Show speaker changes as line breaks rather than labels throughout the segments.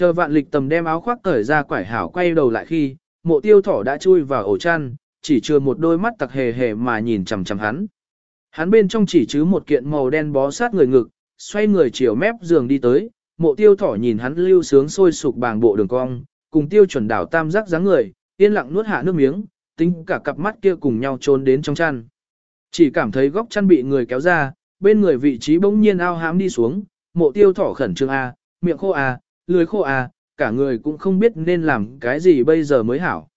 Chờ vạn lịch tầm đem áo khoác cởi ra quải hảo quay đầu lại khi, mộ tiêu thỏ đã chui vào ổ chăn, chỉ chưa một đôi mắt tặc hề hề mà nhìn chằm chằm hắn. Hắn bên trong chỉ chứ một kiện màu đen bó sát người ngực, xoay người chiều mép giường đi tới, mộ tiêu thỏ nhìn hắn lưu sướng sôi sục bàng bộ đường cong, cùng tiêu chuẩn đảo tam giác dáng người, yên lặng nuốt hạ nước miếng, tính cả cặp mắt kia cùng nhau trốn đến trong chăn. Chỉ cảm thấy góc chăn bị người kéo ra, bên người vị trí bỗng nhiên ao hám đi xuống, mộ tiêu thỏ khẩn trương A, miệng khô A, lưới khô à, cả người cũng không biết nên làm cái gì bây giờ mới hảo.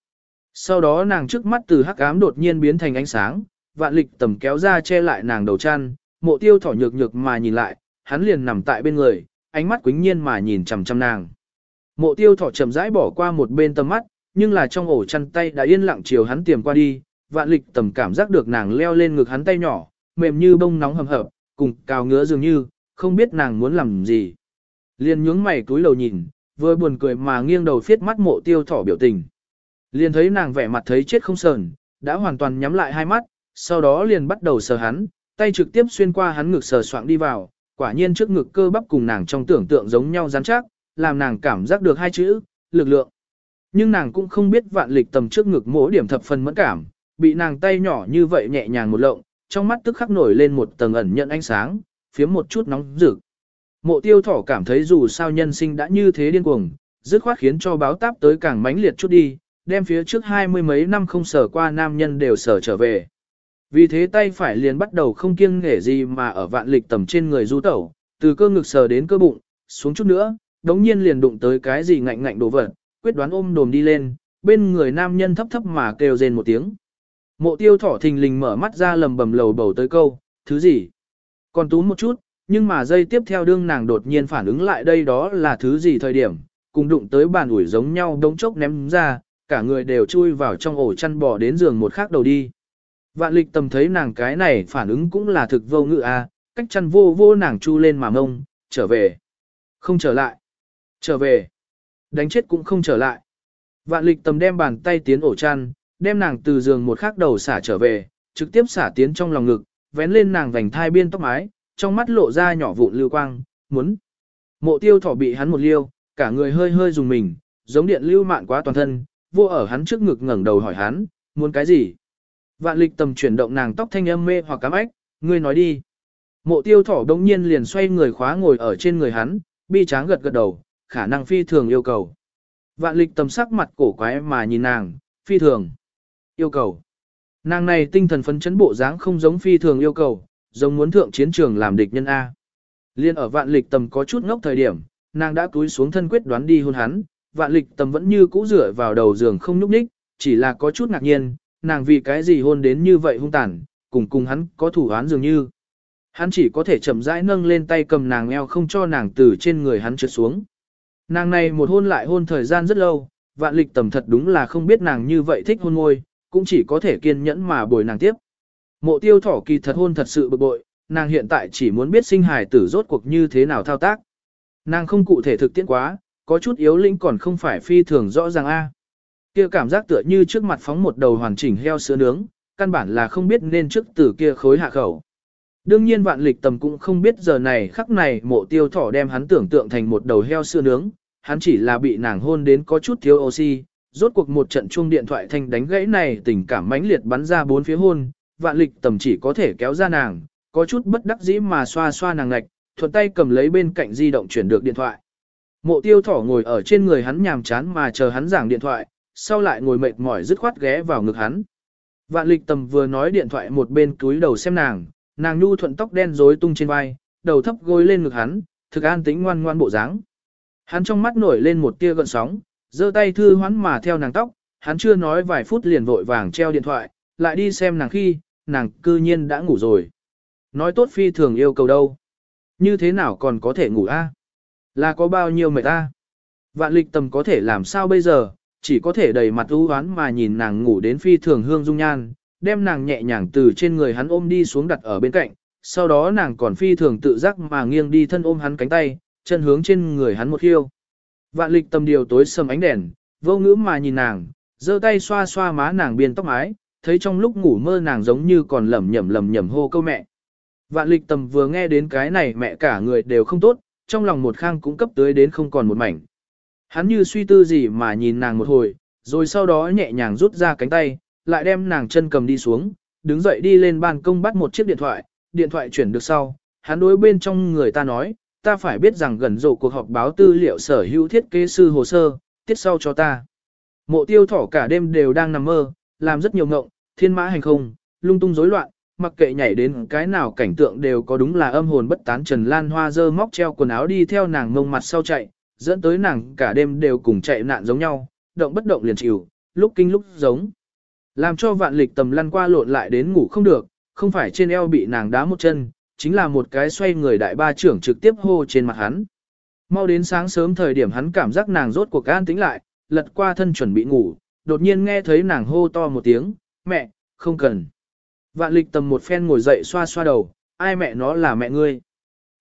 Sau đó nàng trước mắt từ hắc ám đột nhiên biến thành ánh sáng, vạn lịch tầm kéo ra che lại nàng đầu chăn, mộ tiêu thỏ nhược nhược mà nhìn lại, hắn liền nằm tại bên người, ánh mắt quính nhiên mà nhìn chằm chằm nàng. Mộ tiêu thỏ chậm rãi bỏ qua một bên tầm mắt, nhưng là trong ổ chăn tay đã yên lặng chiều hắn tiềm qua đi, vạn lịch tầm cảm giác được nàng leo lên ngực hắn tay nhỏ, mềm như bông nóng hầm hập, cùng cào ngứa dường như, không biết nàng muốn làm gì. Liền nhướng mày túi lầu nhìn, vừa buồn cười mà nghiêng đầu phiết mắt mộ tiêu thỏ biểu tình. Liền thấy nàng vẻ mặt thấy chết không sờn, đã hoàn toàn nhắm lại hai mắt, sau đó liền bắt đầu sờ hắn, tay trực tiếp xuyên qua hắn ngực sờ soạng đi vào, quả nhiên trước ngực cơ bắp cùng nàng trong tưởng tượng giống nhau rắn chắc, làm nàng cảm giác được hai chữ, lực lượng. Nhưng nàng cũng không biết vạn lịch tầm trước ngực mỗi điểm thập phần mẫn cảm, bị nàng tay nhỏ như vậy nhẹ nhàng một lộng, trong mắt tức khắc nổi lên một tầng ẩn nhận ánh sáng, phiếm một chút nóng rực. Mộ tiêu thỏ cảm thấy dù sao nhân sinh đã như thế điên cuồng, dứt khoát khiến cho báo táp tới càng mãnh liệt chút đi, đem phía trước hai mươi mấy năm không sở qua nam nhân đều sở trở về. Vì thế tay phải liền bắt đầu không kiêng nghể gì mà ở vạn lịch tầm trên người du tẩu, từ cơ ngực sờ đến cơ bụng, xuống chút nữa, đống nhiên liền đụng tới cái gì ngạnh ngạnh đổ vật, quyết đoán ôm đồm đi lên, bên người nam nhân thấp thấp mà kêu rên một tiếng. Mộ tiêu thỏ thình lình mở mắt ra lầm bầm lầu bầu tới câu, thứ gì? Còn tú một chút, nhưng mà dây tiếp theo đương nàng đột nhiên phản ứng lại đây đó là thứ gì thời điểm, cùng đụng tới bàn ủi giống nhau đống chốc ném ra, cả người đều chui vào trong ổ chăn bò đến giường một khác đầu đi. Vạn lịch tầm thấy nàng cái này phản ứng cũng là thực vô ngự a, à, cách chăn vô vô nàng chu lên mà mông, trở về. Không trở lại. Trở về. Đánh chết cũng không trở lại. Vạn lịch tầm đem bàn tay tiến ổ chăn, đem nàng từ giường một khác đầu xả trở về, trực tiếp xả tiến trong lòng ngực, vén lên nàng vành thai biên tóc mái, trong mắt lộ ra nhỏ vụn lưu quang, muốn. Mộ tiêu thỏ bị hắn một liêu, cả người hơi hơi dùng mình, giống điện lưu mạn quá toàn thân, vô ở hắn trước ngực ngẩng đầu hỏi hắn, muốn cái gì? Vạn lịch tầm chuyển động nàng tóc thanh âm mê hoặc cám ếch, ngươi nói đi. Mộ tiêu thỏ đông nhiên liền xoay người khóa ngồi ở trên người hắn, bi tráng gật gật đầu, khả năng phi thường yêu cầu. Vạn lịch tầm sắc mặt cổ quái mà nhìn nàng, phi thường. Yêu cầu. Nàng này tinh thần phấn chấn bộ dáng không giống phi thường yêu cầu, giống muốn thượng chiến trường làm địch nhân A. Liên ở vạn lịch tầm có chút ngốc thời điểm, nàng đã cúi xuống thân quyết đoán đi hôn hắn, vạn lịch tầm vẫn như cũ rửa vào đầu giường không nhúc nhích, chỉ là có chút ngạc nhiên, nàng vì cái gì hôn đến như vậy hung tàn, cùng cùng hắn có thủ án dường như. Hắn chỉ có thể chậm rãi nâng lên tay cầm nàng eo không cho nàng từ trên người hắn trượt xuống. Nàng này một hôn lại hôn thời gian rất lâu, vạn lịch tầm thật đúng là không biết nàng như vậy thích hôn môi, cũng chỉ có thể kiên nhẫn mà bồi nàng tiếp. Mộ tiêu thỏ kỳ thật hôn thật sự bực bội, nàng hiện tại chỉ muốn biết sinh hài tử rốt cuộc như thế nào thao tác. Nàng không cụ thể thực tiễn quá, có chút yếu lĩnh còn không phải phi thường rõ ràng a. Kia cảm giác tựa như trước mặt phóng một đầu hoàn chỉnh heo sữa nướng, căn bản là không biết nên trước từ kia khối hạ khẩu. Đương nhiên vạn lịch tầm cũng không biết giờ này khắc này mộ tiêu thỏ đem hắn tưởng tượng thành một đầu heo sữa nướng, hắn chỉ là bị nàng hôn đến có chút thiếu oxy, rốt cuộc một trận chuông điện thoại thanh đánh gãy này tình cảm mãnh liệt bắn ra bốn phía hôn, vạn lịch tầm chỉ có thể kéo ra nàng, có chút bất đắc dĩ mà xoa xoa nàng ngạch, thuận tay cầm lấy bên cạnh di động chuyển được điện thoại. Mộ tiêu thỏ ngồi ở trên người hắn nhàm chán mà chờ hắn giảng điện thoại, sau lại ngồi mệt mỏi dứt khoát ghé vào ngực hắn. Vạn lịch tầm vừa nói điện thoại một bên túi đầu xem nàng, nàng nhu thuận tóc đen rối tung trên vai, đầu thấp gối lên ngực hắn, thực an tĩnh ngoan ngoan bộ dáng. Hắn trong mắt nổi lên một tia gợn sóng, giơ tay thư hoán mà theo nàng tóc, hắn chưa nói vài phút liền vội vàng treo điện thoại, lại đi xem nàng khi, nàng cư nhiên đã ngủ rồi. Nói tốt phi thường yêu cầu đâu. Như thế nào còn có thể ngủ a? Là có bao nhiêu mệt ta? Vạn lịch tầm có thể làm sao bây giờ, chỉ có thể đầy mặt ưu oán mà nhìn nàng ngủ đến phi thường hương dung nhan, đem nàng nhẹ nhàng từ trên người hắn ôm đi xuống đặt ở bên cạnh, sau đó nàng còn phi thường tự giác mà nghiêng đi thân ôm hắn cánh tay, chân hướng trên người hắn một khiêu. Vạn lịch tầm điều tối sầm ánh đèn, vô ngữ mà nhìn nàng, giơ tay xoa xoa má nàng biên tóc mái, thấy trong lúc ngủ mơ nàng giống như còn lẩm nhẩm lẩm nhẩm hô câu mẹ. Vạn lịch tầm vừa nghe đến cái này mẹ cả người đều không tốt, trong lòng một khang cũng cấp tới đến không còn một mảnh. Hắn như suy tư gì mà nhìn nàng một hồi, rồi sau đó nhẹ nhàng rút ra cánh tay, lại đem nàng chân cầm đi xuống, đứng dậy đi lên ban công bắt một chiếc điện thoại, điện thoại chuyển được sau, hắn đối bên trong người ta nói, ta phải biết rằng gần rộ cuộc họp báo tư liệu sở hữu thiết kế sư hồ sơ, tiết sau cho ta. Mộ tiêu thỏ cả đêm đều đang nằm mơ, làm rất nhiều ngộng, thiên mã hành không, lung tung rối loạn, mặc kệ nhảy đến cái nào cảnh tượng đều có đúng là âm hồn bất tán Trần Lan Hoa dơ móc treo quần áo đi theo nàng mông mặt sau chạy, dẫn tới nàng cả đêm đều cùng chạy nạn giống nhau, động bất động liền chịu, lúc kinh lúc giống. Làm cho vạn lịch tầm lăn qua lộn lại đến ngủ không được, không phải trên eo bị nàng đá một chân, chính là một cái xoay người đại ba trưởng trực tiếp hô trên mặt hắn. Mau đến sáng sớm thời điểm hắn cảm giác nàng rốt cuộc an tĩnh lại, lật qua thân chuẩn bị ngủ, đột nhiên nghe thấy nàng hô to một tiếng, mẹ, không cần. Vạn lịch tầm một phen ngồi dậy xoa xoa đầu, ai mẹ nó là mẹ ngươi.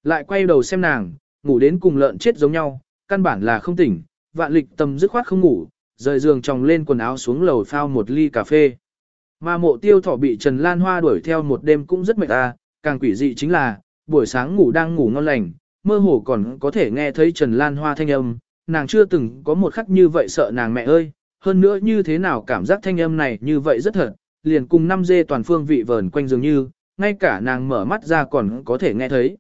Lại quay đầu xem nàng, ngủ đến cùng lợn chết giống nhau, căn bản là không tỉnh, vạn lịch tầm dứt khoát không ngủ, rời giường tròng lên quần áo xuống lầu phao một ly cà phê. Mà mộ tiêu thỏ bị Trần Lan Hoa đuổi theo một đêm cũng rất mệt ta, càng quỷ dị chính là, buổi sáng ngủ đang ngủ ngon lành, mơ hồ còn có thể nghe thấy Trần Lan Hoa thanh âm, nàng chưa từng có một khắc như vậy sợ nàng mẹ ơi, hơn nữa như thế nào cảm giác thanh âm này như vậy rất thật, liền cùng năm dê toàn phương vị vờn quanh dường như, ngay cả nàng mở mắt ra còn có thể nghe thấy.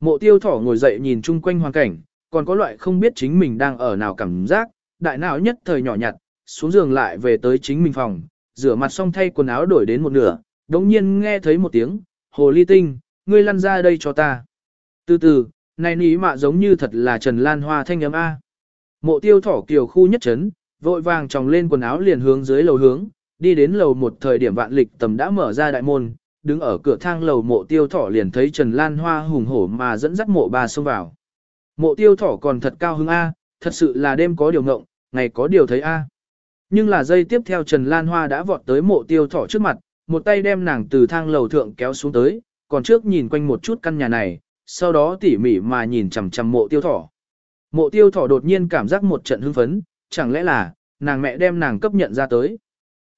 Mộ tiêu thỏ ngồi dậy nhìn chung quanh hoàn cảnh, còn có loại không biết chính mình đang ở nào cảm giác, đại não nhất thời nhỏ nhặt, xuống giường lại về tới chính mình phòng, rửa mặt xong thay quần áo đổi đến một nửa, đống nhiên nghe thấy một tiếng, hồ ly tinh, ngươi lăn ra đây cho ta. Từ từ, này ní mạ giống như thật là Trần Lan Hoa thanh âm A. Mộ tiêu thỏ kiều khu nhất chấn, vội vàng tròng lên quần áo liền hướng dưới lầu hướng, đi đến lầu một thời điểm vạn lịch tầm đã mở ra đại môn, đứng ở cửa thang lầu mộ tiêu thỏ liền thấy Trần Lan Hoa hùng hổ mà dẫn dắt mộ bà xông vào. Mộ tiêu thỏ còn thật cao hứng A, thật sự là đêm có điều ngộng, ngày có điều thấy A. Nhưng là giây tiếp theo Trần Lan Hoa đã vọt tới mộ tiêu thỏ trước mặt, một tay đem nàng từ thang lầu thượng kéo xuống tới, còn trước nhìn quanh một chút căn nhà này, sau đó tỉ mỉ mà nhìn chằm chằm mộ tiêu thỏ. Mộ tiêu thỏ đột nhiên cảm giác một trận hưng phấn, chẳng lẽ là, nàng mẹ đem nàng cấp nhận ra tới.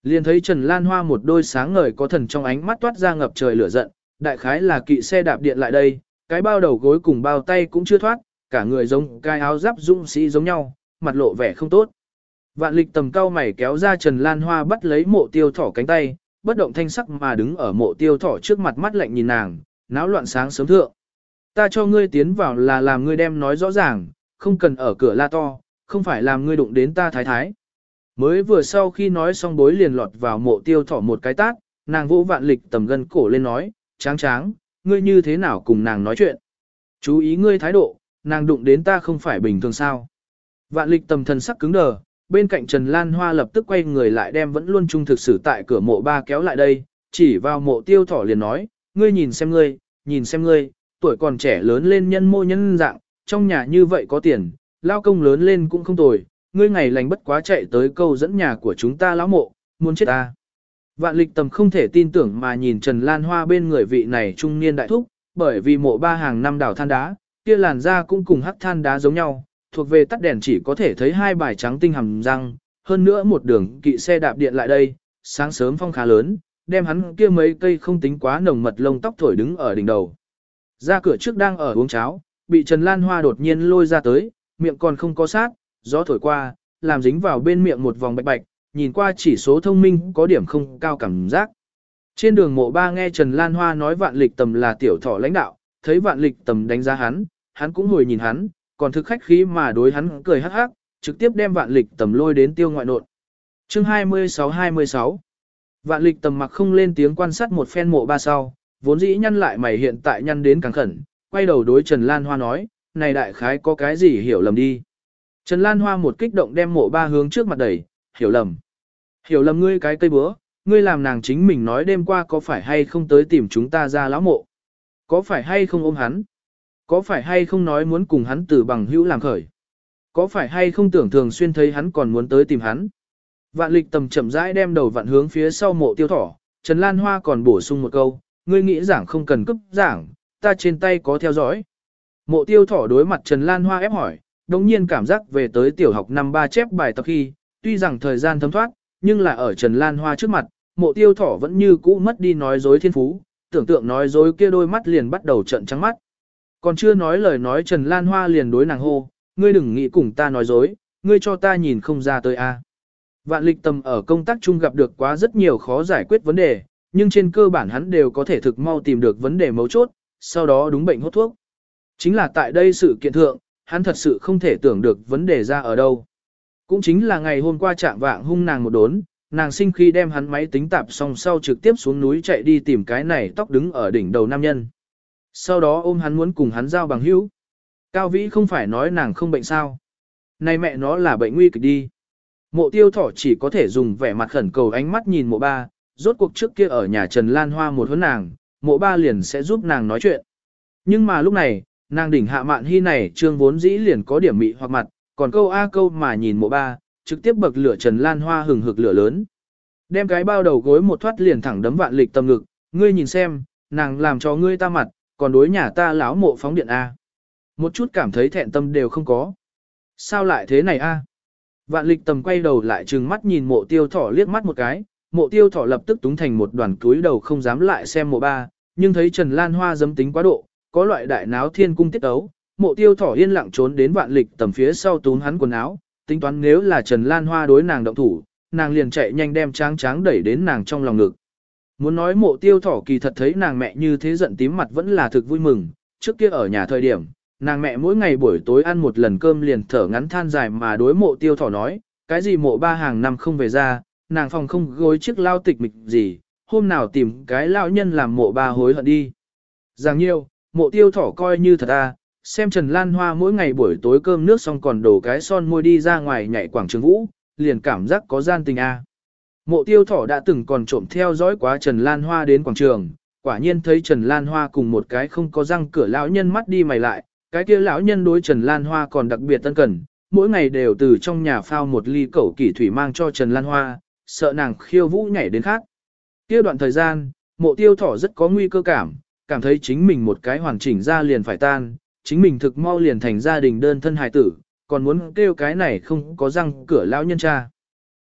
Liền thấy Trần Lan Hoa một đôi sáng ngời có thần trong ánh mắt toát ra ngập trời lửa giận, đại khái là kỵ xe đạp điện lại đây, cái bao đầu gối cùng bao tay cũng chưa thoát, cả người giống cái áo giáp dũng sĩ giống nhau, mặt lộ vẻ không tốt. Vạn lịch tầm cao mày kéo ra Trần Lan Hoa bắt lấy mộ tiêu thỏ cánh tay, bất động thanh sắc mà đứng ở mộ tiêu thỏ trước mặt mắt lạnh nhìn nàng, náo loạn sáng sớm thượng. Ta cho ngươi tiến vào là làm ngươi đem nói rõ ràng, không cần ở cửa la to, không phải làm ngươi đụng đến ta thái thái. Mới vừa sau khi nói xong bối liền lọt vào mộ tiêu thỏ một cái tát, nàng vũ vạn lịch tầm gân cổ lên nói, tráng tráng, ngươi như thế nào cùng nàng nói chuyện. Chú ý ngươi thái độ, nàng đụng đến ta không phải bình thường sao. Vạn lịch tầm thần sắc cứng đờ, bên cạnh Trần Lan Hoa lập tức quay người lại đem vẫn luôn trung thực xử tại cửa mộ ba kéo lại đây, chỉ vào mộ tiêu thỏ liền nói, ngươi nhìn xem ngươi, nhìn xem ngươi, tuổi còn trẻ lớn lên nhân mô nhân dạng, trong nhà như vậy có tiền, lao công lớn lên cũng không tồi, ngươi ngày lành bất quá chạy tới câu dẫn nhà của chúng ta lão mộ, muốn chết ta. Vạn lịch tầm không thể tin tưởng mà nhìn Trần Lan Hoa bên người vị này trung niên đại thúc, bởi vì mộ ba hàng năm đảo than đá, kia làn da cũng cùng hắc than đá giống nhau, thuộc về tắt đèn chỉ có thể thấy hai bài trắng tinh hầm răng, hơn nữa một đường kỵ xe đạp điện lại đây, sáng sớm phong khá lớn, đem hắn kia mấy cây không tính quá nồng mật lông tóc thổi đứng ở đỉnh đầu. Ra cửa trước đang ở uống cháo, bị Trần Lan Hoa đột nhiên lôi ra tới, miệng còn không có sát, gió thổi qua, làm dính vào bên miệng một vòng bạch bạch, nhìn qua chỉ số thông minh có điểm không cao cảm giác. Trên đường mộ ba nghe Trần Lan Hoa nói vạn lịch tầm là tiểu thọ lãnh đạo, thấy vạn lịch tầm đánh giá hắn, hắn cũng ngồi nhìn hắn, còn thực khách khí mà đối hắn cười hắc hắc, trực tiếp đem vạn lịch tầm lôi đến tiêu ngoại nộn. Chương 26-26 Vạn lịch tầm mặc không lên tiếng quan sát một phen mộ ba sau, vốn dĩ nhăn lại mày hiện tại nhăn đến càng khẩn, quay đầu đối Trần Lan Hoa nói, này đại khái có cái gì hiểu lầm đi. Trần Lan Hoa một kích động đem mộ ba hướng trước mặt đẩy, hiểu lầm. Hiểu lầm ngươi cái cây bữa, ngươi làm nàng chính mình nói đêm qua có phải hay không tới tìm chúng ta ra lão mộ. Có phải hay không ôm hắn? Có phải hay không nói muốn cùng hắn từ bằng hữu làm khởi? Có phải hay không tưởng thường xuyên thấy hắn còn muốn tới tìm hắn? Vạn lịch tầm chậm rãi đem đầu vạn hướng phía sau mộ tiêu thỏ, Trần Lan Hoa còn bổ sung một câu, ngươi nghĩ giảng không cần cấp giảng, ta trên tay có theo dõi. Mộ tiêu thỏ đối mặt Trần Lan Hoa ép hỏi, đồng nhiên cảm giác về tới tiểu học năm ba chép bài tập khi, tuy rằng thời gian thấm thoát, nhưng là ở Trần Lan Hoa trước mặt, mộ tiêu thỏ vẫn như cũ mất đi nói dối thiên phú, tưởng tượng nói dối kia đôi mắt liền bắt đầu trận trắng mắt. Còn chưa nói lời nói Trần Lan Hoa liền đối nàng hô, ngươi đừng nghĩ cùng ta nói dối, ngươi cho ta nhìn không ra tới a. Vạn lịch tầm ở công tác chung gặp được quá rất nhiều khó giải quyết vấn đề, nhưng trên cơ bản hắn đều có thể thực mau tìm được vấn đề mấu chốt, sau đó đúng bệnh hốt thuốc. Chính là tại đây sự kiện thượng, hắn thật sự không thể tưởng được vấn đề ra ở đâu. Cũng chính là ngày hôm qua trạng vạng hung nàng một đốn, nàng sinh khi đem hắn máy tính tạp xong sau trực tiếp xuống núi chạy đi tìm cái này tóc đứng ở đỉnh đầu nam nhân. Sau đó ôm hắn muốn cùng hắn giao bằng hữu. Cao Vĩ không phải nói nàng không bệnh sao. Này mẹ nó là bệnh nguy kịch đi. Mộ tiêu thỏ chỉ có thể dùng vẻ mặt khẩn cầu ánh mắt nhìn mộ ba, rốt cuộc trước kia ở nhà Trần Lan Hoa một hơn nàng, mộ ba liền sẽ giúp nàng nói chuyện. Nhưng mà lúc này, nàng đỉnh hạ mạn hy này trương vốn dĩ liền có điểm mị hoặc mặt, còn câu a câu mà nhìn mộ ba, trực tiếp bậc lửa Trần Lan Hoa hừng hực lửa lớn. Đem cái bao đầu gối một thoát liền thẳng đấm vạn lịch tâm ngực, ngươi nhìn xem, nàng làm cho ngươi ta mặt, còn đối nhà ta láo mộ phóng điện A. Một chút cảm thấy thẹn tâm đều không có. Sao lại thế này A? Vạn lịch tầm quay đầu lại trừng mắt nhìn mộ tiêu thỏ liếc mắt một cái, mộ tiêu thỏ lập tức túng thành một đoàn cúi đầu không dám lại xem mộ ba, nhưng thấy Trần Lan Hoa dấm tính quá độ, có loại đại náo thiên cung tiết ấu, mộ tiêu thỏ yên lặng trốn đến vạn lịch tầm phía sau túm hắn quần áo, tính toán nếu là Trần Lan Hoa đối nàng động thủ, nàng liền chạy nhanh đem tráng tráng đẩy đến nàng trong lòng ngực. Muốn nói mộ tiêu thỏ kỳ thật thấy nàng mẹ như thế giận tím mặt vẫn là thực vui mừng, trước kia ở nhà thời điểm, nàng mẹ mỗi ngày buổi tối ăn một lần cơm liền thở ngắn than dài mà đối mộ tiêu thỏ nói, cái gì mộ ba hàng năm không về ra, nàng phòng không gối chiếc lao tịch mịch gì, hôm nào tìm cái lao nhân làm mộ ba hối hận đi. giang nhiêu, mộ tiêu thỏ coi như thật à, xem Trần Lan Hoa mỗi ngày buổi tối cơm nước xong còn đổ cái son môi đi ra ngoài nhảy quảng trường vũ, liền cảm giác có gian tình a. À. Mộ tiêu thỏ đã từng còn trộm theo dõi quá Trần Lan Hoa đến quảng trường, quả nhiên thấy Trần Lan Hoa cùng một cái không có răng cửa lão nhân mắt đi mày lại, cái kia lão nhân đối Trần Lan Hoa còn đặc biệt tân cần, mỗi ngày đều từ trong nhà phao một ly cẩu kỷ thủy mang cho Trần Lan Hoa, sợ nàng khiêu vũ nhảy đến khác. Kia đoạn thời gian, mộ tiêu thỏ rất có nguy cơ cảm, cảm thấy chính mình một cái hoàn chỉnh ra liền phải tan, chính mình thực mau liền thành gia đình đơn thân hài tử, còn muốn kêu cái này không có răng cửa lão nhân cha.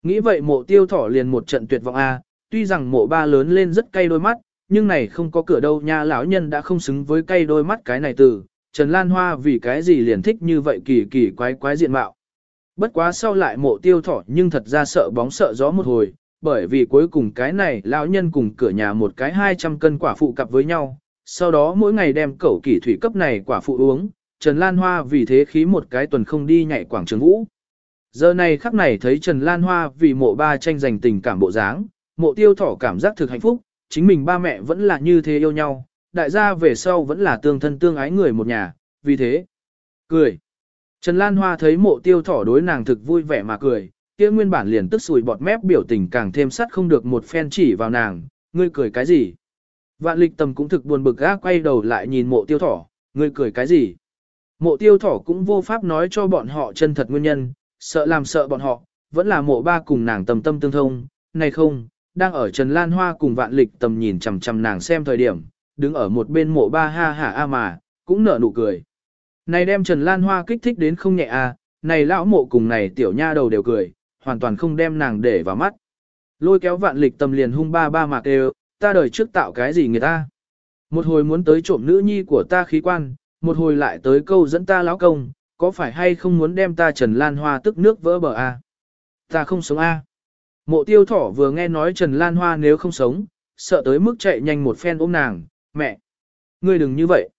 Nghĩ vậy mộ tiêu thỏ liền một trận tuyệt vọng a, tuy rằng mộ ba lớn lên rất cay đôi mắt, nhưng này không có cửa đâu nha lão nhân đã không xứng với cay đôi mắt cái này từ, Trần Lan Hoa vì cái gì liền thích như vậy kỳ kỳ quái quái diện mạo. Bất quá sau lại mộ tiêu thỏ nhưng thật ra sợ bóng sợ gió một hồi, bởi vì cuối cùng cái này lão nhân cùng cửa nhà một cái 200 cân quả phụ cặp với nhau, sau đó mỗi ngày đem cẩu kỷ thủy cấp này quả phụ uống, Trần Lan Hoa vì thế khí một cái tuần không đi nhảy quảng trường vũ. Giờ này khắc này thấy Trần Lan Hoa vì mộ ba tranh giành tình cảm bộ dáng, mộ tiêu thỏ cảm giác thực hạnh phúc, chính mình ba mẹ vẫn là như thế yêu nhau, đại gia về sau vẫn là tương thân tương ái người một nhà, vì thế. Cười. Trần Lan Hoa thấy mộ tiêu thỏ đối nàng thực vui vẻ mà cười, kia nguyên bản liền tức sùi bọt mép biểu tình càng thêm sắt không được một phen chỉ vào nàng, ngươi cười cái gì? Vạn lịch tầm cũng thực buồn bực gác quay đầu lại nhìn mộ tiêu thỏ, ngươi cười cái gì? Mộ tiêu thỏ cũng vô pháp nói cho bọn họ chân thật nguyên nhân, sợ làm sợ bọn họ, vẫn là mộ ba cùng nàng tầm tâm tương thông, này không, đang ở Trần Lan Hoa cùng vạn lịch tầm nhìn chằm chằm nàng xem thời điểm, đứng ở một bên mộ ba ha hả a mà, cũng nở nụ cười. Này đem Trần Lan Hoa kích thích đến không nhẹ a, này lão mộ cùng này tiểu nha đầu đều cười, hoàn toàn không đem nàng để vào mắt. Lôi kéo vạn lịch tầm liền hung ba ba mạc đều, ta đời trước tạo cái gì người ta. Một hồi muốn tới trộm nữ nhi của ta khí quan, một hồi lại tới câu dẫn ta lão công, có phải hay không muốn đem ta Trần Lan Hoa tức nước vỡ bờ a? Ta không sống a. Mộ tiêu thỏ vừa nghe nói Trần Lan Hoa nếu không sống, sợ tới mức chạy nhanh một phen ôm nàng, mẹ. Ngươi đừng như vậy.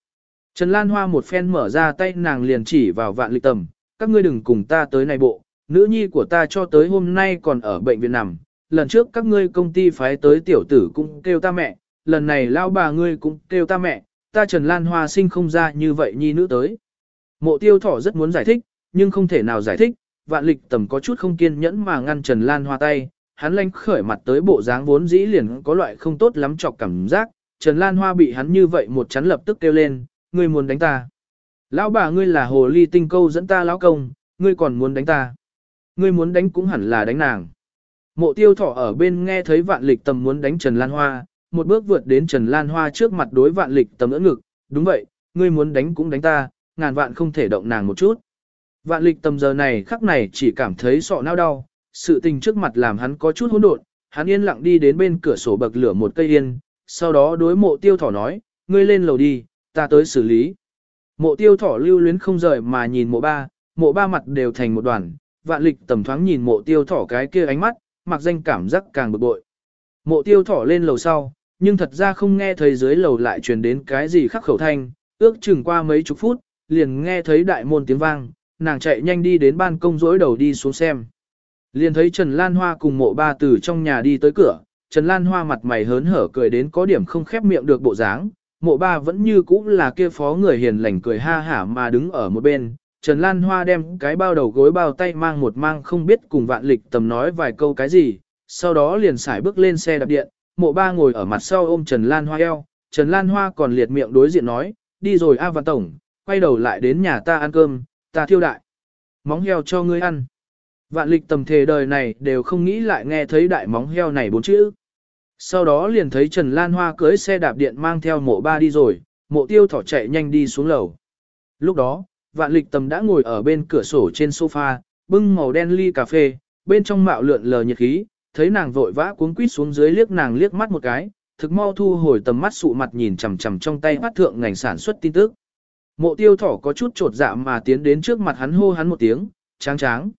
Trần Lan Hoa một phen mở ra tay nàng liền chỉ vào vạn lịch tầm, các ngươi đừng cùng ta tới này bộ, nữ nhi của ta cho tới hôm nay còn ở bệnh viện nằm, lần trước các ngươi công ty phái tới tiểu tử cũng kêu ta mẹ, lần này lao bà ngươi cũng kêu ta mẹ, ta Trần Lan Hoa sinh không ra như vậy nhi nữ tới. Mộ tiêu thỏ rất muốn giải thích, nhưng không thể nào giải thích, vạn lịch tầm có chút không kiên nhẫn mà ngăn Trần Lan Hoa tay, hắn lanh khởi mặt tới bộ dáng vốn dĩ liền có loại không tốt lắm chọc cảm giác, Trần Lan Hoa bị hắn như vậy một chắn lập tức kêu lên, ngươi muốn đánh ta. Lão bà ngươi là hồ ly tinh câu dẫn ta lão công, ngươi còn muốn đánh ta. Ngươi muốn đánh cũng hẳn là đánh nàng. Mộ tiêu thỏ ở bên nghe thấy vạn lịch tầm muốn đánh Trần Lan Hoa, một bước vượt đến Trần Lan Hoa trước mặt đối vạn lịch tầm ưỡn ngực, đúng vậy, ngươi muốn đánh cũng đánh ta, ngàn vạn không thể động nàng một chút. Vạn lịch tầm giờ này khắc này chỉ cảm thấy sọ nao đau, sự tình trước mặt làm hắn có chút hỗn độn, hắn yên lặng đi đến bên cửa sổ bậc lửa một cây yên, sau đó đối mộ tiêu thỏ nói, ngươi lên lầu đi, ta tới xử lý. Mộ tiêu thỏ lưu luyến không rời mà nhìn mộ ba, mộ ba mặt đều thành một đoàn, vạn lịch tầm thoáng nhìn mộ tiêu thỏ cái kia ánh mắt, mặc danh cảm giác càng bực bội. Mộ tiêu thỏ lên lầu sau, nhưng thật ra không nghe thấy dưới lầu lại truyền đến cái gì khắc khẩu thanh, ước chừng qua mấy chục phút, liền nghe thấy đại môn tiếng vang, nàng chạy nhanh đi đến ban công rỗi đầu đi xuống xem. Liền thấy Trần Lan Hoa cùng mộ ba từ trong nhà đi tới cửa, Trần Lan Hoa mặt mày hớn hở cười đến có điểm không khép miệng được bộ dáng, mộ ba vẫn như cũ là kia phó người hiền lành cười ha hả mà đứng ở một bên. Trần Lan Hoa đem cái bao đầu gối bao tay mang một mang không biết cùng vạn lịch tầm nói vài câu cái gì, sau đó liền xài bước lên xe đạp điện, mộ ba ngồi ở mặt sau ôm Trần Lan Hoa eo, Trần Lan Hoa còn liệt miệng đối diện nói, đi rồi A Văn Tổng, quay đầu lại đến nhà ta ăn cơm, ta thiêu đại. Móng heo cho ngươi ăn. Vạn lịch tầm thề đời này đều không nghĩ lại nghe thấy đại móng heo này bốn chữ. Sau đó liền thấy Trần Lan Hoa cưới xe đạp điện mang theo mộ ba đi rồi, mộ tiêu thỏ chạy nhanh đi xuống lầu. Lúc đó, vạn lịch tầm đã ngồi ở bên cửa sổ trên sofa, bưng màu đen ly cà phê, bên trong mạo lượn lờ nhiệt khí, thấy nàng vội vã cuống quýt xuống dưới liếc nàng liếc mắt một cái, thực mau thu hồi tầm mắt sụ mặt nhìn chằm chằm trong tay mắt thượng ngành sản xuất tin tức. Mộ tiêu thỏ có chút trột dạ mà tiến đến trước mặt hắn hô hắn một tiếng, tráng tráng.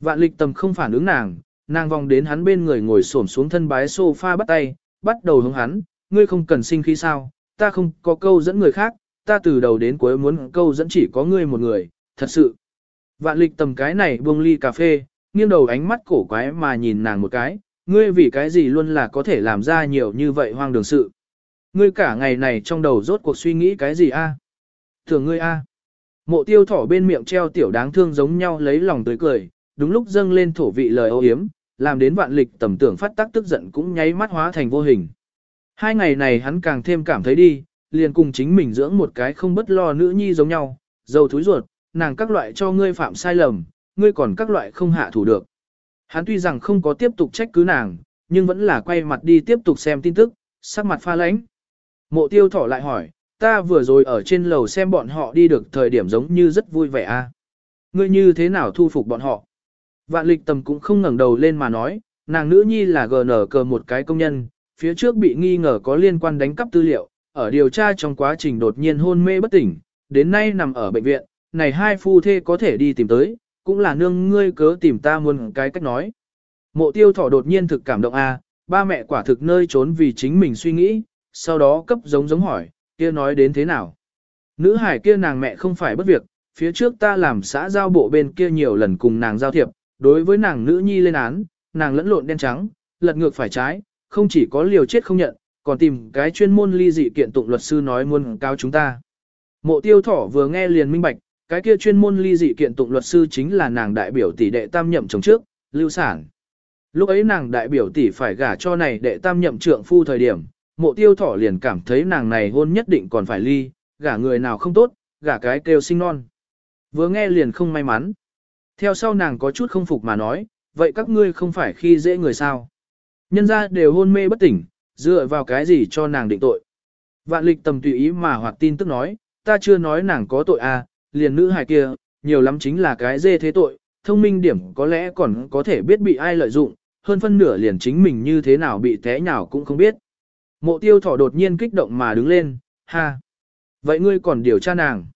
Vạn lịch tầm không phản ứng nàng, nàng vòng đến hắn bên người ngồi xổm xuống thân bái sofa bắt tay, bắt đầu hướng hắn, ngươi không cần sinh khí sao, ta không có câu dẫn người khác, ta từ đầu đến cuối muốn câu dẫn chỉ có ngươi một người, thật sự. Vạn lịch tầm cái này buông ly cà phê, nghiêng đầu ánh mắt cổ quái mà nhìn nàng một cái, ngươi vì cái gì luôn là có thể làm ra nhiều như vậy hoang đường sự. Ngươi cả ngày này trong đầu rốt cuộc suy nghĩ cái gì a? Thường ngươi a. Mộ tiêu thỏ bên miệng treo tiểu đáng thương giống nhau lấy lòng tươi cười, đúng lúc dâng lên thổ vị lời ô hiếm, làm đến vạn lịch tầm tưởng phát tác tức giận cũng nháy mắt hóa thành vô hình. Hai ngày này hắn càng thêm cảm thấy đi, liền cùng chính mình dưỡng một cái không bất lo nữ nhi giống nhau, dầu thúi ruột, nàng các loại cho ngươi phạm sai lầm, ngươi còn các loại không hạ thủ được. Hắn tuy rằng không có tiếp tục trách cứ nàng, nhưng vẫn là quay mặt đi tiếp tục xem tin tức, sắc mặt pha lãnh. Mộ tiêu thỏ lại hỏi, ta vừa rồi ở trên lầu xem bọn họ đi được thời điểm giống như rất vui vẻ a. À? Ngươi như thế nào thu phục bọn họ? Vạn lịch tầm cũng không ngẩng đầu lên mà nói, nàng nữ nhi là GN cờ một cái công nhân, phía trước bị nghi ngờ có liên quan đánh cắp tư liệu, ở điều tra trong quá trình đột nhiên hôn mê bất tỉnh, đến nay nằm ở bệnh viện, này hai phu thê có thể đi tìm tới, cũng là nương ngươi cớ tìm ta muôn cái cách nói. Mộ tiêu thỏ đột nhiên thực cảm động a, ba mẹ quả thực nơi trốn vì chính mình suy nghĩ, sau đó cấp giống giống hỏi, kia nói đến thế nào. Nữ hải kia nàng mẹ không phải bất việc, phía trước ta làm xã giao bộ bên kia nhiều lần cùng nàng giao thiệp, đối với nàng nữ nhi lên án, nàng lẫn lộn đen trắng, lật ngược phải trái, không chỉ có liều chết không nhận, còn tìm cái chuyên môn ly dị kiện tụng luật sư nói muốn cao chúng ta. Mộ tiêu thỏ vừa nghe liền minh bạch, cái kia chuyên môn ly dị kiện tụng luật sư chính là nàng đại biểu tỷ đệ tam nhậm chồng trước, lưu sản. Lúc ấy nàng đại biểu tỷ phải gả cho này đệ tam nhậm trượng phu thời điểm, mộ tiêu thỏ liền cảm thấy nàng này hôn nhất định còn phải ly, gả người nào không tốt, gả cái kêu sinh non. Vừa nghe liền không may mắn. Theo sau nàng có chút không phục mà nói, vậy các ngươi không phải khi dễ người sao. Nhân ra đều hôn mê bất tỉnh, dựa vào cái gì cho nàng định tội. Vạn lịch tầm tùy ý mà hoặc tin tức nói, ta chưa nói nàng có tội à, liền nữ hài kia, nhiều lắm chính là cái dê thế tội, thông minh điểm có lẽ còn có thể biết bị ai lợi dụng, hơn phân nửa liền chính mình như thế nào bị té nhào cũng không biết. Mộ tiêu thỏ đột nhiên kích động mà đứng lên, ha. Vậy ngươi còn điều tra nàng?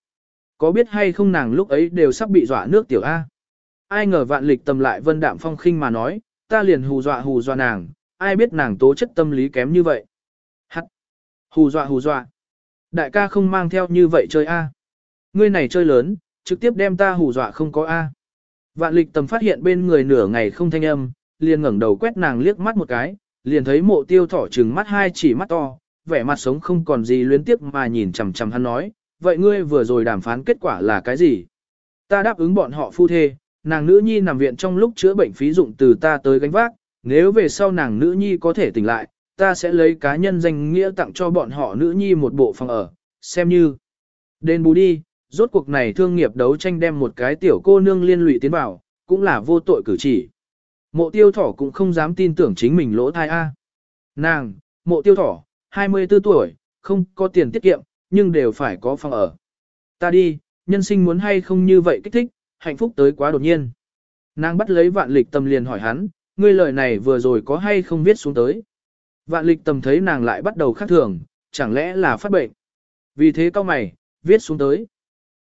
Có biết hay không nàng lúc ấy đều sắp bị dọa nước tiểu A? Ai ngờ vạn lịch tầm lại vân đạm phong khinh mà nói, ta liền hù dọa hù dọa nàng, ai biết nàng tố chất tâm lý kém như vậy. Hắc! Hù dọa hù dọa. Đại ca không mang theo như vậy chơi A. Ngươi này chơi lớn, trực tiếp đem ta hù dọa không có A. Vạn lịch tầm phát hiện bên người nửa ngày không thanh âm, liền ngẩng đầu quét nàng liếc mắt một cái, liền thấy mộ tiêu thỏ trừng mắt hai chỉ mắt to, vẻ mặt sống không còn gì luyến tiếp mà nhìn chằm chằm hắn nói, vậy ngươi vừa rồi đàm phán kết quả là cái gì? Ta đáp ứng bọn họ phu thê, nàng nữ nhi nằm viện trong lúc chữa bệnh phí dụng từ ta tới gánh vác, nếu về sau nàng nữ nhi có thể tỉnh lại, ta sẽ lấy cá nhân danh nghĩa tặng cho bọn họ nữ nhi một bộ phòng ở, xem như đền bù đi, rốt cuộc này thương nghiệp đấu tranh đem một cái tiểu cô nương liên lụy tiến vào, cũng là vô tội cử chỉ. Mộ tiêu thỏ cũng không dám tin tưởng chính mình lỗ thai A. Nàng, mộ tiêu thỏ, 24 tuổi, không có tiền tiết kiệm, nhưng đều phải có phòng ở. Ta đi, nhân sinh muốn hay không như vậy kích thích, hạnh phúc tới quá đột nhiên. Nàng bắt lấy vạn lịch tâm liền hỏi hắn, ngươi lời này vừa rồi có hay không viết xuống tới. Vạn lịch tầm thấy nàng lại bắt đầu khác thường, chẳng lẽ là phát bệnh. Vì thế cao mày, viết xuống tới.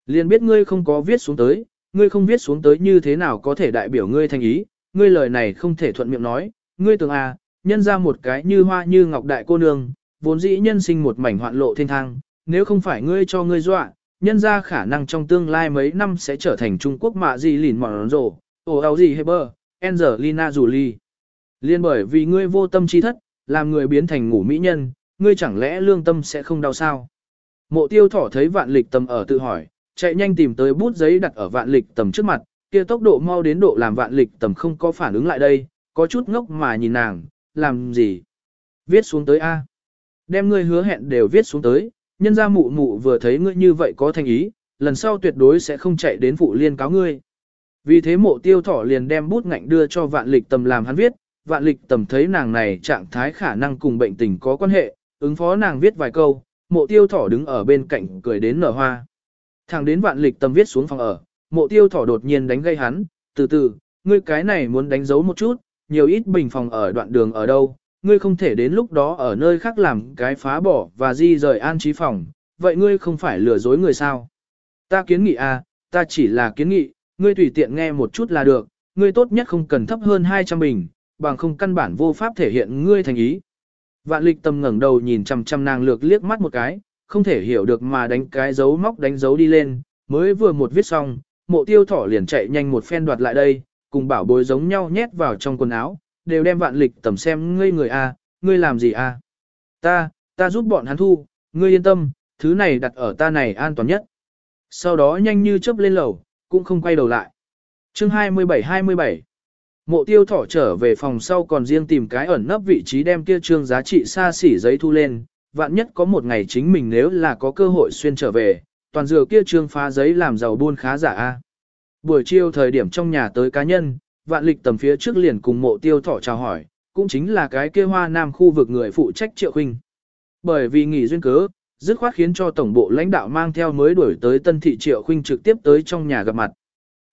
Liền biết ngươi không có viết xuống tới, ngươi không viết xuống tới như thế nào có thể đại biểu ngươi thành ý, ngươi lời này không thể thuận miệng nói, ngươi tưởng à, nhân ra một cái như hoa như ngọc đại cô nương, vốn dĩ nhân sinh một mảnh hoạn lộ thiên thang, nếu không phải ngươi cho ngươi dọa, nhân ra khả năng trong tương lai mấy năm sẽ trở thành Trung Quốc mạ gì lìn mòn rổ, ồ áo gì Heber, Angelina Jolie. Liên bởi vì ngươi vô tâm chi thất, làm người biến thành ngủ mỹ nhân, ngươi chẳng lẽ lương tâm sẽ không đau sao? Mộ tiêu thỏ thấy vạn lịch tầm ở tự hỏi, chạy nhanh tìm tới bút giấy đặt ở vạn lịch tầm trước mặt, kia tốc độ mau đến độ làm vạn lịch tầm không có phản ứng lại đây, có chút ngốc mà nhìn nàng, làm gì? Viết xuống tới A. Đem ngươi hứa hẹn đều viết xuống tới, nhân ra mụ mụ vừa thấy ngươi như vậy có thành ý, lần sau tuyệt đối sẽ không chạy đến phụ liên cáo ngươi. Vì thế mộ tiêu thỏ liền đem bút ngạnh đưa cho vạn lịch tầm làm hắn viết, vạn lịch tầm thấy nàng này trạng thái khả năng cùng bệnh tình có quan hệ, ứng phó nàng viết vài câu, mộ tiêu thỏ đứng ở bên cạnh cười đến nở hoa. Thẳng đến vạn lịch tầm viết xuống phòng ở, mộ tiêu thỏ đột nhiên đánh gây hắn, từ từ, ngươi cái này muốn đánh dấu một chút, nhiều ít bình phòng ở đoạn đường ở đâu, ngươi không thể đến lúc đó ở nơi khác làm cái phá bỏ và di rời an trí phòng, vậy ngươi không phải lừa dối người sao? Ta kiến nghị à, ta chỉ là kiến nghị, ngươi tùy tiện nghe một chút là được, ngươi tốt nhất không cần thấp hơn 200 bình, bằng không căn bản vô pháp thể hiện ngươi thành ý. Vạn lịch tâm ngẩng đầu nhìn chằm chằm nàng lược liếc mắt một cái, không thể hiểu được mà đánh cái dấu móc đánh dấu đi lên, mới vừa một viết xong, mộ tiêu thỏ liền chạy nhanh một phen đoạt lại đây, cùng bảo bối giống nhau nhét vào trong quần áo, đều đem vạn lịch tầm xem ngươi người a, ngươi làm gì a? Ta, ta giúp bọn hắn thu, ngươi yên tâm, thứ này đặt ở ta này an toàn nhất. Sau đó nhanh như chớp lên lầu, cũng không quay đầu lại. Chương 27-27 Mộ tiêu thỏ trở về phòng sau còn riêng tìm cái ẩn nấp vị trí đem kia trương giá trị xa xỉ giấy thu lên, vạn nhất có một ngày chính mình nếu là có cơ hội xuyên trở về, toàn dừa kia trương phá giấy làm giàu buôn khá giả a. Buổi chiều thời điểm trong nhà tới cá nhân, vạn lịch tầm phía trước liền cùng mộ tiêu thỏ chào hỏi, cũng chính là cái kia hoa nam khu vực người phụ trách triệu khinh. Bởi vì nghỉ duyên cớ, dứt khoát khiến cho tổng bộ lãnh đạo mang theo mới đuổi tới tân thị triệu khinh trực tiếp tới trong nhà gặp mặt.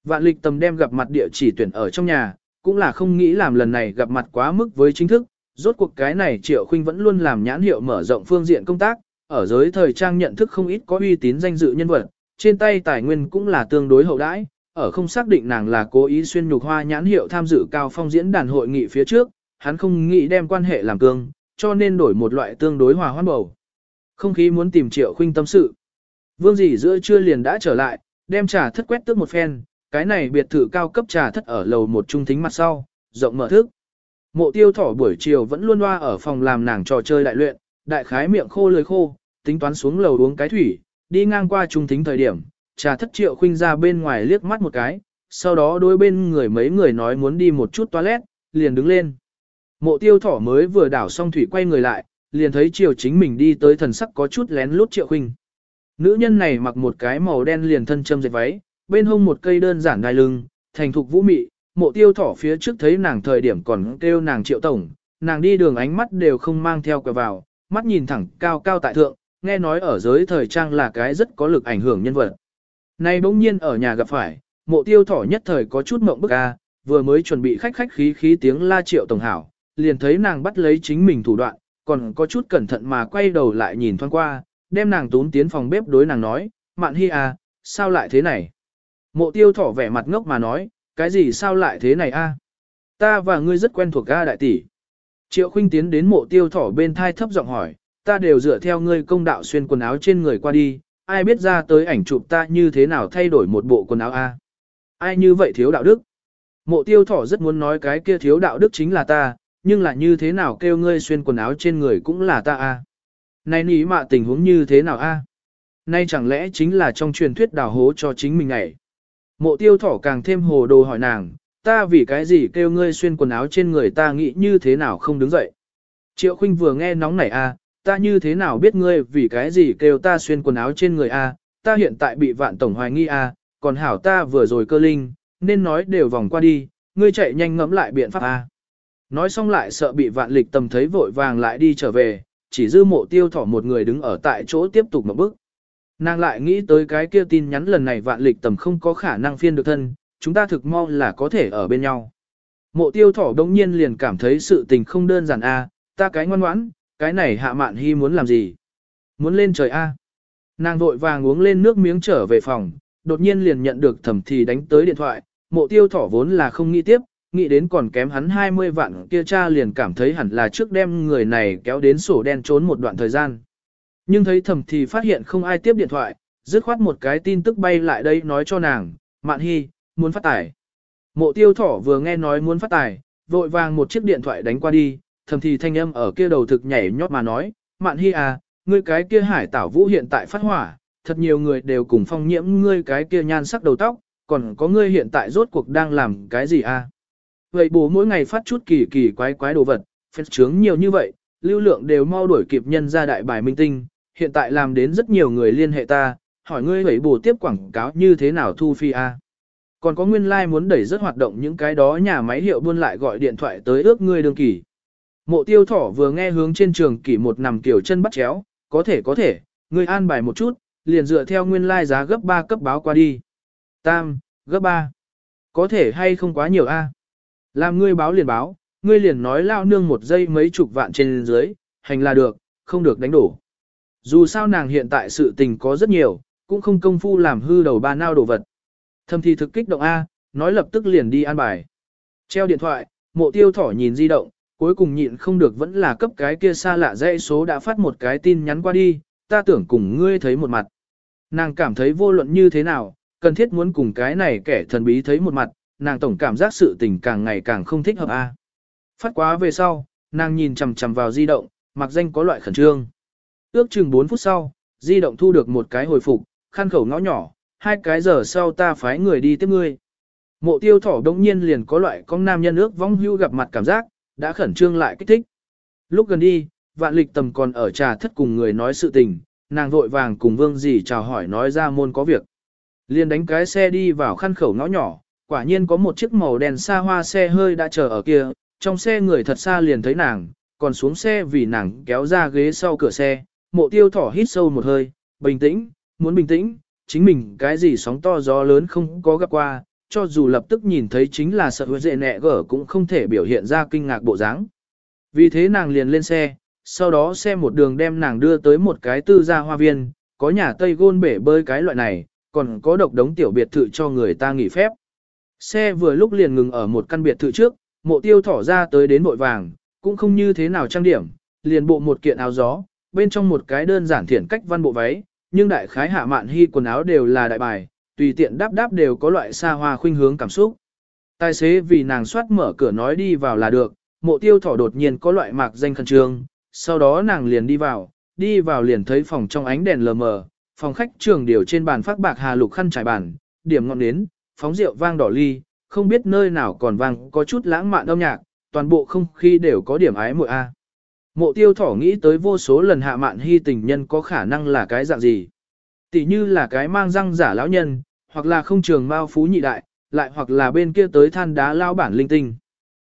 Vạn lịch tầm đem gặp mặt địa chỉ tuyển ở trong nhà, cũng là không nghĩ làm lần này gặp mặt quá mức với chính thức, rốt cuộc cái này triệu khinh vẫn luôn làm nhãn hiệu mở rộng phương diện công tác, ở giới thời trang nhận thức không ít có uy tín danh dự nhân vật, trên tay tài nguyên cũng là tương đối hậu đãi, ở không xác định nàng là cố ý xuyên nhục hoa nhãn hiệu tham dự cao phong diễn đàn hội nghị phía trước, hắn không nghĩ đem quan hệ làm cương, cho nên đổi một loại tương đối hòa hoan bầu. Không khí muốn tìm triệu khuynh tâm sự. Vương dì giữa trưa liền đã trở lại, đem trà thất quét tước một phen, cái này biệt thự cao cấp trà thất ở lầu một trung thính mặt sau, rộng mở thức. Mộ tiêu thỏ buổi chiều vẫn luôn loa ở phòng làm nàng trò chơi đại luyện, đại khái miệng khô lưỡi khô, tính toán xuống lầu uống cái thủy, đi ngang qua trung thính thời điểm, trà thất triệu khuynh ra bên ngoài liếc mắt một cái, sau đó đối bên người mấy người nói muốn đi một chút toilet, liền đứng lên. Mộ tiêu thỏ mới vừa đảo xong thủy quay người lại, liền thấy triều chính mình đi tới thần sắc có chút lén lút triệu khinh. Nữ nhân này mặc một cái màu đen liền thân châm dệt váy, bên hông một cây đơn giản đai lưng, thành thục vũ mị, mộ tiêu thỏ phía trước thấy nàng thời điểm còn kêu nàng triệu tổng, nàng đi đường ánh mắt đều không mang theo quẹo vào, mắt nhìn thẳng cao cao tại thượng, nghe nói ở giới thời trang là cái rất có lực ảnh hưởng nhân vật. Nay bỗng nhiên ở nhà gặp phải, mộ tiêu thỏ nhất thời có chút mộng bức a, vừa mới chuẩn bị khách khách khí khí tiếng la triệu tổng hảo, liền thấy nàng bắt lấy chính mình thủ đoạn, còn có chút cẩn thận mà quay đầu lại nhìn thoáng qua, đem nàng tún tiến phòng bếp đối nàng nói, mạn hi à, sao lại thế này? Mộ tiêu thỏ vẻ mặt ngốc mà nói, cái gì sao lại thế này a? Ta và ngươi rất quen thuộc ga đại tỷ. Triệu khinh tiến đến mộ tiêu thỏ bên thai thấp giọng hỏi, ta đều dựa theo ngươi công đạo xuyên quần áo trên người qua đi, ai biết ra tới ảnh chụp ta như thế nào thay đổi một bộ quần áo a? Ai như vậy thiếu đạo đức? Mộ tiêu thỏ rất muốn nói cái kia thiếu đạo đức chính là ta, nhưng là như thế nào kêu ngươi xuyên quần áo trên người cũng là ta a. Này nỉ mạ tình huống như thế nào a? Nay chẳng lẽ chính là trong truyền thuyết đào hố cho chính mình này? Mộ tiêu thỏ càng thêm hồ đồ hỏi nàng, ta vì cái gì kêu ngươi xuyên quần áo trên người ta nghĩ như thế nào không đứng dậy. Triệu khinh vừa nghe nóng nảy a, ta như thế nào biết ngươi vì cái gì kêu ta xuyên quần áo trên người a, ta hiện tại bị vạn tổng hoài nghi a, còn hảo ta vừa rồi cơ linh, nên nói đều vòng qua đi, ngươi chạy nhanh ngẫm lại biện pháp a. Nói xong lại sợ bị vạn lịch tầm thấy vội vàng lại đi trở về, chỉ dư mộ tiêu thỏ một người đứng ở tại chỗ tiếp tục một bước. Nàng lại nghĩ tới cái kia tin nhắn lần này vạn lịch tầm không có khả năng phiên được thân, chúng ta thực mong là có thể ở bên nhau. Mộ tiêu thỏ đông nhiên liền cảm thấy sự tình không đơn giản a, ta cái ngoan ngoãn, cái này hạ mạn hy muốn làm gì? Muốn lên trời a. Nàng vội vàng uống lên nước miếng trở về phòng, đột nhiên liền nhận được thẩm thì đánh tới điện thoại, mộ tiêu thỏ vốn là không nghĩ tiếp, nghĩ đến còn kém hắn 20 vạn kia cha liền cảm thấy hẳn là trước đem người này kéo đến sổ đen trốn một đoạn thời gian. Nhưng thấy thầm thì phát hiện không ai tiếp điện thoại, dứt khoát một cái tin tức bay lại đây nói cho nàng, Mạn Hy, muốn phát tài. Mộ tiêu thỏ vừa nghe nói muốn phát tài, vội vàng một chiếc điện thoại đánh qua đi, thầm thì thanh âm ở kia đầu thực nhảy nhót mà nói, Mạn Hy à, ngươi cái kia hải tảo vũ hiện tại phát hỏa, thật nhiều người đều cùng phong nhiễm ngươi cái kia nhan sắc đầu tóc, còn có ngươi hiện tại rốt cuộc đang làm cái gì à? Vậy bố mỗi ngày phát chút kỳ kỳ quái quái đồ vật, phép trướng nhiều như vậy, lưu lượng đều mau đuổi kịp nhân ra đại bài minh tinh, hiện tại làm đến rất nhiều người liên hệ ta, hỏi ngươi vậy bố tiếp quảng cáo như thế nào thu phi à? Còn có nguyên lai like muốn đẩy rất hoạt động những cái đó nhà máy hiệu buôn lại gọi điện thoại tới ước ngươi đường kỳ. Mộ tiêu thỏ vừa nghe hướng trên trường kỷ một nằm kiểu chân bắt chéo, có thể có thể, ngươi an bài một chút, liền dựa theo nguyên lai like giá gấp 3 cấp báo qua đi. Tam, gấp 3. Có thể hay không quá nhiều a? Làm ngươi báo liền báo, ngươi liền nói lao nương một giây mấy chục vạn trên dưới, hành là được, không được đánh đổ. Dù sao nàng hiện tại sự tình có rất nhiều, cũng không công phu làm hư đầu ba nao đồ vật. Thâm thi thực kích động A, nói lập tức liền đi an bài. Treo điện thoại, mộ tiêu thỏ nhìn di động, cuối cùng nhịn không được vẫn là cấp cái kia xa lạ dãy số đã phát một cái tin nhắn qua đi, ta tưởng cùng ngươi thấy một mặt. Nàng cảm thấy vô luận như thế nào, cần thiết muốn cùng cái này kẻ thần bí thấy một mặt, nàng tổng cảm giác sự tình càng ngày càng không thích hợp a. Phát quá về sau, nàng nhìn chằm chằm vào di động, mặc danh có loại khẩn trương. Ước chừng 4 phút sau, di động thu được một cái hồi phục, khăn khẩu ngõ nhỏ, hai cái giờ sau ta phái người đi tiếp ngươi. Mộ tiêu thỏ đông nhiên liền có loại con nam nhân ước vong hưu gặp mặt cảm giác, đã khẩn trương lại kích thích. Lúc gần đi, vạn lịch tầm còn ở trà thất cùng người nói sự tình, nàng vội vàng cùng vương dì chào hỏi nói ra môn có việc. Liền đánh cái xe đi vào khăn khẩu ngõ nhỏ, quả nhiên có một chiếc màu đen xa hoa xe hơi đã chờ ở kia, trong xe người thật xa liền thấy nàng, còn xuống xe vì nàng kéo ra ghế sau cửa xe, mộ tiêu thỏ hít sâu một hơi, bình tĩnh, muốn bình tĩnh, chính mình cái gì sóng to gió lớn không có gặp qua, cho dù lập tức nhìn thấy chính là sợ hứa dệ nẹ gở cũng không thể biểu hiện ra kinh ngạc bộ dáng. Vì thế nàng liền lên xe, sau đó xe một đường đem nàng đưa tới một cái tư gia hoa viên, có nhà Tây gôn bể bơi cái loại này, còn có độc đống tiểu biệt thự cho người ta nghỉ phép. Xe vừa lúc liền ngừng ở một căn biệt thự trước, mộ tiêu thỏ ra tới đến bội vàng, cũng không như thế nào trang điểm, liền bộ một kiện áo gió, bên trong một cái đơn giản thiển cách văn bộ váy, nhưng đại khái hạ mạn hy quần áo đều là đại bài, tùy tiện đáp đáp đều có loại xa hoa khuynh hướng cảm xúc. Tài xế vì nàng soát mở cửa nói đi vào là được, mộ tiêu thỏ đột nhiên có loại mạc danh khẩn trương, sau đó nàng liền đi vào, đi vào liền thấy phòng trong ánh đèn lờ mờ, phòng khách trường điều trên bàn phát bạc hà lục khăn trải bàn, điểm ngọn nến, phóng rượu vang đỏ ly, không biết nơi nào còn vang có chút lãng mạn âm nhạc, toàn bộ không khí đều có điểm ái muội a. Mộ tiêu thỏ nghĩ tới vô số lần hạ mạn hy tình nhân có khả năng là cái dạng gì. Tỷ như là cái mang răng giả lão nhân, hoặc là không trường mao phú nhị đại, lại hoặc là bên kia tới than đá lao bản linh tinh.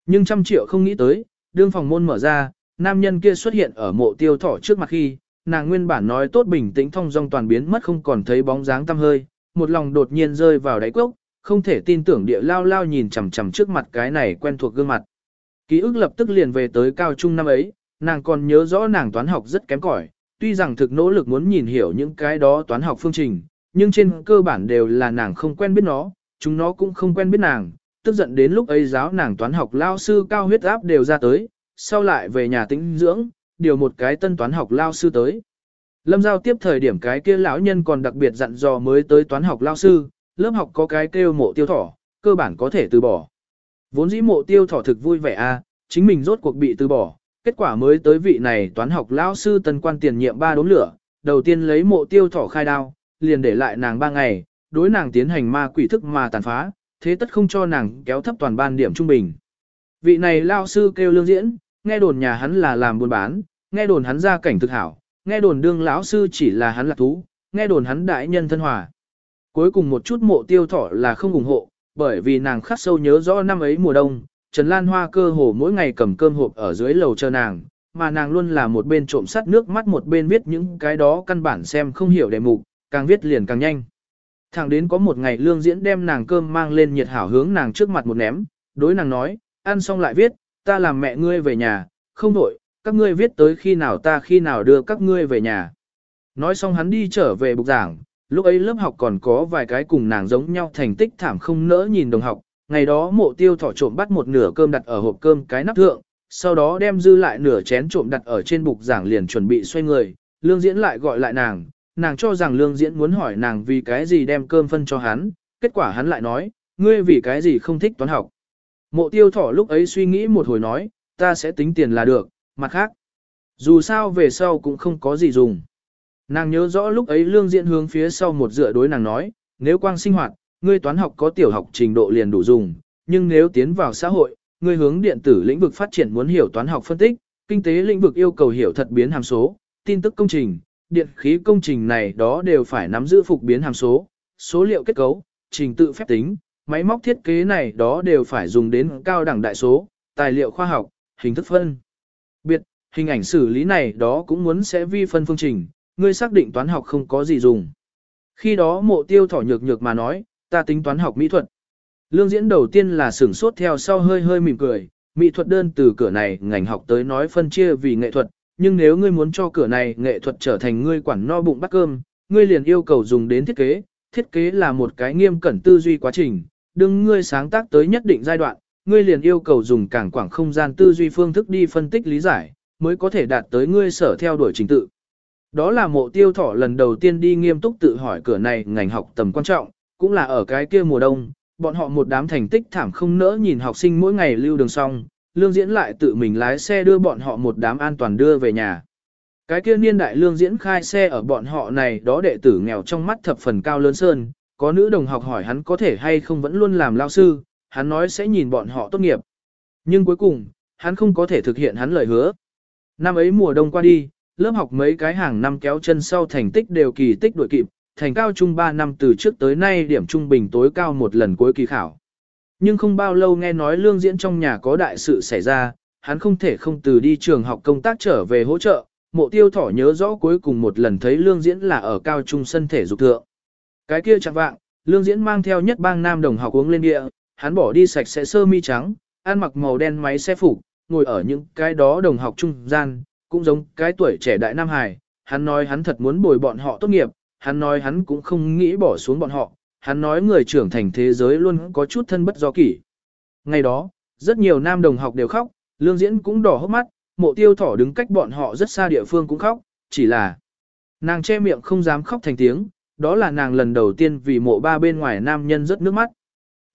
Nhưng trăm triệu không nghĩ tới, đương phòng môn mở ra, nam nhân kia xuất hiện ở mộ tiêu thỏ trước mặt khi, nàng nguyên bản nói tốt bình tĩnh thông dong toàn biến mất không còn thấy bóng dáng tăm hơi, một lòng đột nhiên rơi vào đáy cốc, không thể tin tưởng địa lao lao nhìn chằm chằm trước mặt cái này quen thuộc gương mặt. Ký ức lập tức liền về tới cao trung năm ấy, nàng còn nhớ rõ nàng toán học rất kém cỏi, tuy rằng thực nỗ lực muốn nhìn hiểu những cái đó toán học phương trình, nhưng trên cơ bản đều là nàng không quen biết nó, chúng nó cũng không quen biết nàng, tức giận đến lúc ấy giáo nàng toán học lao sư cao huyết áp đều ra tới, sau lại về nhà tĩnh dưỡng, điều một cái tân toán học lao sư tới. Lâm giao tiếp thời điểm cái kia lão nhân còn đặc biệt dặn dò mới tới toán học lao sư, lớp học có cái kêu mộ tiêu thỏ, cơ bản có thể từ bỏ. Vốn dĩ mộ tiêu thỏ thực vui vẻ a, à, chính mình rốt cuộc bị từ bỏ, kết quả mới tới vị này toán học lão sư tân quan tiền nhiệm ba đốm lửa, đầu tiên lấy mộ tiêu thỏ khai đao, liền để lại nàng ba ngày, đối nàng tiến hành ma quỷ thức mà tàn phá, thế tất không cho nàng kéo thấp toàn ban điểm trung bình. Vị này lao sư kêu lương diễn, nghe đồn nhà hắn là làm buôn bán, nghe đồn hắn ra cảnh thực hảo, nghe đồn đương lão sư chỉ là hắn là thú, nghe đồn hắn đại nhân thân hòa. Cuối cùng một chút mộ tiêu thọ là không ủng hộ, bởi vì nàng khắc sâu nhớ rõ năm ấy mùa đông, Trần Lan Hoa cơ hồ mỗi ngày cầm cơm hộp ở dưới lầu chờ nàng, mà nàng luôn là một bên trộm sắt nước mắt một bên viết những cái đó căn bản xem không hiểu đề mục, càng viết liền càng nhanh. Thẳng đến có một ngày lương diễn đem nàng cơm mang lên nhiệt hảo hướng nàng trước mặt một ném, đối nàng nói, ăn xong lại viết, ta làm mẹ ngươi về nhà, không đổi, các ngươi viết tới khi nào ta khi nào đưa các ngươi về nhà. Nói xong hắn đi trở về bục giảng, Lúc ấy lớp học còn có vài cái cùng nàng giống nhau thành tích thảm không nỡ nhìn đồng học, ngày đó mộ tiêu thỏ trộm bắt một nửa cơm đặt ở hộp cơm cái nắp thượng, sau đó đem dư lại nửa chén trộm đặt ở trên bục giảng liền chuẩn bị xoay người, lương diễn lại gọi lại nàng, nàng cho rằng lương diễn muốn hỏi nàng vì cái gì đem cơm phân cho hắn, kết quả hắn lại nói, ngươi vì cái gì không thích toán học. Mộ tiêu thỏ lúc ấy suy nghĩ một hồi nói, ta sẽ tính tiền là được, mặt khác. Dù sao về sau cũng không có gì dùng. Nàng nhớ rõ lúc ấy lương diễn hướng phía sau một dựa đối nàng nói, nếu quang sinh hoạt, ngươi toán học có tiểu học trình độ liền đủ dùng, nhưng nếu tiến vào xã hội, ngươi hướng điện tử lĩnh vực phát triển muốn hiểu toán học phân tích, kinh tế lĩnh vực yêu cầu hiểu thật biến hàm số, tin tức công trình, điện khí công trình này đó đều phải nắm giữ phục biến hàm số, số liệu kết cấu, trình tự phép tính, máy móc thiết kế này đó đều phải dùng đến cao đẳng đại số, tài liệu khoa học, hình thức phân. Biệt, hình ảnh xử lý này đó cũng muốn sẽ vi phân phương trình, ngươi xác định toán học không có gì dùng. Khi đó mộ tiêu thỏ nhược nhược mà nói, ta tính toán học mỹ thuật. Lương diễn đầu tiên là sửng sốt theo sau hơi hơi mỉm cười, mỹ thuật đơn từ cửa này ngành học tới nói phân chia vì nghệ thuật, nhưng nếu ngươi muốn cho cửa này nghệ thuật trở thành ngươi quản no bụng bắt cơm, ngươi liền yêu cầu dùng đến thiết kế, thiết kế là một cái nghiêm cẩn tư duy quá trình, đừng ngươi sáng tác tới nhất định giai đoạn, ngươi liền yêu cầu dùng cảng quảng không gian tư duy phương thức đi phân tích lý giải, mới có thể đạt tới ngươi sở theo đuổi trình tự. Đó là mộ tiêu thỏ lần đầu tiên đi nghiêm túc tự hỏi cửa này ngành học tầm quan trọng, cũng là ở cái kia mùa đông, bọn họ một đám thành tích thảm không nỡ nhìn học sinh mỗi ngày lưu đường xong, lương diễn lại tự mình lái xe đưa bọn họ một đám an toàn đưa về nhà. Cái kia niên đại lương diễn khai xe ở bọn họ này đó đệ tử nghèo trong mắt thập phần cao lớn sơn, có nữ đồng học hỏi hắn có thể hay không vẫn luôn làm lao sư, hắn nói sẽ nhìn bọn họ tốt nghiệp. Nhưng cuối cùng, hắn không có thể thực hiện hắn lời hứa. Năm ấy mùa đông qua đi, lớp học mấy cái hàng năm kéo chân sau thành tích đều kỳ tích đội kịp, thành cao trung 3 năm từ trước tới nay điểm trung bình tối cao một lần cuối kỳ khảo. Nhưng không bao lâu nghe nói lương diễn trong nhà có đại sự xảy ra, hắn không thể không từ đi trường học công tác trở về hỗ trợ, mộ tiêu thỏ nhớ rõ cuối cùng một lần thấy lương diễn là ở cao trung sân thể dục thượng. Cái kia chẳng vạng, lương diễn mang theo nhất bang nam đồng học uống lên địa, hắn bỏ đi sạch sẽ sơ mi trắng, ăn mặc màu đen máy xe phục, ngồi ở những cái đó đồng học trung gian, cũng giống cái tuổi trẻ đại nam hài, hắn nói hắn thật muốn bồi bọn họ tốt nghiệp, hắn nói hắn cũng không nghĩ bỏ xuống bọn họ, hắn nói người trưởng thành thế giới luôn có chút thân bất do kỷ. Ngày đó, rất nhiều nam đồng học đều khóc, lương diễn cũng đỏ hốc mắt, mộ tiêu thỏ đứng cách bọn họ rất xa địa phương cũng khóc, chỉ là nàng che miệng không dám khóc thành tiếng, đó là nàng lần đầu tiên vì mộ ba bên ngoài nam nhân rất nước mắt.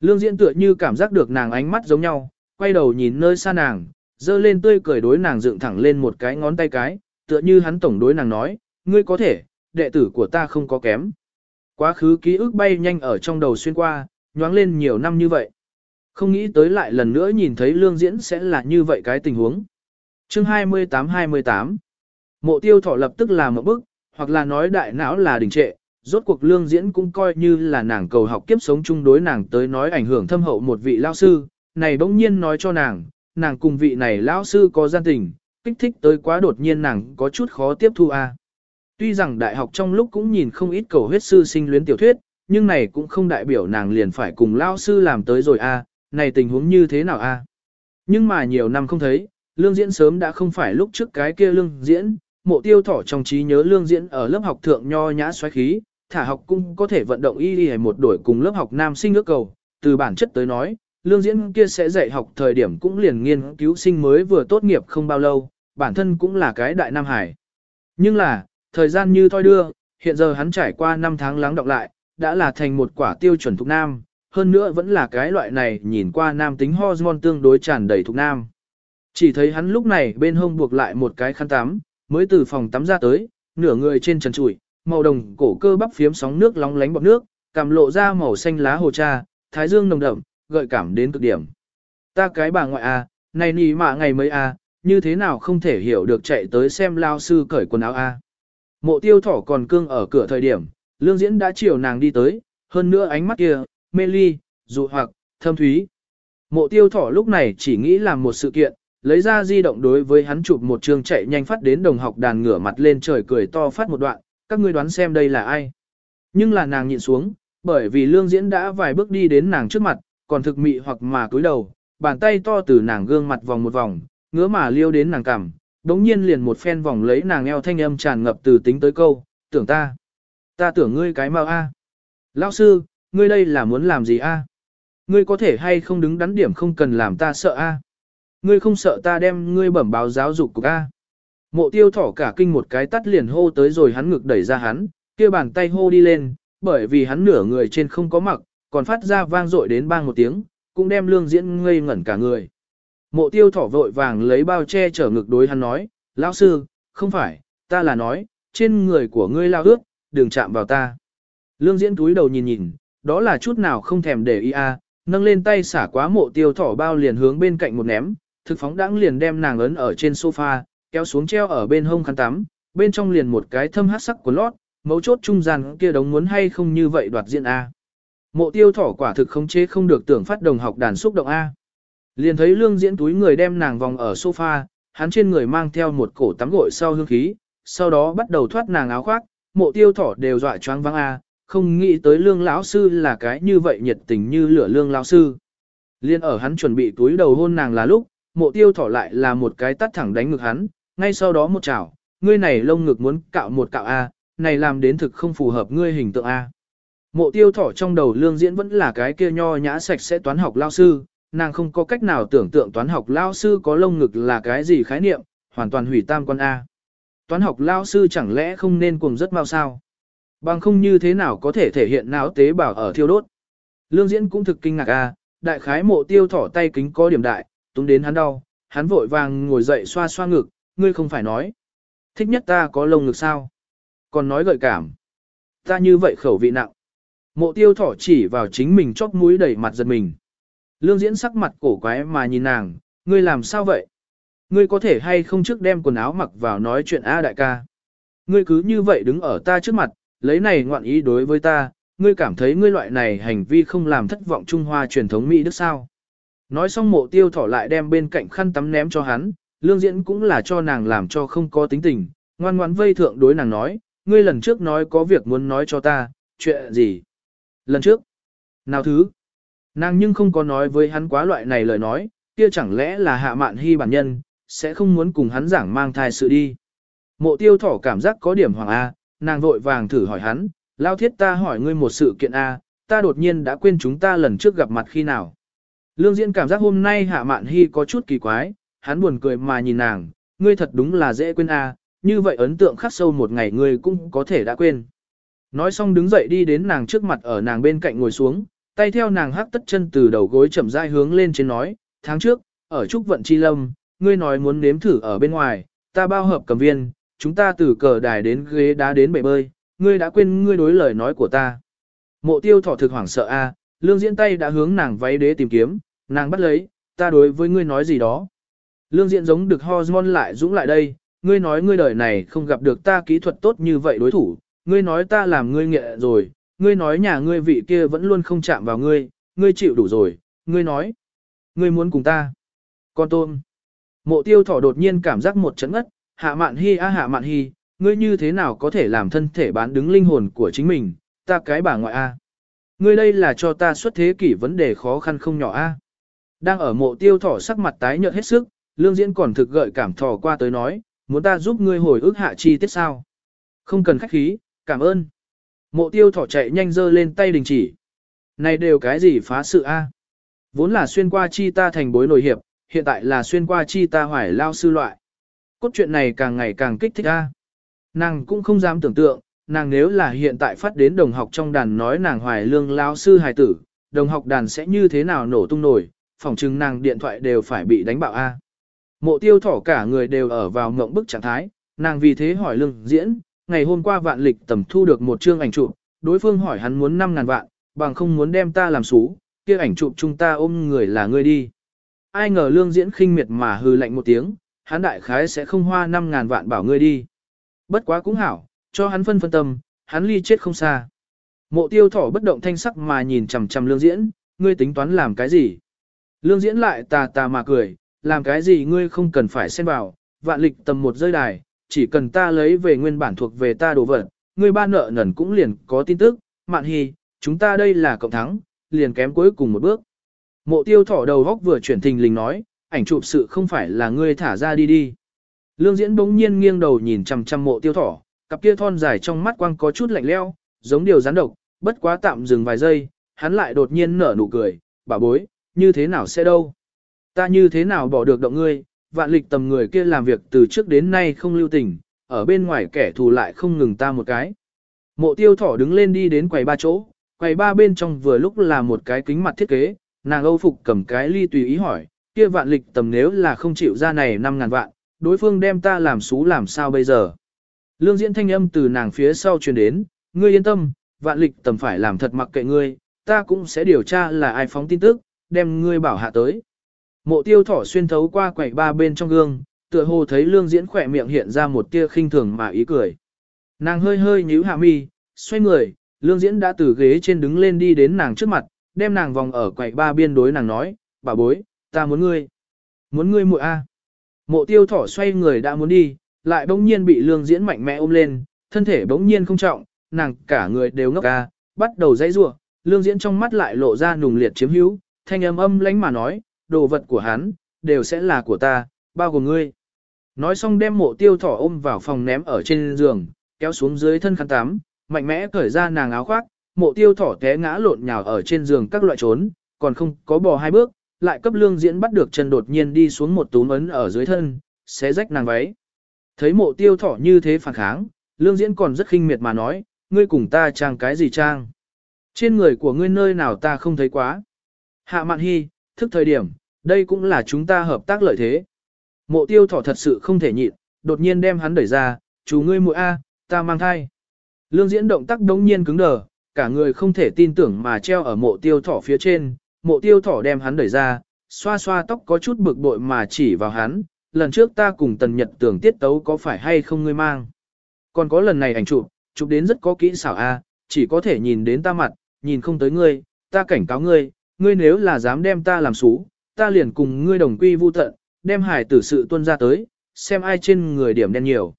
Lương diễn tựa như cảm giác được nàng ánh mắt giống nhau, quay đầu nhìn nơi xa nàng, dơ lên tươi cười đối nàng dựng thẳng lên một cái ngón tay cái, tựa như hắn tổng đối nàng nói, ngươi có thể, đệ tử của ta không có kém. Quá khứ ký ức bay nhanh ở trong đầu xuyên qua, nhoáng lên nhiều năm như vậy. Không nghĩ tới lại lần nữa nhìn thấy lương diễn sẽ là như vậy cái tình huống. Chương 28-28 Mộ tiêu thọ lập tức làm một bức, hoặc là nói đại não là đình trệ, rốt cuộc lương diễn cũng coi như là nàng cầu học kiếp sống chung đối nàng tới nói ảnh hưởng thâm hậu một vị lao sư, này bỗng nhiên nói cho nàng, nàng cùng vị này lão sư có gian tình, kích thích tới quá đột nhiên nàng có chút khó tiếp thu a. Tuy rằng đại học trong lúc cũng nhìn không ít cầu huyết sư sinh luyến tiểu thuyết, nhưng này cũng không đại biểu nàng liền phải cùng lão sư làm tới rồi a, này tình huống như thế nào a? Nhưng mà nhiều năm không thấy, lương diễn sớm đã không phải lúc trước cái kia lương diễn, mộ tiêu thỏ trong trí nhớ lương diễn ở lớp học thượng nho nhã xoáy khí, thả học cũng có thể vận động y y một đổi cùng lớp học nam sinh ước cầu, từ bản chất tới nói, lương diễn kia sẽ dạy học thời điểm cũng liền nghiên cứu sinh mới vừa tốt nghiệp không bao lâu, bản thân cũng là cái đại nam hải. Nhưng là, thời gian như thoi đưa, hiện giờ hắn trải qua 5 tháng lắng đọng lại, đã là thành một quả tiêu chuẩn thục nam, hơn nữa vẫn là cái loại này nhìn qua nam tính hormone tương đối tràn đầy thục nam. Chỉ thấy hắn lúc này bên hông buộc lại một cái khăn tắm, mới từ phòng tắm ra tới, nửa người trên trần trụi, màu đồng cổ cơ bắp phiếm sóng nước lóng lánh bọt nước, cảm lộ ra màu xanh lá hồ cha, thái dương nồng đậm, gợi cảm đến cực điểm. Ta cái bà ngoại à, này nì mạ ngày mấy à, như thế nào không thể hiểu được chạy tới xem lao sư cởi quần áo à. Mộ tiêu thỏ còn cương ở cửa thời điểm, lương diễn đã chiều nàng đi tới, hơn nữa ánh mắt kia, mê ly, dụ hoặc, thâm thúy. Mộ tiêu thỏ lúc này chỉ nghĩ làm một sự kiện, lấy ra di động đối với hắn chụp một chương chạy nhanh phát đến đồng học đàn ngửa mặt lên trời cười to phát một đoạn, các ngươi đoán xem đây là ai. Nhưng là nàng nhịn xuống, bởi vì lương diễn đã vài bước đi đến nàng trước mặt, còn thực mị hoặc mà cúi đầu, bàn tay to từ nàng gương mặt vòng một vòng, ngứa mà liêu đến nàng cằm, đống nhiên liền một phen vòng lấy nàng eo thanh âm tràn ngập từ tính tới câu, tưởng ta. Ta tưởng ngươi cái mau a. Lão sư, ngươi đây là muốn làm gì a? Ngươi có thể hay không đứng đắn điểm không cần làm ta sợ a. Ngươi không sợ ta đem ngươi bẩm báo giáo dục của a. Mộ tiêu thỏ cả kinh một cái tắt liền hô tới rồi hắn ngực đẩy ra hắn, kia bàn tay hô đi lên, bởi vì hắn nửa người trên không có mặc, còn phát ra vang dội đến bang một tiếng, cũng đem lương diễn ngây ngẩn cả người. Mộ tiêu thỏ vội vàng lấy bao che chở ngực đối hắn nói, lão sư, không phải, ta là nói, trên người của ngươi lao ước, đừng chạm vào ta. Lương diễn túi đầu nhìn nhìn, đó là chút nào không thèm để ý a, nâng lên tay xả quá mộ tiêu thỏ bao liền hướng bên cạnh một ném, thực phóng đãng liền đem nàng ấn ở trên sofa, kéo xuống treo ở bên hông khăn tắm, bên trong liền một cái thâm hát sắc của lót, mấu chốt trung gian kia đống muốn hay không như vậy đoạt diện A. Mộ tiêu thỏ quả thực khống chế không được tưởng phát đồng học đàn xúc động A. Liền thấy lương diễn túi người đem nàng vòng ở sofa, hắn trên người mang theo một cổ tắm gội sau hương khí, sau đó bắt đầu thoát nàng áo khoác, mộ tiêu thỏ đều dọa choáng váng A, không nghĩ tới lương lão sư là cái như vậy nhiệt tình như lửa lương lão sư. Liên ở hắn chuẩn bị túi đầu hôn nàng là lúc, mộ tiêu thỏ lại là một cái tắt thẳng đánh ngực hắn, ngay sau đó một chảo, ngươi này lông ngực muốn cạo một cạo A, này làm đến thực không phù hợp ngươi hình tượng A. Mộ tiêu thỏ trong đầu lương diễn vẫn là cái kia nho nhã sạch sẽ toán học lao sư, nàng không có cách nào tưởng tượng toán học lao sư có lông ngực là cái gì khái niệm, hoàn toàn hủy tam quan A. Toán học lao sư chẳng lẽ không nên cùng rất mau sao? Bằng không như thế nào có thể thể hiện não tế bào ở thiêu đốt. Lương diễn cũng thực kinh ngạc A, đại khái mộ tiêu thỏ tay kính có điểm đại, túng đến hắn đau, hắn vội vàng ngồi dậy xoa xoa ngực, ngươi không phải nói. Thích nhất ta có lông ngực sao? Còn nói gợi cảm. Ta như vậy khẩu vị nặng. Mộ tiêu thỏ chỉ vào chính mình chóp mũi đẩy mặt giật mình. Lương diễn sắc mặt cổ quái mà nhìn nàng, ngươi làm sao vậy? Ngươi có thể hay không trước đem quần áo mặc vào nói chuyện A đại ca? Ngươi cứ như vậy đứng ở ta trước mặt, lấy này ngoạn ý đối với ta, ngươi cảm thấy ngươi loại này hành vi không làm thất vọng Trung Hoa truyền thống Mỹ Đức sao? Nói xong mộ tiêu thỏ lại đem bên cạnh khăn tắm ném cho hắn, lương diễn cũng là cho nàng làm cho không có tính tình, ngoan ngoãn vây thượng đối nàng nói, ngươi lần trước nói có việc muốn nói cho ta, chuyện gì? Lần trước? Nào thứ? Nàng nhưng không có nói với hắn quá loại này lời nói, kia chẳng lẽ là hạ mạn hy bản nhân, sẽ không muốn cùng hắn giảng mang thai sự đi. Mộ tiêu thỏ cảm giác có điểm hoàng A, nàng vội vàng thử hỏi hắn, lao thiết ta hỏi ngươi một sự kiện A, ta đột nhiên đã quên chúng ta lần trước gặp mặt khi nào. Lương Diễn cảm giác hôm nay hạ mạn hy có chút kỳ quái, hắn buồn cười mà nhìn nàng, ngươi thật đúng là dễ quên A, như vậy ấn tượng khắc sâu một ngày ngươi cũng có thể đã quên. Nói xong đứng dậy đi đến nàng trước mặt ở nàng bên cạnh ngồi xuống, tay theo nàng hắc tất chân từ đầu gối chậm rãi hướng lên trên nói, tháng trước, ở Trúc Vận Chi Lâm, ngươi nói muốn nếm thử ở bên ngoài, ta bao hợp cầm viên, chúng ta từ cờ đài đến ghế đá đến bể bơi, ngươi đã quên ngươi đối lời nói của ta. Mộ tiêu thỏ thực hoảng sợ a, lương diễn tay đã hướng nàng váy đế tìm kiếm, nàng bắt lấy, ta đối với ngươi nói gì đó. Lương diễn giống được hormone lại dũng lại đây, ngươi nói ngươi đời này không gặp được ta kỹ thuật tốt như vậy đối thủ, ngươi nói ta làm ngươi nghệ rồi, ngươi nói nhà ngươi vị kia vẫn luôn không chạm vào ngươi, ngươi chịu đủ rồi, ngươi nói, ngươi muốn cùng ta. Con tôm. Mộ tiêu thỏ đột nhiên cảm giác một chấn ngất, hạ mạn hy a hạ mạn hy, ngươi như thế nào có thể làm thân thể bán đứng linh hồn của chính mình, ta cái bà ngoại a. Ngươi đây là cho ta xuất thế kỷ vấn đề khó khăn không nhỏ a. Đang ở mộ tiêu thỏ sắc mặt tái nhợt hết sức, lương diễn còn thực gợi cảm thỏ qua tới nói, muốn ta giúp ngươi hồi ức hạ chi tiết sao. Không cần khách khí, cảm ơn. Mộ tiêu thỏ chạy nhanh dơ lên tay đình chỉ. Này đều cái gì phá sự a? Vốn là xuyên qua chi ta thành bối nổi hiệp, hiện tại là xuyên qua chi ta hoài lao sư loại. Cốt truyện này càng ngày càng kích thích a. Nàng cũng không dám tưởng tượng, nàng nếu là hiện tại phát đến đồng học trong đàn nói nàng hoài lương lao sư hài tử, đồng học đàn sẽ như thế nào nổ tung nổi, phỏng chừng nàng điện thoại đều phải bị đánh bạo a. Mộ tiêu thỏ cả người đều ở vào ngộng bức trạng thái, nàng vì thế hỏi lương diễn, ngày hôm qua vạn lịch tầm thu được một chương ảnh chụp, đối phương hỏi hắn muốn 5.000 vạn, bằng không muốn đem ta làm xú, kia ảnh chụp chúng ta ôm người là ngươi đi. Ai ngờ lương diễn khinh miệt mà hư lạnh một tiếng, hắn đại khái sẽ không hoa 5.000 vạn bảo ngươi đi. Bất quá cũng hảo, cho hắn phân phân tâm, hắn ly chết không xa. Mộ tiêu thỏ bất động thanh sắc mà nhìn chằm chằm lương diễn, ngươi tính toán làm cái gì? Lương diễn lại tà tà mà cười, làm cái gì ngươi không cần phải xen vào, vạn lịch tầm một rơi đài, chỉ cần ta lấy về nguyên bản thuộc về ta đồ vật, người ba nợ nần cũng liền có tin tức, mạn hy, chúng ta đây là cộng thắng, liền kém cuối cùng một bước. Mộ tiêu thỏ đầu góc vừa chuyển thình lình nói, ảnh chụp sự không phải là ngươi thả ra đi đi. Lương diễn bỗng nhiên nghiêng đầu nhìn chằm chằm mộ tiêu thỏ, cặp kia thon dài trong mắt quang có chút lạnh leo, giống điều rắn độc, bất quá tạm dừng vài giây, hắn lại đột nhiên nở nụ cười, bà bối, như thế nào sẽ đâu? Ta như thế nào bỏ được động ngươi, vạn lịch tầm người kia làm việc từ trước đến nay không lưu tình, ở bên ngoài kẻ thù lại không ngừng ta một cái. Mộ tiêu thỏ đứng lên đi đến quầy ba chỗ, quầy ba bên trong vừa lúc là một cái kính mặt thiết kế, nàng âu phục cầm cái ly tùy ý hỏi, kia vạn lịch tầm nếu là không chịu ra này 5 ngàn vạn, đối phương đem ta làm xú làm sao bây giờ. Lương diễn thanh âm từ nàng phía sau truyền đến, ngươi yên tâm, vạn lịch tầm phải làm thật mặc kệ ngươi, ta cũng sẽ điều tra là ai phóng tin tức, đem ngươi bảo hạ tới. Mộ tiêu thỏ xuyên thấu qua quầy ba bên trong gương, tựa hồ thấy lương diễn khỏe miệng hiện ra một tia khinh thường mà ý cười. Nàng hơi hơi nhíu hạ mi, xoay người, lương diễn đã từ ghế trên đứng lên đi đến nàng trước mặt, đem nàng vòng ở quầy ba biên đối nàng nói, bà bối, ta muốn ngươi. Muốn ngươi muội a. Mộ tiêu thỏ xoay người đã muốn đi, lại bỗng nhiên bị lương diễn mạnh mẽ ôm lên, thân thể bỗng nhiên không trọng, nàng cả người đều ngốc ca, bắt đầu dãy rủa lương diễn trong mắt lại lộ ra nùng liệt chiếm hữu, thanh âm âm lánh mà nói, đồ vật của hắn, đều sẽ là của ta, bao gồm ngươi. Nói xong đem mộ tiêu thỏ ôm vào phòng ném ở trên giường, kéo xuống dưới thân khăn tắm, mạnh mẽ cởi ra nàng áo khoác, mộ tiêu thỏ té ngã lộn nhào ở trên giường các loại trốn, còn không có bò hai bước, lại cấp lương diễn bắt được chân đột nhiên đi xuống một túm ấn ở dưới thân, xé rách nàng váy. Thấy mộ tiêu thỏ như thế phản kháng, lương diễn còn rất khinh miệt mà nói, ngươi cùng ta trang cái gì trang. Trên người của ngươi nơi nào ta không thấy quá. Hạ mạn hy, thức thời điểm, đây cũng là chúng ta hợp tác lợi thế. Mộ tiêu thỏ thật sự không thể nhịn, đột nhiên đem hắn đẩy ra, chú ngươi muội A, ta mang thai. Lương diễn động tác đống nhiên cứng đờ, cả người không thể tin tưởng mà treo ở mộ tiêu thỏ phía trên, mộ tiêu thỏ đem hắn đẩy ra, xoa xoa tóc có chút bực bội mà chỉ vào hắn, lần trước ta cùng tần nhật tưởng tiết tấu có phải hay không ngươi mang. Còn có lần này ảnh chụp, chụp đến rất có kỹ xảo a, chỉ có thể nhìn đến ta mặt, nhìn không tới ngươi, ta cảnh cáo ngươi, ngươi nếu là dám đem ta làm xú, ta liền cùng ngươi đồng quy vu tận, đem hải tử sự tuân ra tới, xem ai trên người điểm đen nhiều.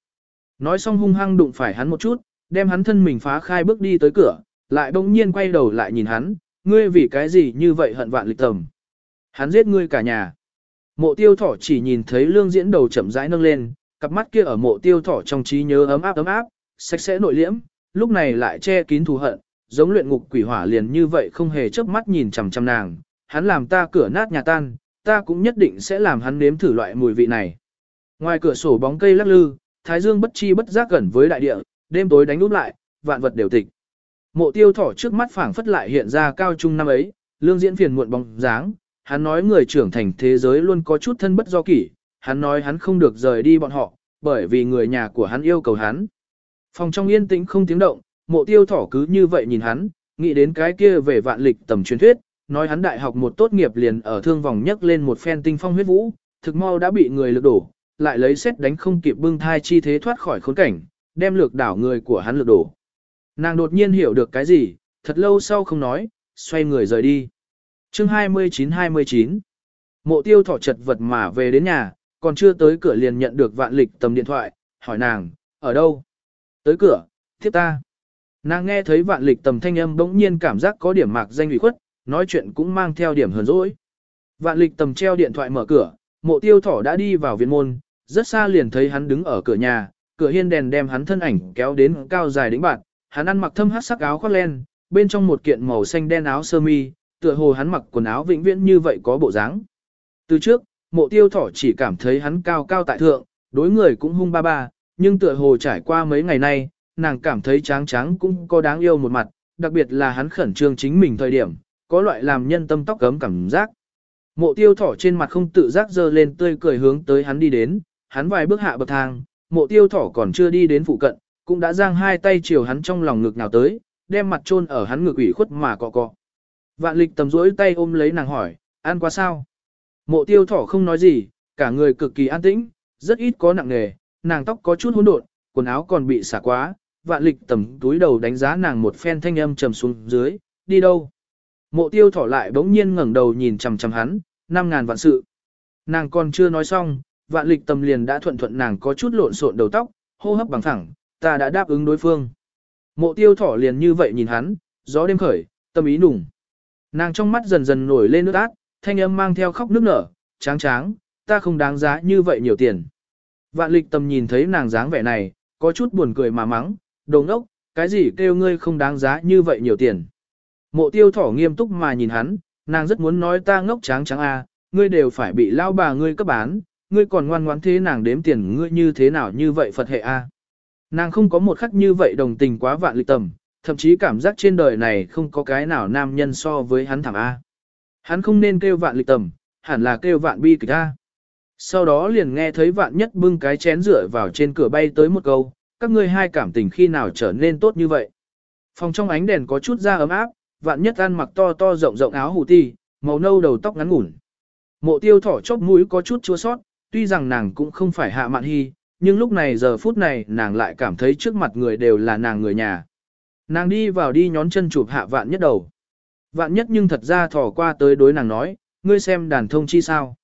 Nói xong hung hăng đụng phải hắn một chút, đem hắn thân mình phá khai bước đi tới cửa, lại bỗng nhiên quay đầu lại nhìn hắn, ngươi vì cái gì như vậy hận vạn lịch tầm. Hắn giết ngươi cả nhà. Mộ tiêu thỏ chỉ nhìn thấy lương diễn đầu chậm rãi nâng lên, cặp mắt kia ở mộ tiêu thỏ trong trí nhớ ấm áp ấm áp, sạch sẽ nội liễm, lúc này lại che kín thù hận, giống luyện ngục quỷ hỏa liền như vậy không hề chớp mắt nhìn chằm chằm nàng, hắn làm ta cửa nát nhà tan, ta cũng nhất định sẽ làm hắn nếm thử loại mùi vị này. Ngoài cửa sổ bóng cây lắc lư, thái dương bất chi bất giác gần với đại địa, đêm tối đánh úp lại, vạn vật đều tịch. Mộ tiêu thỏ trước mắt phảng phất lại hiện ra cao trung năm ấy, lương diễn phiền muộn bóng dáng, hắn nói người trưởng thành thế giới luôn có chút thân bất do kỷ, hắn nói hắn không được rời đi bọn họ, bởi vì người nhà của hắn yêu cầu hắn. Phòng trong yên tĩnh không tiếng động, mộ tiêu thỏ cứ như vậy nhìn hắn, nghĩ đến cái kia về vạn lịch tầm truyền thuyết, nói hắn đại học một tốt nghiệp liền ở thương vòng nhấc lên một phen tinh phong huyết vũ, thực mau đã bị người lực đổ, lại lấy xét đánh không kịp bưng thai chi thế thoát khỏi khốn cảnh, đem lược đảo người của hắn lực đổ. Nàng đột nhiên hiểu được cái gì, thật lâu sau không nói, xoay người rời đi. chương 29-29 Mộ tiêu thỏ chật vật mà về đến nhà, còn chưa tới cửa liền nhận được vạn lịch tầm điện thoại, hỏi nàng, ở đâu? Tới cửa, tiếp ta. Nàng nghe thấy vạn lịch tầm thanh âm bỗng nhiên cảm giác có điểm mạc danh ủy khuất, nói chuyện cũng mang theo điểm hờn dỗi. Vạn lịch tầm treo điện thoại mở cửa, mộ tiêu thỏ đã đi vào viện môn, rất xa liền thấy hắn đứng ở cửa nhà, cửa hiên đèn đem hắn thân ảnh kéo đến cao dài đỉnh bạn, hắn ăn mặc thâm hát sắc áo khoác len, bên trong một kiện màu xanh đen áo sơ mi, tựa hồ hắn mặc quần áo vĩnh viễn như vậy có bộ dáng. Từ trước, mộ tiêu thỏ chỉ cảm thấy hắn cao cao tại thượng, đối người cũng hung ba ba, nhưng tựa hồ trải qua mấy ngày nay, nàng cảm thấy tráng tráng cũng có đáng yêu một mặt, đặc biệt là hắn khẩn trương chính mình thời điểm, có loại làm nhân tâm tóc cấm cảm giác. Mộ tiêu thỏ trên mặt không tự giác dơ lên tươi cười hướng tới hắn đi đến, hắn vài bước hạ bậc thang, mộ tiêu thỏ còn chưa đi đến phụ cận, cũng đã giang hai tay chiều hắn trong lòng ngực nào tới, đem mặt chôn ở hắn ngực ủy khuất mà cọ cọ. Vạn lịch tầm rỗi tay ôm lấy nàng hỏi, ăn qua sao? Mộ tiêu thỏ không nói gì, cả người cực kỳ an tĩnh, rất ít có nặng nề, nàng tóc có chút hỗn độn, quần áo còn bị xả quá, vạn lịch tầm túi đầu đánh giá nàng một phen thanh âm trầm xuống dưới, đi đâu? Mộ tiêu thỏ lại bỗng nhiên ngẩng đầu nhìn chằm chằm hắn, năm ngàn vạn sự. Nàng còn chưa nói xong, vạn lịch tầm liền đã thuận thuận nàng có chút lộn xộn đầu tóc, hô hấp bằng thẳng, ta đã đáp ứng đối phương. Mộ tiêu thỏ liền như vậy nhìn hắn, gió đêm khởi, tâm ý nùng. Nàng trong mắt dần dần nổi lên nước át, thanh âm mang theo khóc nước nở, tráng tráng, ta không đáng giá như vậy nhiều tiền. Vạn lịch tầm nhìn thấy nàng dáng vẻ này, có chút buồn cười mà mắng, đồ ngốc, cái gì kêu ngươi không đáng giá như vậy nhiều tiền. Mộ tiêu thỏ nghiêm túc mà nhìn hắn, nàng rất muốn nói ta ngốc tráng trắng a, à, ngươi đều phải bị lao bà ngươi cấp bán, ngươi còn ngoan ngoãn thế nàng đếm tiền ngươi như thế nào như vậy Phật hệ a. Nàng không có một khắc như vậy đồng tình quá vạn lịch tầm, thậm chí cảm giác trên đời này không có cái nào nam nhân so với hắn thẳng A. À? Hắn không nên kêu vạn lịch tầm, hẳn là kêu vạn bi kịch A. Sau đó liền nghe thấy vạn nhất bưng cái chén rửa vào trên cửa bay tới một câu, các ngươi hai cảm tình khi nào trở nên tốt như vậy. Phòng trong ánh đèn có chút da ấm áp, vạn nhất ăn mặc to to rộng rộng áo hủ ti, màu nâu đầu tóc ngắn ngủn. Mộ tiêu thỏ chóp mũi có chút chua sót, tuy rằng nàng cũng không phải hạ mạn hy, nhưng lúc này giờ phút này nàng lại cảm thấy trước mặt người đều là nàng người nhà. Nàng đi vào đi nhón chân chụp hạ vạn nhất đầu. Vạn nhất nhưng thật ra thỏ qua tới đối nàng nói, ngươi xem đàn thông chi sao.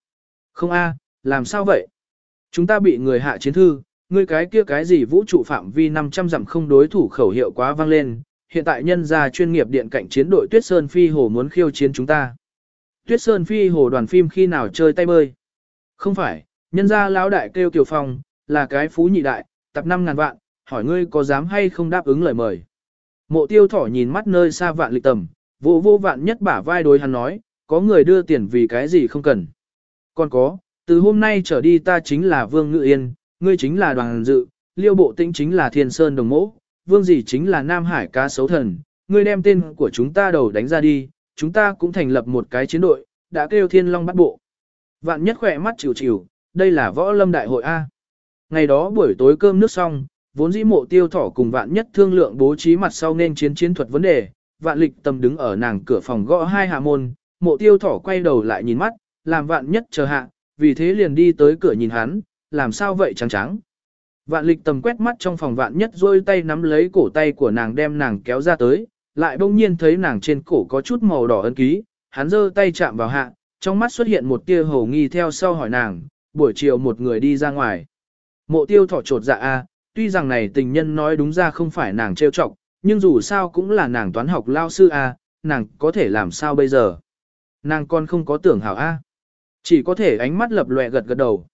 Không a, làm sao vậy? Chúng ta bị người hạ chiến thư, ngươi cái kia cái gì vũ trụ phạm vi 500 dặm không đối thủ khẩu hiệu quá vang lên, hiện tại nhân gia chuyên nghiệp điện cạnh chiến đội Tuyết Sơn Phi Hồ muốn khiêu chiến chúng ta. Tuyết Sơn Phi Hồ đoàn phim khi nào chơi tay bơi? Không phải, nhân gia lão đại kêu Kiều Phong, là cái phú nhị đại, tập 5 ngàn vạn, hỏi ngươi có dám hay không đáp ứng lời mời. Mộ tiêu thỏ nhìn mắt nơi xa vạn lịch tầm, vô vô vạn nhất bả vai đối hắn nói, có người đưa tiền vì cái gì không cần. Còn có, từ hôm nay trở đi ta chính là Vương Ngự Yên, ngươi chính là đoàn dự, liêu bộ tĩnh chính là thiên sơn đồng mẫu, vương gì chính là Nam Hải cá sấu thần, ngươi đem tên của chúng ta đầu đánh ra đi, chúng ta cũng thành lập một cái chiến đội, đã kêu thiên long bắt bộ. Vạn nhất khỏe mắt chịu chịu, đây là võ lâm đại hội A. Ngày đó buổi tối cơm nước xong, vốn dĩ mộ tiêu thỏ cùng vạn nhất thương lượng bố trí mặt sau nên chiến chiến thuật vấn đề, vạn lịch tầm đứng ở nàng cửa phòng gõ hai hạ môn, mộ tiêu thỏ quay đầu lại nhìn mắt, làm vạn nhất chờ hạ, vì thế liền đi tới cửa nhìn hắn, làm sao vậy trắng trắng. Vạn lịch tầm quét mắt trong phòng vạn nhất rôi tay nắm lấy cổ tay của nàng đem nàng kéo ra tới, lại bỗng nhiên thấy nàng trên cổ có chút màu đỏ ấn ký, hắn giơ tay chạm vào hạ, trong mắt xuất hiện một tia hồ nghi theo sau hỏi nàng, buổi chiều một người đi ra ngoài. Mộ tiêu thỏ trột dạ a, tuy rằng này tình nhân nói đúng ra không phải nàng trêu chọc, nhưng dù sao cũng là nàng toán học lao sư a, nàng có thể làm sao bây giờ. Nàng con không có tưởng hảo a. Chỉ có thể ánh mắt lập lòe gật gật đầu.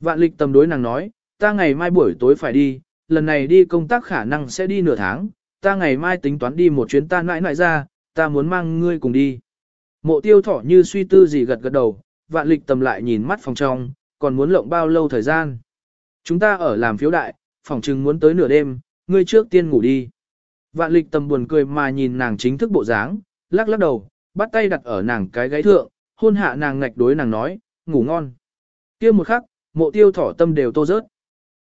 Vạn lịch tầm đối nàng nói, ta ngày mai buổi tối phải đi, lần này đi công tác khả năng sẽ đi nửa tháng, ta ngày mai tính toán đi một chuyến ta nãi nãi ra, ta muốn mang ngươi cùng đi. Mộ tiêu thỏ như suy tư gì gật gật đầu, vạn lịch tầm lại nhìn mắt phòng trong, còn muốn lộng bao lâu thời gian. Chúng ta ở làm phiếu đại, phòng chừng muốn tới nửa đêm, ngươi trước tiên ngủ đi. Vạn lịch tầm buồn cười mà nhìn nàng chính thức bộ dáng, lắc lắc đầu, bắt tay đặt ở nàng cái gáy thượng, hôn hạ nàng ngạch đối nàng nói, ngủ ngon. kia một khắc, mộ tiêu thỏ tâm đều tô rớt.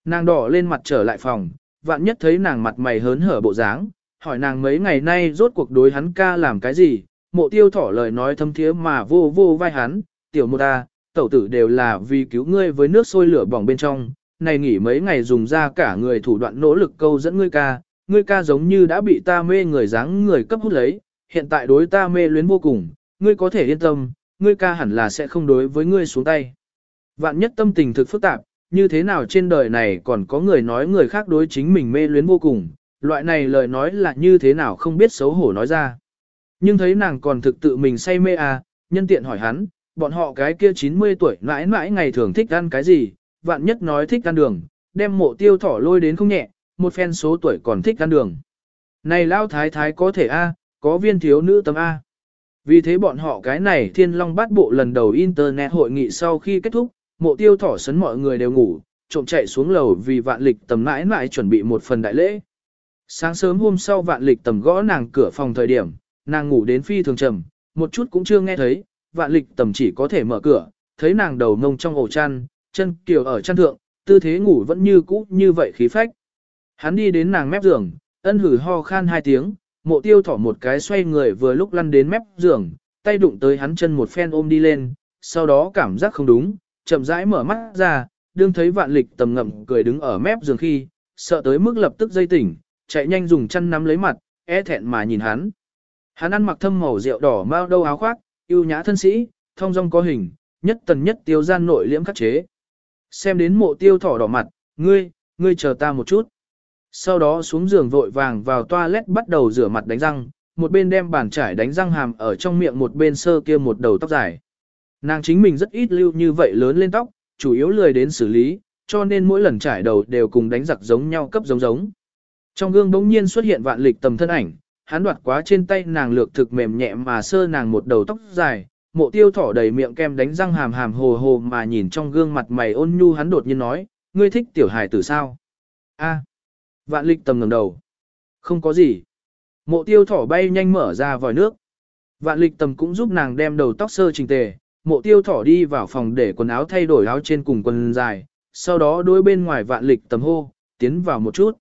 Nàng đỏ lên mặt trở lại phòng, vạn nhất thấy nàng mặt mày hớn hở bộ dáng, hỏi nàng mấy ngày nay rốt cuộc đối hắn ca làm cái gì, mộ tiêu thỏ lời nói thâm thiế mà vô vô vai hắn, tiểu một ta, tẩu tử đều là vì cứu ngươi với nước sôi lửa bỏng bên trong, này nghỉ mấy ngày dùng ra cả người thủ đoạn nỗ lực câu dẫn ngươi ca, ngươi ca giống như đã bị ta mê người dáng người cấp hút lấy, hiện tại đối ta mê luyến vô cùng, ngươi có thể yên tâm, ngươi ca hẳn là sẽ không đối với ngươi xuống tay. Vạn nhất tâm tình thực phức tạp, như thế nào trên đời này còn có người nói người khác đối chính mình mê luyến vô cùng, loại này lời nói là như thế nào không biết xấu hổ nói ra. Nhưng thấy nàng còn thực tự mình say mê à, nhân tiện hỏi hắn, bọn họ cái kia 90 tuổi mãi mãi ngày thường thích ăn cái gì, vạn nhất nói thích ăn đường, đem mộ tiêu thỏ lôi đến không nhẹ, một phen số tuổi còn thích ăn đường. Này lao thái thái có thể A, có viên thiếu nữ tấm A. Vì thế bọn họ cái này thiên long bát bộ lần đầu internet hội nghị sau khi kết thúc, mộ tiêu thỏ sấn mọi người đều ngủ, trộm chạy xuống lầu vì vạn lịch tầm mãi mãi chuẩn bị một phần đại lễ. Sáng sớm hôm sau vạn lịch tầm gõ nàng cửa phòng thời điểm, nàng ngủ đến phi thường trầm, một chút cũng chưa nghe thấy, vạn lịch tầm chỉ có thể mở cửa, thấy nàng đầu mông trong ổ chăn, chân kiều ở chăn thượng, tư thế ngủ vẫn như cũ như vậy khí phách. Hắn đi đến nàng mép giường, ân hử ho khan hai tiếng, mộ tiêu thỏ một cái xoay người vừa lúc lăn đến mép giường, tay đụng tới hắn chân một phen ôm đi lên, sau đó cảm giác không đúng, chậm rãi mở mắt ra, đương thấy vạn lịch tầm ngậm cười đứng ở mép giường khi, sợ tới mức lập tức dây tỉnh, chạy nhanh dùng chân nắm lấy mặt, e thẹn mà nhìn hắn. Hắn ăn mặc thâm màu rượu đỏ mao đâu áo khoác, yêu nhã thân sĩ, thông dong có hình, nhất tần nhất tiêu gian nội liễm khắc chế. Xem đến mộ tiêu thỏ đỏ mặt, ngươi, ngươi chờ ta một chút. Sau đó xuống giường vội vàng vào toilet bắt đầu rửa mặt đánh răng, một bên đem bàn trải đánh răng hàm ở trong miệng một bên sơ kia một đầu tóc dài. Nàng chính mình rất ít lưu như vậy lớn lên tóc, chủ yếu lười đến xử lý, cho nên mỗi lần trải đầu đều cùng đánh giặc giống nhau cấp giống giống. Trong gương bỗng nhiên xuất hiện vạn lịch tầm thân ảnh, hắn đoạt quá trên tay nàng lược thực mềm nhẹ mà sơ nàng một đầu tóc dài, mộ tiêu thỏ đầy miệng kem đánh răng hàm hàm hồ hồ mà nhìn trong gương mặt mày ôn nhu hắn đột nhiên nói, ngươi thích tiểu hài tử sao? A. Vạn lịch tầm ngẩng đầu. Không có gì. Mộ tiêu thỏ bay nhanh mở ra vòi nước. Vạn lịch tầm cũng giúp nàng đem đầu tóc sơ trình tề. Mộ tiêu thỏ đi vào phòng để quần áo thay đổi áo trên cùng quần dài. Sau đó đối bên ngoài vạn lịch tầm hô, tiến vào một chút.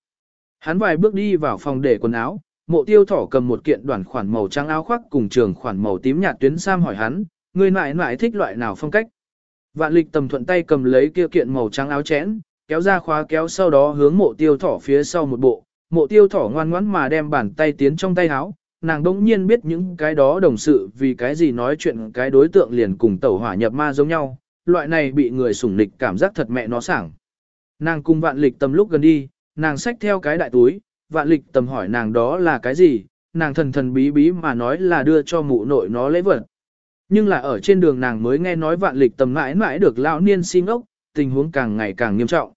Hắn vài bước đi vào phòng để quần áo. Mộ tiêu thỏ cầm một kiện đoàn khoản màu trắng áo khoác cùng trường khoản màu tím nhạt tuyến sam hỏi hắn, người nại nại thích loại nào phong cách. Vạn lịch tầm thuận tay cầm lấy kia kiện màu trắng áo chẽn, kéo ra khóa kéo sau đó hướng mộ tiêu thỏ phía sau một bộ, mộ tiêu thỏ ngoan ngoãn mà đem bàn tay tiến trong tay áo, nàng đống nhiên biết những cái đó đồng sự vì cái gì nói chuyện cái đối tượng liền cùng tẩu hỏa nhập ma giống nhau, loại này bị người sủng lịch cảm giác thật mẹ nó sảng. Nàng cùng vạn lịch tầm lúc gần đi, nàng xách theo cái đại túi, vạn lịch tầm hỏi nàng đó là cái gì, nàng thần thần bí bí mà nói là đưa cho mụ nội nó lễ vật. Nhưng là ở trên đường nàng mới nghe nói vạn lịch tầm mãi mãi được lão niên xin ốc, tình huống càng ngày càng nghiêm trọng.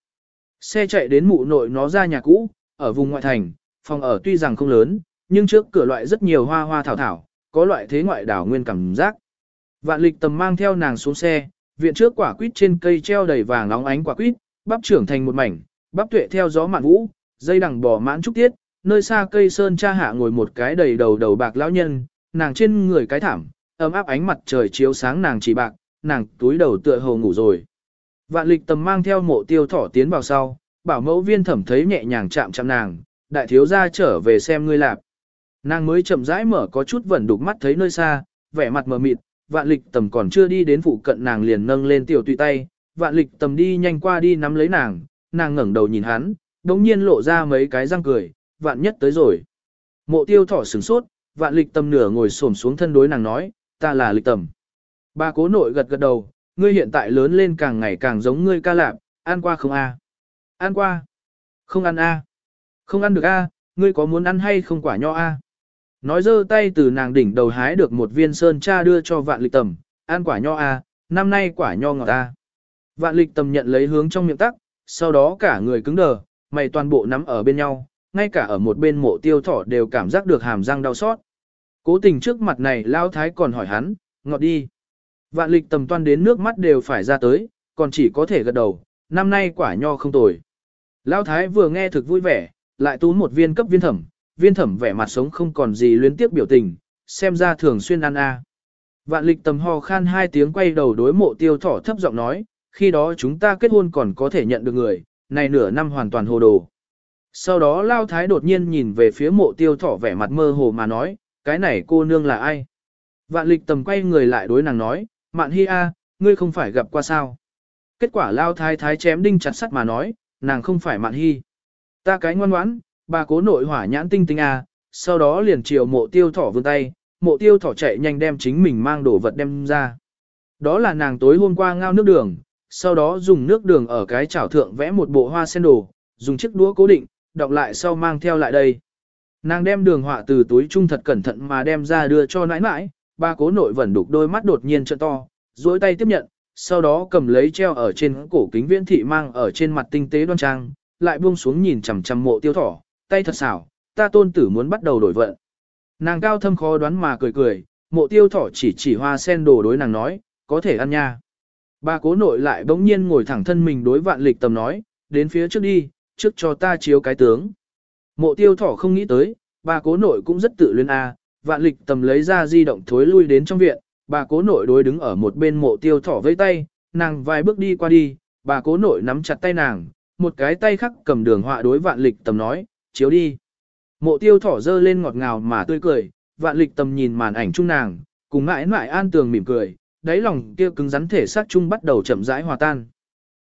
Xe chạy đến mụ nội nó ra nhà cũ, ở vùng ngoại thành, phòng ở tuy rằng không lớn, nhưng trước cửa loại rất nhiều hoa hoa thảo thảo, có loại thế ngoại đảo nguyên cảm giác. Vạn lịch tầm mang theo nàng xuống xe, viện trước quả quýt trên cây treo đầy vàng óng ánh quả quýt, bắp trưởng thành một mảnh, bắp tuệ theo gió mạn vũ, dây đằng bò mãn trúc tiết, nơi xa cây sơn cha hạ ngồi một cái đầy đầu đầu bạc lão nhân, nàng trên người cái thảm, ấm áp ánh mặt trời chiếu sáng nàng chỉ bạc, nàng túi đầu tựa hồ ngủ rồi. Vạn lịch tầm mang theo mộ tiêu thỏ tiến vào sau, bảo mẫu viên thẩm thấy nhẹ nhàng chạm chạm nàng, đại thiếu gia trở về xem ngươi lạp. Nàng mới chậm rãi mở có chút vẩn đục mắt thấy nơi xa, vẻ mặt mờ mịt, vạn lịch tầm còn chưa đi đến phụ cận nàng liền nâng lên tiểu tùy tay, vạn lịch tầm đi nhanh qua đi nắm lấy nàng, nàng ngẩng đầu nhìn hắn, đống nhiên lộ ra mấy cái răng cười, vạn nhất tới rồi. Mộ tiêu thỏ sửng sốt, vạn lịch tầm nửa ngồi xổm xuống thân đối nàng nói, ta là lịch tầm. Ba cố nội gật gật đầu, ngươi hiện tại lớn lên càng ngày càng giống ngươi ca lạp, ăn qua không a? Ăn qua. Không ăn a. Không ăn được a, ngươi có muốn ăn hay không quả nho a? Nói giơ tay từ nàng đỉnh đầu hái được một viên sơn cha đưa cho vạn lịch tầm, ăn quả nho a, năm nay quả nho ngọt a. Vạn lịch tầm nhận lấy hướng trong miệng tắc, sau đó cả người cứng đờ, mày toàn bộ nắm ở bên nhau, ngay cả ở một bên mộ tiêu thỏ đều cảm giác được hàm răng đau xót. Cố tình trước mặt này lao thái còn hỏi hắn, ngọt đi. Vạn lịch tầm toan đến nước mắt đều phải ra tới, còn chỉ có thể gật đầu, năm nay quả nho không tồi. lao thái vừa nghe thực vui vẻ, lại tú một viên cấp viên thẩm, viên thẩm vẻ mặt sống không còn gì luyến tiếc biểu tình, xem ra thường xuyên ăn a. Vạn lịch tầm ho khan hai tiếng quay đầu đối mộ tiêu thỏ thấp giọng nói, khi đó chúng ta kết hôn còn có thể nhận được người, này nửa năm hoàn toàn hồ đồ. Sau đó lao thái đột nhiên nhìn về phía mộ tiêu thỏ vẻ mặt mơ hồ mà nói, cái này cô nương là ai? Vạn lịch tầm quay người lại đối nàng nói, mạn hi a, ngươi không phải gặp qua sao? Kết quả lao thái thái chém đinh chặt sắt mà nói, nàng không phải mạn Hi, Ta cái ngoan ngoãn, bà cố nội hỏa nhãn tinh tinh a, sau đó liền chiều mộ tiêu thỏ vươn tay, mộ tiêu thỏ chạy nhanh đem chính mình mang đồ vật đem ra. Đó là nàng tối hôm qua ngao nước đường, sau đó dùng nước đường ở cái chảo thượng vẽ một bộ hoa sen đồ, dùng chiếc đũa cố định, đọc lại sau mang theo lại đây. Nàng đem đường họa từ túi trung thật cẩn thận mà đem ra đưa cho nãi nãi, ba cố nội vẫn đục đôi mắt đột nhiên trợ to, duỗi tay tiếp nhận, sau đó cầm lấy treo ở trên cổ kính viễn thị mang ở trên mặt tinh tế đoan trang, lại buông xuống nhìn chằm chằm mộ tiêu thỏ, tay thật xảo, ta tôn tử muốn bắt đầu đổi vận. Nàng cao thâm khó đoán mà cười cười, mộ tiêu thỏ chỉ chỉ hoa sen đồ đối nàng nói, có thể ăn nha. bà cố nội lại bỗng nhiên ngồi thẳng thân mình đối vạn lịch tầm nói, đến phía trước đi, trước cho ta chiếu cái tướng. Mộ tiêu thỏ không nghĩ tới, bà cố nội cũng rất tự luyến a vạn lịch tầm lấy ra di động thối lui đến trong viện, bà cố nội đối đứng ở một bên mộ tiêu thỏ với tay, nàng vài bước đi qua đi, bà cố nội nắm chặt tay nàng, một cái tay khác cầm đường họa đối vạn lịch tầm nói, chiếu đi. Mộ tiêu thỏ dơ lên ngọt ngào mà tươi cười, vạn lịch tầm nhìn màn ảnh chung nàng, cùng mãi mãi an tường mỉm cười, đáy lòng kia cứng rắn thể xác chung bắt đầu chậm rãi hòa tan.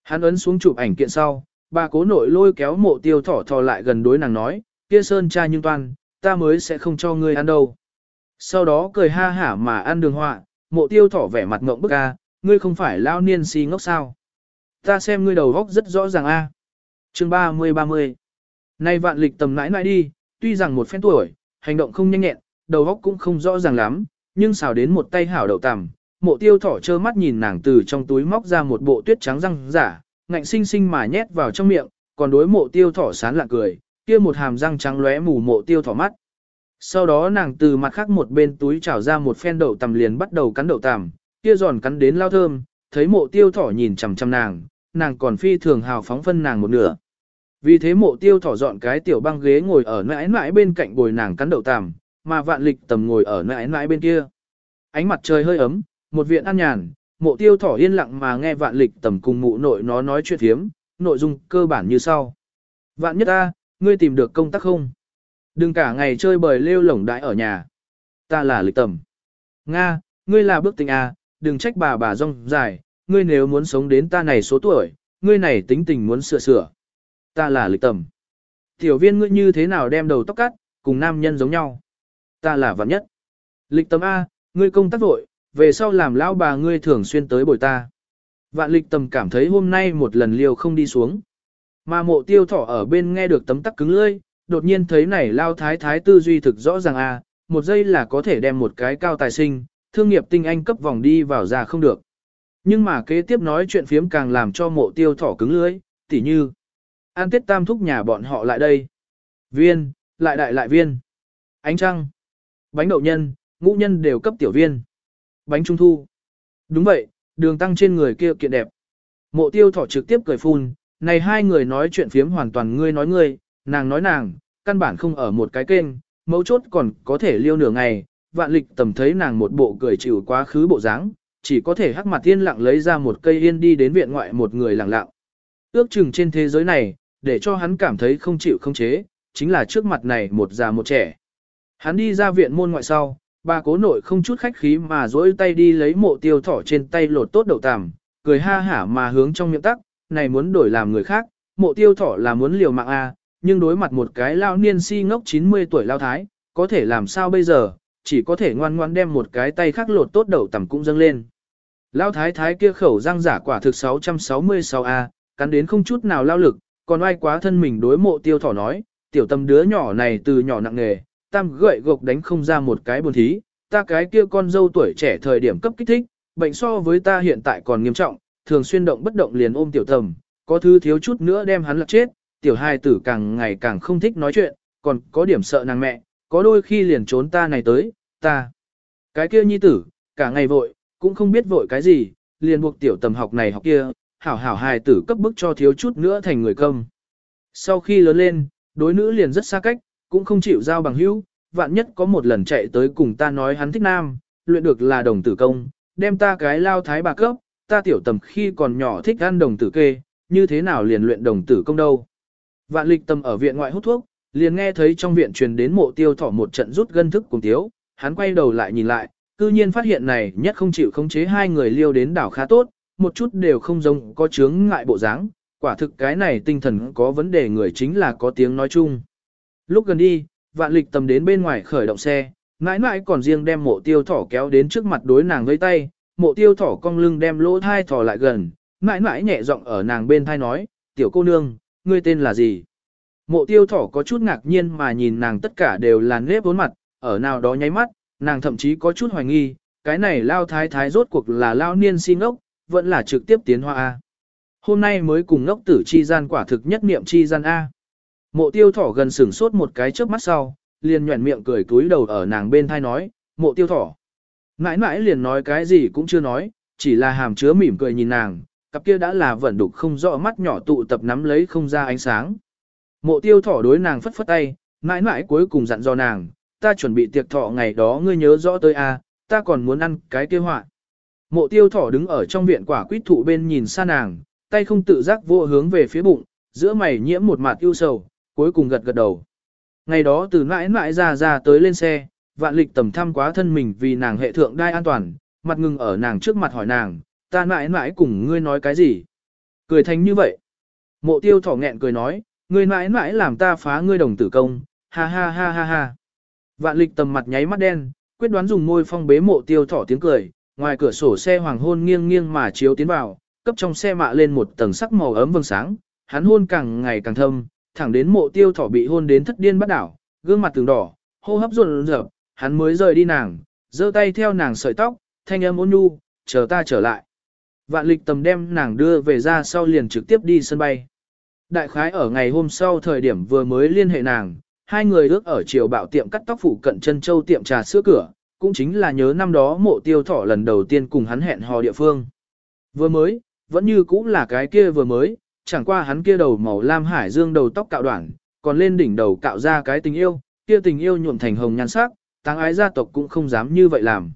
Hắn ấn xuống chụp ảnh kiện sau, bà cố nội lôi kéo mộ tiêu thỏ thò lại gần đối nàng nói, kia sơn cha nhưng toan, ta mới sẽ không cho ngươi ăn đâu. Sau đó cười ha hả mà ăn đường họa, mộ tiêu thỏ vẻ mặt ngộng bức a, ngươi không phải lao niên si ngốc sao. Ta xem ngươi đầu góc rất rõ ràng a. À. Chương 30-30 Nay vạn lịch tầm nãi nãi đi, tuy rằng một phen tuổi, hành động không nhanh nhẹn, đầu óc cũng không rõ ràng lắm, nhưng xào đến một tay hảo đậu tằm, mộ tiêu thỏ trơ mắt nhìn nàng từ trong túi móc ra một bộ tuyết trắng răng giả, ngạnh sinh sinh mà nhét vào trong miệng, còn đối mộ tiêu thỏ sán lạ cười, kia một hàm răng trắng lóe mù mộ tiêu thỏ mắt. Sau đó nàng từ mặt khác một bên túi trào ra một phen đậu tằm liền bắt đầu cắn đậu tằm, kia giòn cắn đến lao thơm, thấy mộ tiêu thỏ nhìn chằm chằm nàng, nàng còn phi thường hào phóng phân nàng một nửa. Vì thế mộ tiêu thỏ dọn cái tiểu băng ghế ngồi ở nãi nãi bên cạnh bồi nàng cắn đậu tằm, mà vạn lịch tầm ngồi ở nãi nãi bên kia. Ánh mặt trời hơi ấm, một viện an nhàn, mộ tiêu thỏ yên lặng mà nghe vạn lịch tầm cùng mụ nội nó nói chuyện thiếm, nội dung cơ bản như sau. Vạn nhất ta, ngươi tìm được công tác không? Đừng cả ngày chơi bời lêu lổng đãi ở nhà. Ta là lịch tầm. Nga, ngươi là bước tình à, đừng trách bà bà rong dài, ngươi nếu muốn sống đến ta này số tuổi, ngươi này tính tình muốn sửa sửa. Ta là lịch tầm. Tiểu viên ngươi như thế nào đem đầu tóc cắt, cùng nam nhân giống nhau. Ta là vạn nhất. Lịch tầm A, ngươi công tác vội, về sau làm lão bà ngươi thường xuyên tới bồi ta. Vạn lịch tầm cảm thấy hôm nay một lần liều không đi xuống. Mà mộ tiêu thỏ ở bên nghe được tấm tắc cứng lưỡi, đột nhiên thấy này lao thái thái tư duy thực rõ ràng a, một giây là có thể đem một cái cao tài sinh, thương nghiệp tinh anh cấp vòng đi vào ra không được. Nhưng mà kế tiếp nói chuyện phiếm càng làm cho mộ tiêu thỏ cứng lưỡi, tỉ như. An tiết tam thúc nhà bọn họ lại đây. Viên, lại đại lại viên. Ánh trăng. Bánh đậu nhân, ngũ nhân đều cấp tiểu viên. Bánh trung thu. Đúng vậy, đường tăng trên người kia kiện đẹp. Mộ tiêu thỏ trực tiếp cười phun, này hai người nói chuyện phiếm hoàn toàn ngươi nói ngươi, nàng nói nàng, căn bản không ở một cái kênh, mấu chốt còn có thể liêu nửa ngày, vạn lịch tầm thấy nàng một bộ cười chịu quá khứ bộ dáng, chỉ có thể hắc mặt tiên lặng lấy ra một cây yên đi đến viện ngoại một người lặng lặng. Ước chừng trên thế giới này, để cho hắn cảm thấy không chịu không chế, chính là trước mặt này một già một trẻ. Hắn đi ra viện môn ngoại sau, bà cố nội không chút khách khí mà dỗi tay đi lấy mộ tiêu thỏ trên tay lột tốt đậu tằm, cười ha hả mà hướng trong miệng tắc, này muốn đổi làm người khác, mộ tiêu thỏ là muốn liều mạng a, nhưng đối mặt một cái lao niên si ngốc 90 tuổi lao thái, có thể làm sao bây giờ, chỉ có thể ngoan ngoan đem một cái tay khác lột tốt đậu tằm cũng dâng lên. Lao thái thái kia khẩu răng giả quả thực 666A, cắn đến không chút nào lao lực, còn ai quá thân mình đối mộ tiêu thỏ nói, tiểu tâm đứa nhỏ này từ nhỏ nặng nghề, tam gậy gộc đánh không ra một cái buồn thí, ta cái kia con dâu tuổi trẻ thời điểm cấp kích thích, bệnh so với ta hiện tại còn nghiêm trọng, thường xuyên động bất động liền ôm tiểu tầm, có thứ thiếu chút nữa đem hắn lật chết, tiểu hai tử càng ngày càng không thích nói chuyện, còn có điểm sợ nàng mẹ, có đôi khi liền trốn ta này tới, ta. Cái kia nhi tử, cả ngày vội, cũng không biết vội cái gì, liền buộc tiểu tầm học này học kia, hảo hảo hài tử cấp bức cho thiếu chút nữa thành người công. Sau khi lớn lên, đối nữ liền rất xa cách, cũng không chịu giao bằng hữu, vạn nhất có một lần chạy tới cùng ta nói hắn thích nam, luyện được là đồng tử công, đem ta cái lao thái bà cấp, ta tiểu tầm khi còn nhỏ thích ăn đồng tử kê, như thế nào liền luyện đồng tử công đâu. Vạn lịch tầm ở viện ngoại hút thuốc, liền nghe thấy trong viện truyền đến mộ tiêu thỏ một trận rút gân thức cùng tiếu, hắn quay đầu lại nhìn lại, cư nhiên phát hiện này nhất không chịu khống chế hai người liêu đến đảo khá tốt, một chút đều không giống có chướng ngại bộ dáng, quả thực cái này tinh thần có vấn đề người chính là có tiếng nói chung. Lúc gần đi, vạn lịch tầm đến bên ngoài khởi động xe, mãi mãi còn riêng đem mộ tiêu thỏ kéo đến trước mặt đối nàng với tay, mộ tiêu thỏ cong lưng đem lỗ thai thỏ lại gần, mãi mãi nhẹ giọng ở nàng bên thai nói, tiểu cô nương, ngươi tên là gì? Mộ tiêu thỏ có chút ngạc nhiên mà nhìn nàng tất cả đều là nếp vốn mặt, ở nào đó nháy mắt, nàng thậm chí có chút hoài nghi, cái này lao thái thái rốt cuộc là lao niên xin ốc, vẫn là trực tiếp tiến hoa A. Hôm nay mới cùng ngốc tử chi gian quả thực nhất niệm chi gian A. Mộ tiêu thỏ gần sửng sốt một cái trước mắt sau, liền nhuẩn miệng cười túi đầu ở nàng bên thai nói, mộ tiêu thỏ. Mãi mãi liền nói cái gì cũng chưa nói, chỉ là hàm chứa mỉm cười nhìn nàng, cặp kia đã là vẩn đục không rõ mắt nhỏ tụ tập nắm lấy không ra ánh sáng. Mộ tiêu thỏ đối nàng phất phất tay, mãi mãi cuối cùng dặn dò nàng, ta chuẩn bị tiệc thọ ngày đó ngươi nhớ rõ tới a, à, ta còn muốn ăn cái kia họa. Mộ tiêu thỏ đứng ở trong viện quả quýt thụ bên nhìn xa nàng, tay không tự giác vô hướng về phía bụng, giữa mày nhiễm một mặt ưu sầu, cuối cùng gật gật đầu. Ngày đó từ mãi mãi ra ra tới lên xe, vạn lịch tầm thăm quá thân mình vì nàng hệ thượng đai an toàn, mặt ngừng ở nàng trước mặt hỏi nàng, ta mãi mãi cùng ngươi nói cái gì? Cười thành như vậy. Mộ tiêu thỏ nghẹn cười nói, ngươi mãi mãi làm ta phá ngươi đồng tử công, ha ha ha ha ha. Vạn lịch tầm mặt nháy mắt đen, quyết đoán dùng môi phong bế mộ tiêu thỏ tiếng cười, ngoài cửa sổ xe hoàng hôn nghiêng nghiêng mà chiếu tiến vào, cấp trong xe mạ lên một tầng sắc màu ấm vầng sáng, hắn hôn càng ngày càng thâm, thẳng đến mộ tiêu thỏ bị hôn đến thất điên bắt đảo, gương mặt từng đỏ, hô hấp run rợp, hắn mới rời đi nàng, giơ tay theo nàng sợi tóc, thanh âm ôn nhu, chờ ta trở lại. Vạn lịch tầm đem nàng đưa về ra sau liền trực tiếp đi sân bay. Đại khái ở ngày hôm sau thời điểm vừa mới liên hệ nàng, hai người ước ở chiều bạo tiệm cắt tóc phụ cận chân châu tiệm trà sữa cửa, cũng chính là nhớ năm đó mộ tiêu thỏ lần đầu tiên cùng hắn hẹn hò địa phương. Vừa mới, vẫn như cũng là cái kia vừa mới, chẳng qua hắn kia đầu màu lam hải dương đầu tóc cạo đoạn, còn lên đỉnh đầu cạo ra cái tình yêu, kia tình yêu nhuộm thành hồng nhan sắc, táng ái gia tộc cũng không dám như vậy làm.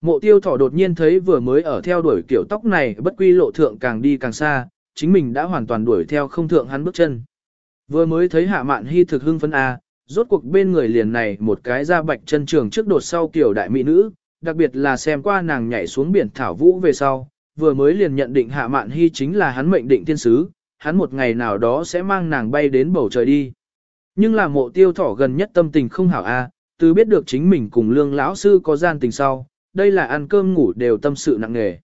Mộ tiêu thỏ đột nhiên thấy vừa mới ở theo đuổi kiểu tóc này bất quy lộ thượng càng đi càng xa, chính mình đã hoàn toàn đuổi theo không thượng hắn bước chân. Vừa mới thấy hạ mạn hy thực hưng phấn A, rốt cuộc bên người liền này một cái da bạch chân trường trước đột sau kiểu đại mỹ nữ, đặc biệt là xem qua nàng nhảy xuống biển thảo vũ về sau, vừa mới liền nhận định hạ mạn hy chính là hắn mệnh định thiên sứ, hắn một ngày nào đó sẽ mang nàng bay đến bầu trời đi. Nhưng là mộ tiêu thỏ gần nhất tâm tình không hảo a, từ biết được chính mình cùng lương lão sư có gian tình sau, đây là ăn cơm ngủ đều tâm sự nặng nề.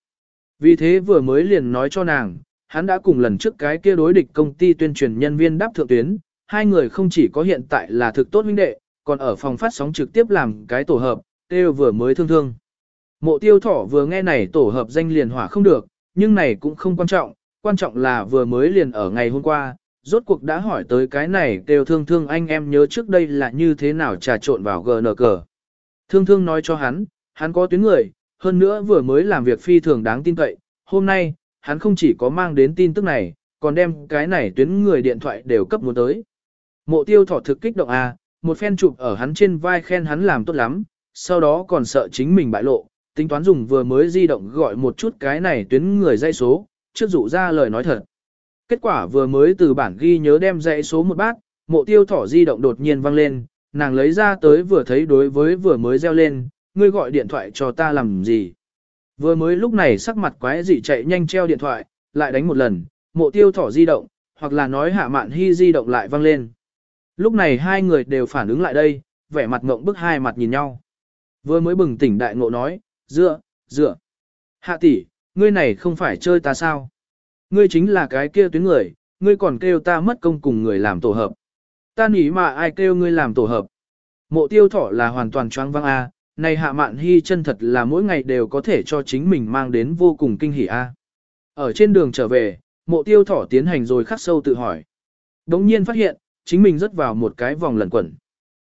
Vì thế vừa mới liền nói cho nàng, hắn đã cùng lần trước cái kia đối địch công ty tuyên truyền nhân viên đáp thượng tuyến, hai người không chỉ có hiện tại là thực tốt huynh đệ, còn ở phòng phát sóng trực tiếp làm cái tổ hợp, tiêu vừa mới thương thương. Mộ tiêu thỏ vừa nghe này tổ hợp danh liền hỏa không được, nhưng này cũng không quan trọng, quan trọng là vừa mới liền ở ngày hôm qua, rốt cuộc đã hỏi tới cái này đều thương thương anh em nhớ trước đây là như thế nào trà trộn vào GN cờ. Thương thương nói cho hắn, hắn có tuyến người, hơn nữa vừa mới làm việc phi thường đáng tin cậy, hôm nay, hắn không chỉ có mang đến tin tức này, còn đem cái này tuyến người điện thoại đều cấp muốn tới. Mộ tiêu thỏ thực kích động à, một phen chụp ở hắn trên vai khen hắn làm tốt lắm, sau đó còn sợ chính mình bại lộ, tính toán dùng vừa mới di động gọi một chút cái này tuyến người dây số, trước dụ ra lời nói thật. Kết quả vừa mới từ bản ghi nhớ đem dãy số một bát, mộ tiêu thỏ di động đột nhiên vang lên, nàng lấy ra tới vừa thấy đối với vừa mới reo lên, ngươi gọi điện thoại cho ta làm gì. Vừa mới lúc này sắc mặt quái dị chạy nhanh treo điện thoại, lại đánh một lần, mộ tiêu thỏ di động, hoặc là nói hạ mạn hy di động lại vang lên. Lúc này hai người đều phản ứng lại đây, vẻ mặt ngộng bức hai mặt nhìn nhau. Vừa mới bừng tỉnh đại ngộ nói, dựa, dựa. Hạ tỷ, ngươi này không phải chơi ta sao? Ngươi chính là cái kia tuyến người, ngươi còn kêu ta mất công cùng người làm tổ hợp. Ta nghĩ mà ai kêu ngươi làm tổ hợp. Mộ tiêu thỏ là hoàn toàn choáng văng A, này hạ mạn hy chân thật là mỗi ngày đều có thể cho chính mình mang đến vô cùng kinh hỉ A. Ở trên đường trở về, mộ tiêu thỏ tiến hành rồi khắc sâu tự hỏi. Đống nhiên phát hiện, chính mình rớt vào một cái vòng lẩn quẩn.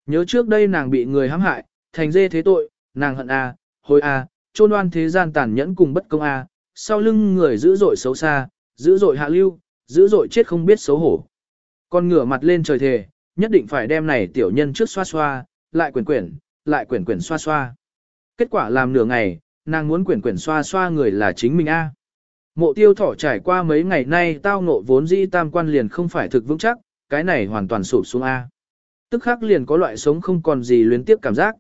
Nhớ trước đây nàng bị người hãm hại, thành dê thế tội, nàng hận A, hồi A, trôn oan thế gian tàn nhẫn cùng bất công A, sau lưng người dữ dội xấu xa, dữ dội hạ lưu, dữ dội chết không biết xấu hổ. Con ngửa mặt lên trời thề, nhất định phải đem này tiểu nhân trước xoa xoa, lại quyển quyển, lại quyển quyển xoa xoa. Kết quả làm nửa ngày, nàng muốn quyển quyển xoa xoa người là chính mình A. Mộ tiêu thỏ trải qua mấy ngày nay tao ngộ vốn dĩ tam quan liền không phải thực vững chắc, cái này hoàn toàn sụp xuống A. Tức khắc liền có loại sống không còn gì luyến tiếp cảm giác.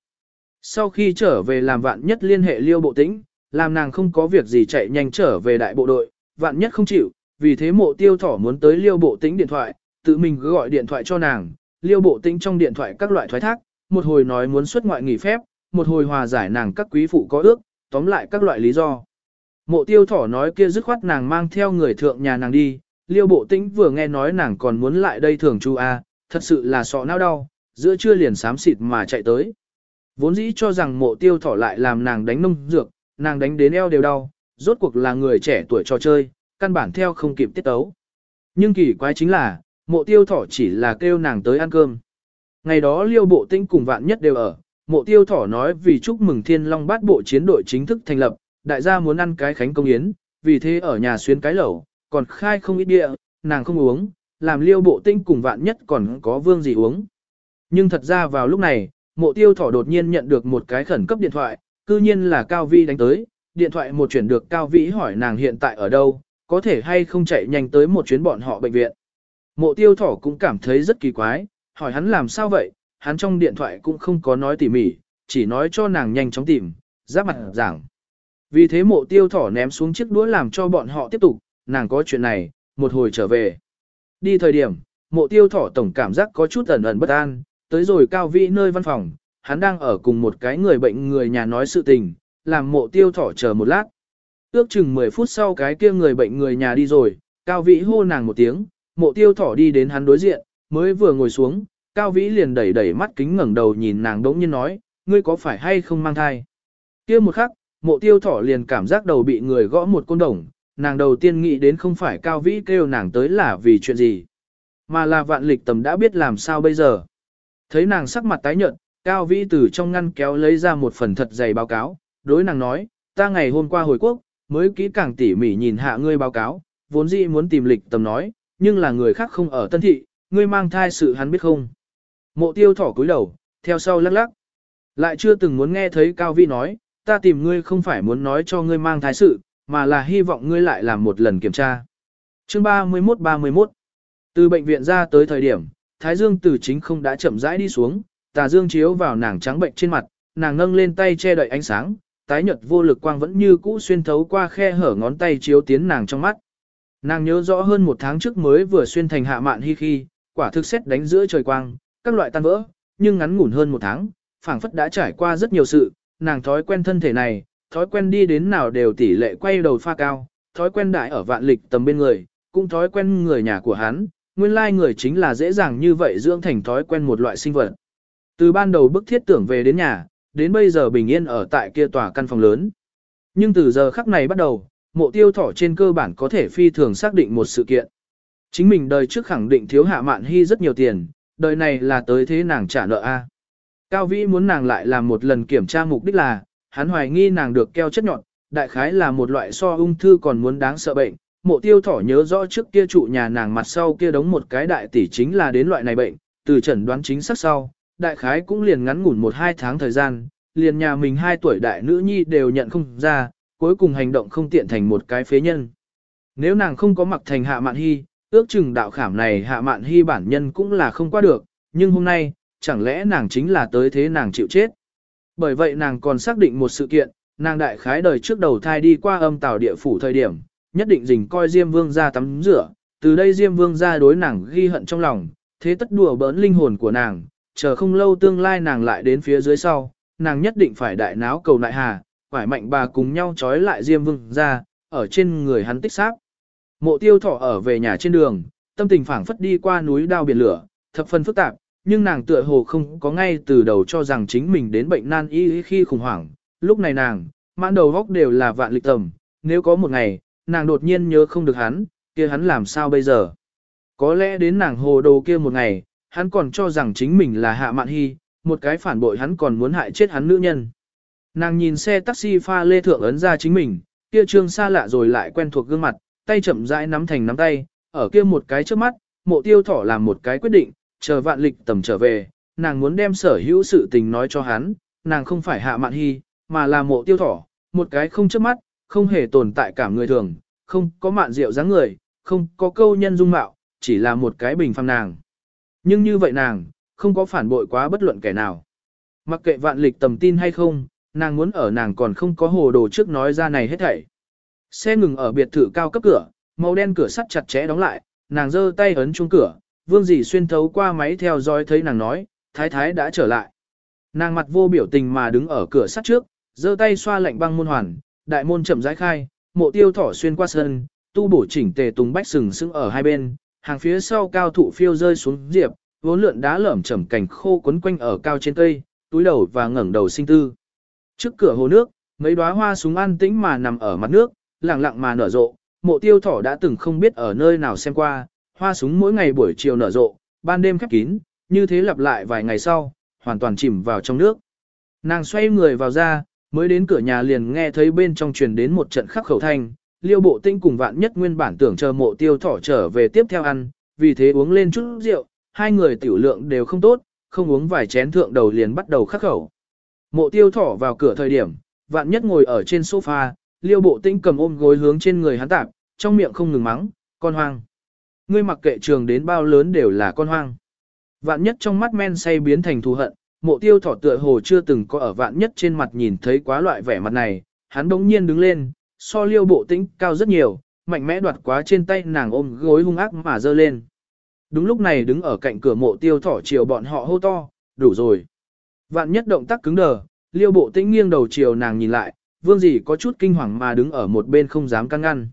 Sau khi trở về làm vạn nhất liên hệ liêu bộ tĩnh, làm nàng không có việc gì chạy nhanh trở về đại bộ đội, vạn nhất không chịu, vì thế mộ tiêu thỏ muốn tới liêu bộ tĩnh điện thoại, tự mình gọi điện thoại cho nàng, liêu bộ tĩnh trong điện thoại các loại thoái thác, một hồi nói muốn xuất ngoại nghỉ phép, một hồi hòa giải nàng các quý phụ có ước, tóm lại các loại lý do. Mộ tiêu thỏ nói kia dứt khoát nàng mang theo người thượng nhà nàng đi, liêu bộ tĩnh vừa nghe nói nàng còn muốn lại đây thường chu A, à, thật sự là sọ não đau, giữa trưa liền xám xịt mà chạy tới. Vốn dĩ cho rằng mộ tiêu thỏ lại làm nàng đánh nông dược, nàng đánh đến eo đều đau, rốt cuộc là người trẻ tuổi trò chơi, căn bản theo không kịp tiết tấu. Nhưng kỳ quái chính là, mộ tiêu thỏ chỉ là kêu nàng tới ăn cơm. Ngày đó liêu bộ tinh cùng vạn nhất đều ở, mộ tiêu thỏ nói vì chúc mừng thiên long bát bộ chiến đội chính thức thành lập, đại gia muốn ăn cái khánh công yến, vì thế ở nhà xuyến cái lẩu, còn khai không ít địa, nàng không uống, làm liêu bộ tinh cùng vạn nhất còn có vương gì uống. Nhưng thật ra vào lúc này, mộ tiêu thỏ đột nhiên nhận được một cái khẩn cấp điện thoại, cư nhiên là Cao Vi đánh tới, điện thoại một chuyển được Cao Vĩ hỏi nàng hiện tại ở đâu, có thể hay không chạy nhanh tới một chuyến bọn họ bệnh viện. Mộ tiêu thỏ cũng cảm thấy rất kỳ quái, hỏi hắn làm sao vậy, hắn trong điện thoại cũng không có nói tỉ mỉ, chỉ nói cho nàng nhanh chóng tìm, giáp mặt giảng. Vì thế mộ tiêu thỏ ném xuống chiếc đũa làm cho bọn họ tiếp tục, nàng có chuyện này, một hồi trở về. Đi thời điểm, mộ tiêu thỏ tổng cảm giác có chút ẩn ẩn bất an, tới rồi cao vĩ nơi văn phòng, hắn đang ở cùng một cái người bệnh người nhà nói sự tình, làm mộ tiêu thỏ chờ một lát. Ước chừng 10 phút sau cái kia người bệnh người nhà đi rồi, Cao Vĩ hô nàng một tiếng, mộ tiêu thỏ đi đến hắn đối diện, mới vừa ngồi xuống, Cao Vĩ liền đẩy đẩy mắt kính ngẩng đầu nhìn nàng đống nhiên nói, ngươi có phải hay không mang thai? kia một khắc, mộ tiêu thỏ liền cảm giác đầu bị người gõ một côn đồng, nàng đầu tiên nghĩ đến không phải Cao Vĩ kêu nàng tới là vì chuyện gì. mà là vạn lịch tầm đã biết làm sao bây giờ. Thấy nàng sắc mặt tái nhợt, Cao Vĩ từ trong ngăn kéo lấy ra một phần thật dày báo cáo, đối nàng nói, ta ngày hôm qua hồi quốc, mới kỹ càng tỉ mỉ nhìn hạ ngươi báo cáo, vốn dĩ muốn tìm lịch tầm nói, nhưng là người khác không ở tân thị, ngươi mang thai sự hắn biết không. Mộ tiêu thỏ cúi đầu, theo sau lắc lắc. Lại chưa từng muốn nghe thấy Cao Vĩ nói, ta tìm ngươi không phải muốn nói cho ngươi mang thai sự, mà là hy vọng ngươi lại làm một lần kiểm tra. Chương 31-31 Từ bệnh viện ra tới thời điểm, Thái Dương từ chính không đã chậm rãi đi xuống, tà dương chiếu vào nàng trắng bệnh trên mặt, nàng nâng lên tay che đậy ánh sáng, tái nhợt vô lực quang vẫn như cũ xuyên thấu qua khe hở ngón tay chiếu tiến nàng trong mắt. Nàng nhớ rõ hơn một tháng trước mới vừa xuyên thành hạ mạn hi khi, quả thực xét đánh giữa trời quang, các loại tan vỡ, nhưng ngắn ngủn hơn một tháng, phảng phất đã trải qua rất nhiều sự, nàng thói quen thân thể này, thói quen đi đến nào đều tỷ lệ quay đầu pha cao, thói quen đại ở vạn lịch tầm bên người, cũng thói quen người nhà của hắn, nguyên lai người chính là dễ dàng như vậy dưỡng thành thói quen một loại sinh vật. Từ ban đầu bức thiết tưởng về đến nhà, đến bây giờ bình yên ở tại kia tòa căn phòng lớn. Nhưng từ giờ khắc này bắt đầu, mộ tiêu thỏ trên cơ bản có thể phi thường xác định một sự kiện. Chính mình đời trước khẳng định thiếu hạ mạn hy rất nhiều tiền, đời này là tới thế nàng trả nợ A. Cao Vĩ muốn nàng lại làm một lần kiểm tra mục đích là, hắn hoài nghi nàng được keo chất nhọn, đại khái là một loại so ung thư còn muốn đáng sợ bệnh. Mộ tiêu thỏ nhớ rõ trước kia trụ nhà nàng mặt sau kia đóng một cái đại tỷ chính là đến loại này bệnh, từ chẩn đoán chính xác sau, đại khái cũng liền ngắn ngủn một hai tháng thời gian, liền nhà mình hai tuổi đại nữ nhi đều nhận không ra, cuối cùng hành động không tiện thành một cái phế nhân. Nếu nàng không có mặc thành hạ mạn hy, ước chừng đạo khảm này hạ mạn hy bản nhân cũng là không qua được, nhưng hôm nay, chẳng lẽ nàng chính là tới thế nàng chịu chết. Bởi vậy nàng còn xác định một sự kiện, nàng đại khái đời trước đầu thai đi qua âm tào địa phủ thời điểm, nhất định dình coi Diêm Vương ra tắm rửa, từ đây Diêm Vương ra đối nàng ghi hận trong lòng, thế tất đùa bỡn linh hồn của nàng, chờ không lâu tương lai nàng lại đến phía dưới sau, nàng nhất định phải đại náo cầu nại hà, phải mạnh bà cùng nhau trói lại Diêm Vương ra, ở trên người hắn tích xác. Mộ tiêu thọ ở về nhà trên đường, tâm tình phảng phất đi qua núi đao biển lửa, thập phần phức tạp, nhưng nàng tựa hồ không có ngay từ đầu cho rằng chính mình đến bệnh nan y khi khủng hoảng. Lúc này nàng, mãn đầu góc đều là vạn lịch tầm, nếu có một ngày, nàng đột nhiên nhớ không được hắn, kia hắn làm sao bây giờ? Có lẽ đến nàng hồ đồ kia một ngày, hắn còn cho rằng chính mình là hạ mạn hy, một cái phản bội hắn còn muốn hại chết hắn nữ nhân. Nàng nhìn xe taxi pha lê thượng ấn ra chính mình, kia trương xa lạ rồi lại quen thuộc gương mặt, tay chậm rãi nắm thành nắm tay, ở kia một cái trước mắt, mộ tiêu thỏ làm một cái quyết định, chờ vạn lịch tầm trở về, nàng muốn đem sở hữu sự tình nói cho hắn, nàng không phải hạ mạn hy, mà là mộ tiêu thỏ, một cái không trước mắt, không hề tồn tại cả người thường, không có mạn rượu dáng người, không có câu nhân dung mạo, chỉ là một cái bình phàm nàng. Nhưng như vậy nàng, không có phản bội quá bất luận kẻ nào. Mặc kệ vạn lịch tầm tin hay không, nàng muốn ở nàng còn không có hồ đồ trước nói ra này hết thảy. Xe ngừng ở biệt thự cao cấp cửa, màu đen cửa sắt chặt chẽ đóng lại, nàng giơ tay ấn chuông cửa, vương dì xuyên thấu qua máy theo dõi thấy nàng nói, thái thái đã trở lại. Nàng mặt vô biểu tình mà đứng ở cửa sắt trước, giơ tay xoa lạnh băng môn hoàn, đại môn chậm rãi khai, mộ tiêu thỏ xuyên qua sân, tu bổ chỉnh tề tùng bách sừng sững ở hai bên, hàng phía sau cao thụ phiêu rơi xuống diệp, vốn lượn đá lởm chẩm cảnh khô quấn quanh ở cao trên cây, túi đầu và ngẩng đầu sinh tư. Trước cửa hồ nước, mấy đóa hoa súng an tĩnh mà nằm ở mặt nước, lặng lặng mà nở rộ, mộ tiêu thỏ đã từng không biết ở nơi nào xem qua, hoa súng mỗi ngày buổi chiều nở rộ, ban đêm khép kín, như thế lặp lại vài ngày sau, hoàn toàn chìm vào trong nước. Nàng xoay người vào ra, mới đến cửa nhà liền nghe thấy bên trong truyền đến một trận khắc khẩu thanh, liêu bộ tinh cùng vạn nhất nguyên bản tưởng chờ mộ tiêu thỏ trở về tiếp theo ăn, vì thế uống lên chút rượu, hai người tiểu lượng đều không tốt, không uống vài chén thượng đầu liền bắt đầu khắc khẩu. Mộ tiêu thỏ vào cửa thời điểm, vạn nhất ngồi ở trên sofa, liêu bộ tinh cầm ôm gối hướng trên người hắn tạp, trong miệng không ngừng mắng, con hoang. Ngươi mặc kệ trường đến bao lớn đều là con hoang. Vạn nhất trong mắt men say biến thành thù hận, mộ tiêu thỏ tựa hồ chưa từng có ở vạn nhất trên mặt nhìn thấy quá loại vẻ mặt này, hắn đống nhiên đứng lên, so liêu bộ tĩnh cao rất nhiều, mạnh mẽ đoạt quá trên tay nàng ôm gối hung ác mà dơ lên. Đúng lúc này đứng ở cạnh cửa mộ tiêu thỏ chiều bọn họ hô to, đủ rồi. Vạn nhất động tác cứng đờ, liêu bộ tĩnh nghiêng đầu chiều nàng nhìn lại, vương gì có chút kinh hoàng mà đứng ở một bên không dám căng ngăn.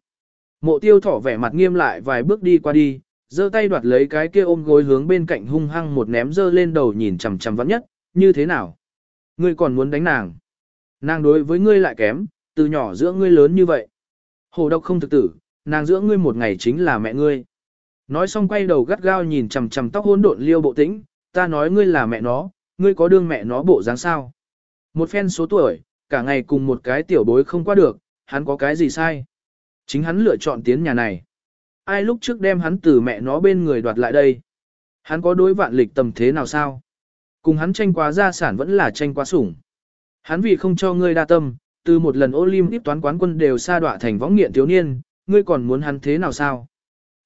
Mộ tiêu thỏ vẻ mặt nghiêm lại vài bước đi qua đi, giơ tay đoạt lấy cái kia ôm gối hướng bên cạnh hung hăng một ném giơ lên đầu nhìn chằm chằm vắn nhất, như thế nào? Ngươi còn muốn đánh nàng? Nàng đối với ngươi lại kém, từ nhỏ giữa ngươi lớn như vậy. Hồ độc không thực tử, nàng giữa ngươi một ngày chính là mẹ ngươi. Nói xong quay đầu gắt gao nhìn chằm chằm tóc hỗn độn liêu bộ tĩnh, ta nói ngươi là mẹ nó, ngươi có đương mẹ nó bộ dáng sao? Một phen số tuổi, cả ngày cùng một cái tiểu bối không qua được, hắn có cái gì sai? Chính hắn lựa chọn tiến nhà này. Ai lúc trước đem hắn từ mẹ nó bên người đoạt lại đây? Hắn có đối vạn lịch tầm thế nào sao? Cùng hắn tranh quá gia sản vẫn là tranh quá sủng. Hắn vì không cho ngươi đa tâm, từ một lần Olympic toán quán quân đều sa đọa thành võng nghiện thiếu niên, ngươi còn muốn hắn thế nào sao?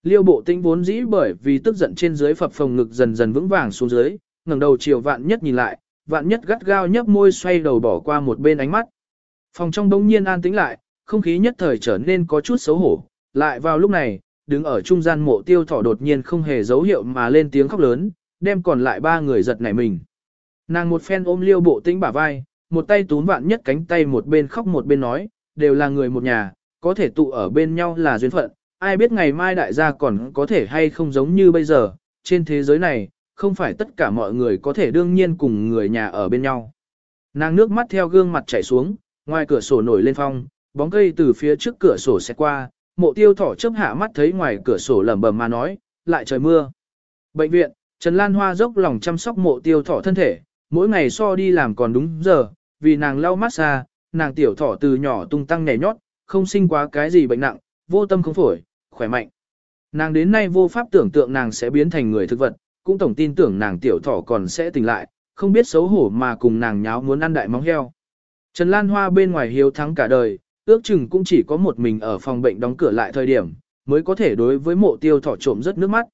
Liêu bộ tĩnh vốn dĩ bởi vì tức giận trên dưới phập phồng ngực dần dần vững vàng xuống dưới, ngẩng đầu chiều vạn nhất nhìn lại, vạn nhất gắt gao nhấp môi xoay đầu bỏ qua một bên ánh mắt. Phòng trong đống nhiên an tĩnh lại, không khí nhất thời trở nên có chút xấu hổ, lại vào lúc này, đứng ở trung gian mộ tiêu thỏ đột nhiên không hề dấu hiệu mà lên tiếng khóc lớn, đem còn lại ba người giật nảy mình. Nàng một phen ôm liêu bộ tĩnh bả vai, một tay túm vạn nhất cánh tay một bên khóc một bên nói, đều là người một nhà, có thể tụ ở bên nhau là duyên phận, ai biết ngày mai đại gia còn có thể hay không giống như bây giờ, trên thế giới này, không phải tất cả mọi người có thể đương nhiên cùng người nhà ở bên nhau. Nàng nước mắt theo gương mặt chảy xuống, ngoài cửa sổ nổi lên phong, bóng cây từ phía trước cửa sổ sẽ qua, mộ tiêu thỏ chớp hạ mắt thấy ngoài cửa sổ lẩm bẩm mà nói, lại trời mưa. Bệnh viện, Trần Lan Hoa dốc lòng chăm sóc mộ tiêu thỏ thân thể, mỗi ngày so đi làm còn đúng giờ, vì nàng lau massage, nàng tiểu thỏ từ nhỏ tung tăng nhảy nhót, không sinh quá cái gì bệnh nặng, vô tâm không phổi, khỏe mạnh. Nàng đến nay vô pháp tưởng tượng nàng sẽ biến thành người thực vật, cũng tổng tin tưởng nàng tiểu thỏ còn sẽ tỉnh lại, không biết xấu hổ mà cùng nàng nháo muốn ăn đại móng heo. Trần Lan Hoa bên ngoài hiếu thắng cả đời, ước chừng cũng chỉ có một mình ở phòng bệnh đóng cửa lại thời điểm, mới có thể đối với mộ tiêu thỏ trộm rất nước mắt.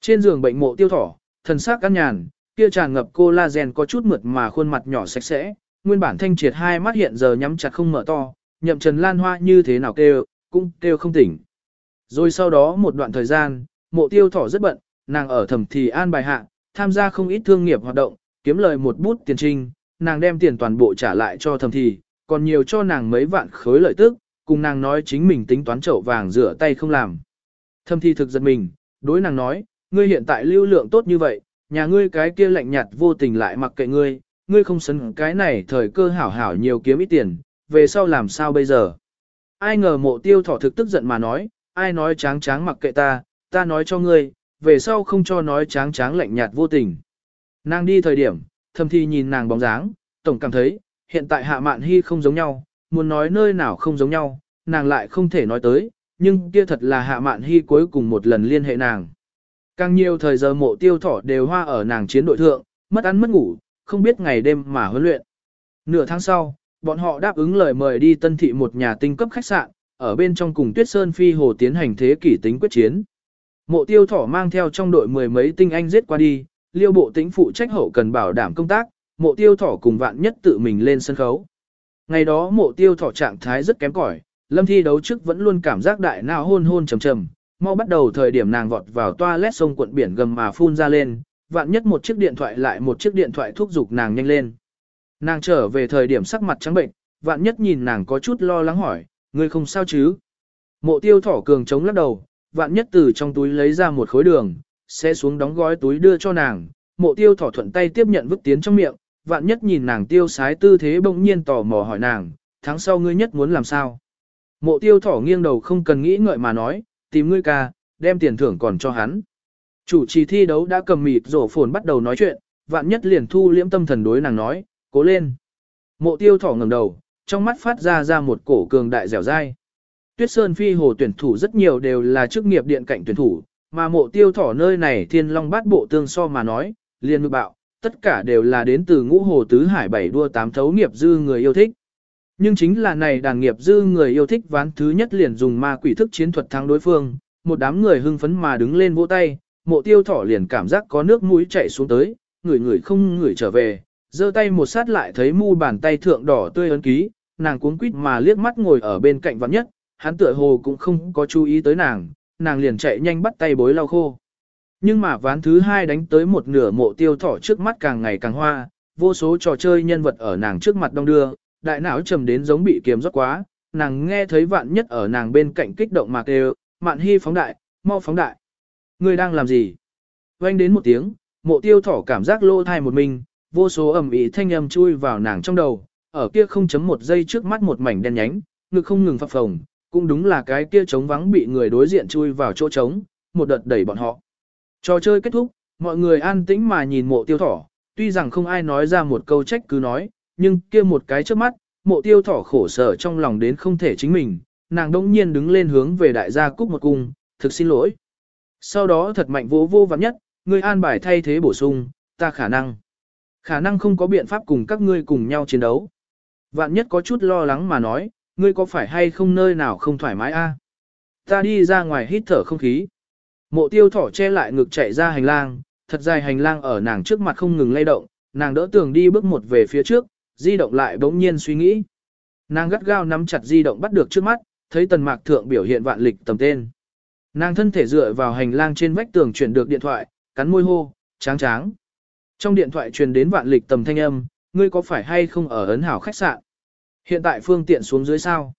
Trên giường bệnh mộ tiêu thỏ, thần sắc căn nhàn, kia tràn ngập collagen có chút mượt mà khuôn mặt nhỏ sạch sẽ, nguyên bản thanh triệt hai mắt hiện giờ nhắm chặt không mở to, nhậm Trần Lan Hoa như thế nào kêu, cũng kêu không tỉnh. Rồi sau đó một đoạn thời gian, mộ tiêu thỏ rất bận, nàng ở thẩm thì an bài hạ, tham gia không ít thương nghiệp hoạt động, kiếm lời một bút tiền trinh, nàng đem tiền toàn bộ trả lại cho thẩm thì, còn nhiều cho nàng mấy vạn khối lợi tức, cùng nàng nói chính mình tính toán chậu vàng rửa tay không làm. Thâm thi thực giật mình, đối nàng nói, ngươi hiện tại lưu lượng tốt như vậy, nhà ngươi cái kia lạnh nhạt vô tình lại mặc kệ ngươi, ngươi không sấn cái này thời cơ hảo hảo nhiều kiếm ít tiền, về sau làm sao bây giờ? Ai ngờ mộ tiêu thỏ thực tức giận mà nói, ai nói tráng tráng mặc kệ ta, ta nói cho ngươi, về sau không cho nói tráng tráng lạnh nhạt vô tình. Nàng đi thời điểm, thầm thi nhìn nàng bóng dáng, tổng cảm thấy, hiện tại hạ mạn hy không giống nhau, muốn nói nơi nào không giống nhau, nàng lại không thể nói tới, nhưng kia thật là hạ mạn hy cuối cùng một lần liên hệ nàng. Càng nhiều thời giờ mộ tiêu thỏ đều hoa ở nàng chiến đội thượng, mất ăn mất ngủ, không biết ngày đêm mà huấn luyện. Nửa tháng sau, bọn họ đáp ứng lời mời đi tân thị một nhà tinh cấp khách sạn, ở bên trong cùng Tuyết Sơn Phi Hồ tiến hành thế kỷ tính quyết chiến. Mộ tiêu thỏ mang theo trong đội mười mấy tinh anh giết qua đi, liêu bộ tính phụ trách hậu cần bảo đảm công tác, mộ tiêu thỏ cùng vạn nhất tự mình lên sân khấu. Ngày đó mộ tiêu thỏ trạng thái rất kém cỏi, lâm thi đấu trước vẫn luôn cảm giác đại não hôn hôn trầm trầm, mau bắt đầu thời điểm nàng vọt vào toilet sông quận biển gầm mà phun ra lên, vạn nhất một chiếc điện thoại lại một chiếc điện thoại thúc giục nàng nhanh lên. Nàng trở về thời điểm sắc mặt trắng bệnh, vạn nhất nhìn nàng có chút lo lắng hỏi, ngươi không sao chứ? Mộ tiêu thỏ cường chống lắc đầu, vạn nhất từ trong túi lấy ra một khối đường, sẽ xuống đóng gói túi đưa cho nàng, mộ tiêu thỏ thuận tay tiếp nhận vứt tiến trong miệng, vạn nhất nhìn nàng tiêu sái tư thế bỗng nhiên tò mò hỏi nàng, tháng sau ngươi nhất muốn làm sao? Mộ tiêu thỏ nghiêng đầu không cần nghĩ ngợi mà nói, tìm ngươi ca, đem tiền thưởng còn cho hắn. Chủ trì thi đấu đã cầm mịt rổ phồn bắt đầu nói chuyện, vạn nhất liền thu liễm tâm thần đối nàng nói, cố lên. Mộ tiêu thỏ ngẩng đầu, trong mắt phát ra ra một cổ cường đại dẻo dai. Tuyết Sơn Phi Hồ tuyển thủ rất nhiều đều là chức nghiệp điện cạnh tuyển thủ, mà mộ tiêu thỏ nơi này thiên long bát bộ tương so mà nói, liền ngược bạo, tất cả đều là đến từ ngũ hồ tứ hải bảy đua tám thấu nghiệp dư người yêu thích. Nhưng chính là này đàn nghiệp dư người yêu thích ván thứ nhất liền dùng ma quỷ thức chiến thuật thắng đối phương, một đám người hưng phấn mà đứng lên vỗ tay, mộ tiêu thỏ liền cảm giác có nước mũi chảy xuống tới, người người không người trở về, giơ tay một sát lại thấy mu bàn tay thượng đỏ tươi ấn ký, nàng cuống quýt mà liếc mắt ngồi ở bên cạnh vạn nhất, hắn tựa hồ cũng không có chú ý tới nàng, nàng liền chạy nhanh bắt tay bối lau khô. Nhưng mà ván thứ hai đánh tới một nửa mộ tiêu thỏ trước mắt càng ngày càng hoa, vô số trò chơi nhân vật ở nàng trước mặt đông đưa, đại não trầm đến giống bị kiềm rót quá, nàng nghe thấy vạn nhất ở nàng bên cạnh kích động mạc đều, mạn hy phóng đại, mau phóng đại. Người đang làm gì? Vang đến một tiếng, mộ tiêu thỏ cảm giác lô thai một mình, vô số ẩm ý thanh âm chui vào nàng trong đầu, ở kia không chấm một giây trước mắt một mảnh đen nhánh, ngực không ngừng phập phồng, cũng đúng là cái kia trống vắng bị người đối diện chui vào chỗ trống, một đợt đẩy bọn họ. Trò chơi kết thúc, mọi người an tĩnh mà nhìn mộ tiêu thỏ, tuy rằng không ai nói ra một câu trách cứ nói, nhưng kia một cái trước mắt, mộ tiêu thỏ khổ sở trong lòng đến không thể chính mình, nàng đông nhiên đứng lên hướng về đại gia cúc một cung, thực xin lỗi. Sau đó thật mạnh vỗ vô vắn nhất, ngươi an bài thay thế bổ sung, ta khả năng. Khả năng không có biện pháp cùng các ngươi cùng nhau chiến đấu. Vạn nhất có chút lo lắng mà nói, ngươi có phải hay không nơi nào không thoải mái a? Ta đi ra ngoài hít thở không khí. Mộ tiêu thỏ che lại ngực chạy ra hành lang, thật dài hành lang ở nàng trước mặt không ngừng lay động, nàng đỡ tường đi bước một về phía trước, di động lại bỗng nhiên suy nghĩ. Nàng gắt gao nắm chặt di động bắt được trước mắt, thấy tần mạc thượng biểu hiện vạn lịch tầm tên. Nàng thân thể dựa vào hành lang trên vách tường chuyển được điện thoại, cắn môi hô, tráng tráng. Trong điện thoại truyền đến vạn lịch tầm thanh âm, ngươi có phải hay không ở ấn hảo khách sạn? Hiện tại phương tiện xuống dưới sao?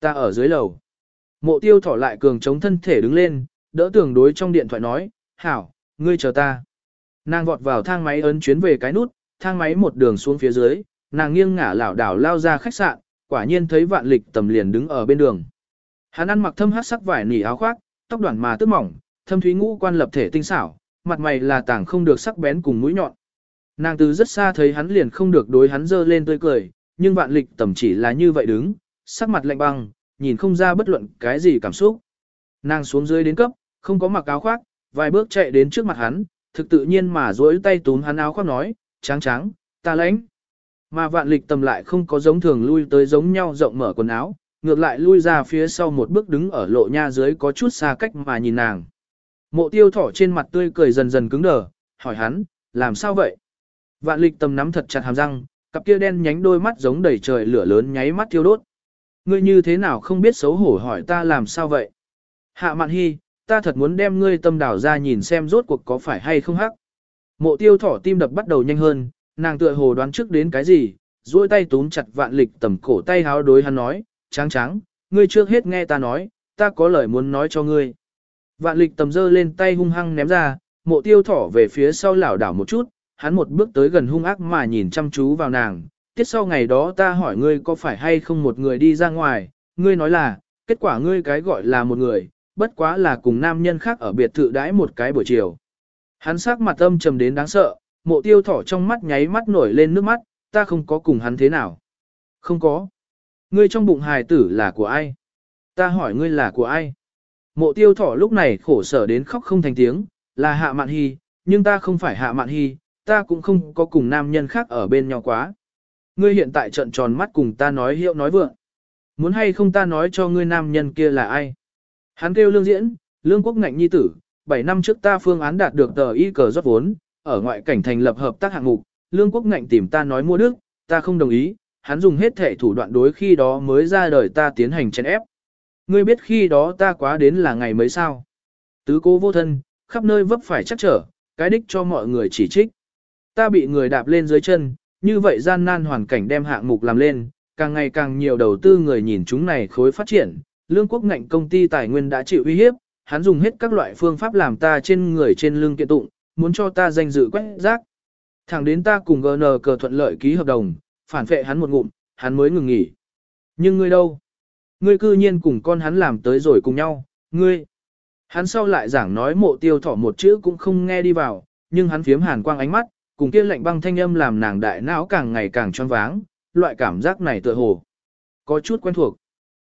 Ta ở dưới lầu. Mộ tiêu thỏ lại cường chống thân thể đứng lên, đỡ tưởng đối trong điện thoại nói, hảo, ngươi chờ ta. Nàng vọt vào thang máy ấn chuyến về cái nút, thang máy một đường xuống phía dưới, nàng nghiêng ngả lảo đảo lao ra khách sạn, quả nhiên thấy vạn lịch tầm liền đứng ở bên đường. Hắn ăn mặc thâm hát sắc vải nỉ áo khoác, tóc đoạn mà tức mỏng, thâm thúy ngũ quan lập thể tinh xảo, mặt mày là tảng không được sắc bén cùng mũi nhọn. Nàng từ rất xa thấy hắn liền không được đối hắn dơ lên tươi cười, nhưng vạn lịch tầm chỉ là như vậy đứng, sắc mặt lạnh băng, nhìn không ra bất luận cái gì cảm xúc. Nàng xuống dưới đến cấp, không có mặc áo khoác, vài bước chạy đến trước mặt hắn, thực tự nhiên mà duỗi tay túm hắn áo khoác nói, trắng trắng, ta lãnh. Mà vạn lịch tầm lại không có giống thường lui tới giống nhau rộng mở quần áo, ngược lại lui ra phía sau một bước đứng ở lộ nha dưới có chút xa cách mà nhìn nàng. Mộ tiêu thỏ trên mặt tươi cười dần dần cứng đờ, hỏi hắn, làm sao vậy? Vạn lịch tầm nắm thật chặt hàm răng, cặp kia đen nhánh đôi mắt giống đầy trời lửa lớn nháy mắt thiêu đốt. Ngươi như thế nào không biết xấu hổ hỏi ta làm sao vậy? Hạ mạn hy, ta thật muốn đem ngươi tâm đảo ra nhìn xem rốt cuộc có phải hay không hắc. Mộ tiêu thỏ tim đập bắt đầu nhanh hơn, nàng tựa hồ đoán trước đến cái gì, duỗi tay túm chặt vạn lịch tầm cổ tay háo đối hắn nói, Tráng tráng, ngươi trước hết nghe ta nói, ta có lời muốn nói cho ngươi. Vạn lịch tầm giơ lên tay hung hăng ném ra, mộ tiêu thỏ về phía sau lảo đảo một chút, hắn một bước tới gần hung ác mà nhìn chăm chú vào nàng. Tiết sau ngày đó ta hỏi ngươi có phải hay không một người đi ra ngoài, ngươi nói là, kết quả ngươi cái gọi là một người, bất quá là cùng nam nhân khác ở biệt thự đãi một cái buổi chiều. Hắn sắc mặt âm trầm đến đáng sợ, mộ tiêu thỏ trong mắt nháy mắt nổi lên nước mắt, ta không có cùng hắn thế nào. Không có. Ngươi trong bụng hài tử là của ai? Ta hỏi ngươi là của ai? Mộ tiêu thỏ lúc này khổ sở đến khóc không thành tiếng, là hạ mạn hy, nhưng ta không phải hạ mạn hy, ta cũng không có cùng nam nhân khác ở bên nhau quá. Ngươi hiện tại trận tròn mắt cùng ta nói hiệu nói vượng. Muốn hay không ta nói cho ngươi nam nhân kia là ai? Hắn kêu lương diễn, lương quốc ngạnh nhi tử, 7 năm trước ta phương án đạt được tờ y cờ rót vốn, ở ngoại cảnh thành lập hợp tác hạng mục, lương quốc ngạnh tìm ta nói mua đức, ta không đồng ý, hắn dùng hết thể thủ đoạn đối khi đó mới ra đời ta tiến hành chèn ép. Ngươi biết khi đó ta quá đến là ngày mấy sao? Tứ cố vô thân, khắp nơi vấp phải chắc trở, cái đích cho mọi người chỉ trích. Ta bị người đạp lên dưới chân, như vậy gian nan hoàn cảnh đem hạng mục làm lên, càng ngày càng nhiều đầu tư người nhìn chúng này khối phát triển, lương quốc ngạnh công ty tài nguyên đã chịu uy hiếp, hắn dùng hết các loại phương pháp làm ta trên người trên lưng kiện tụng, muốn cho ta danh dự quét rác. Thẳng đến ta cùng GN cờ thuận lợi ký hợp đồng, phản phệ hắn một ngụm, hắn mới ngừng nghỉ. Nhưng ngươi đâu? Ngươi cư nhiên cùng con hắn làm tới rồi cùng nhau, ngươi. Hắn sau lại giảng nói mộ tiêu thỏ một chữ cũng không nghe đi vào, nhưng hắn phiếm hàn quang ánh mắt, cùng kia lạnh băng thanh âm làm nàng đại não càng ngày càng choáng váng, loại cảm giác này tựa hồ. Có chút quen thuộc.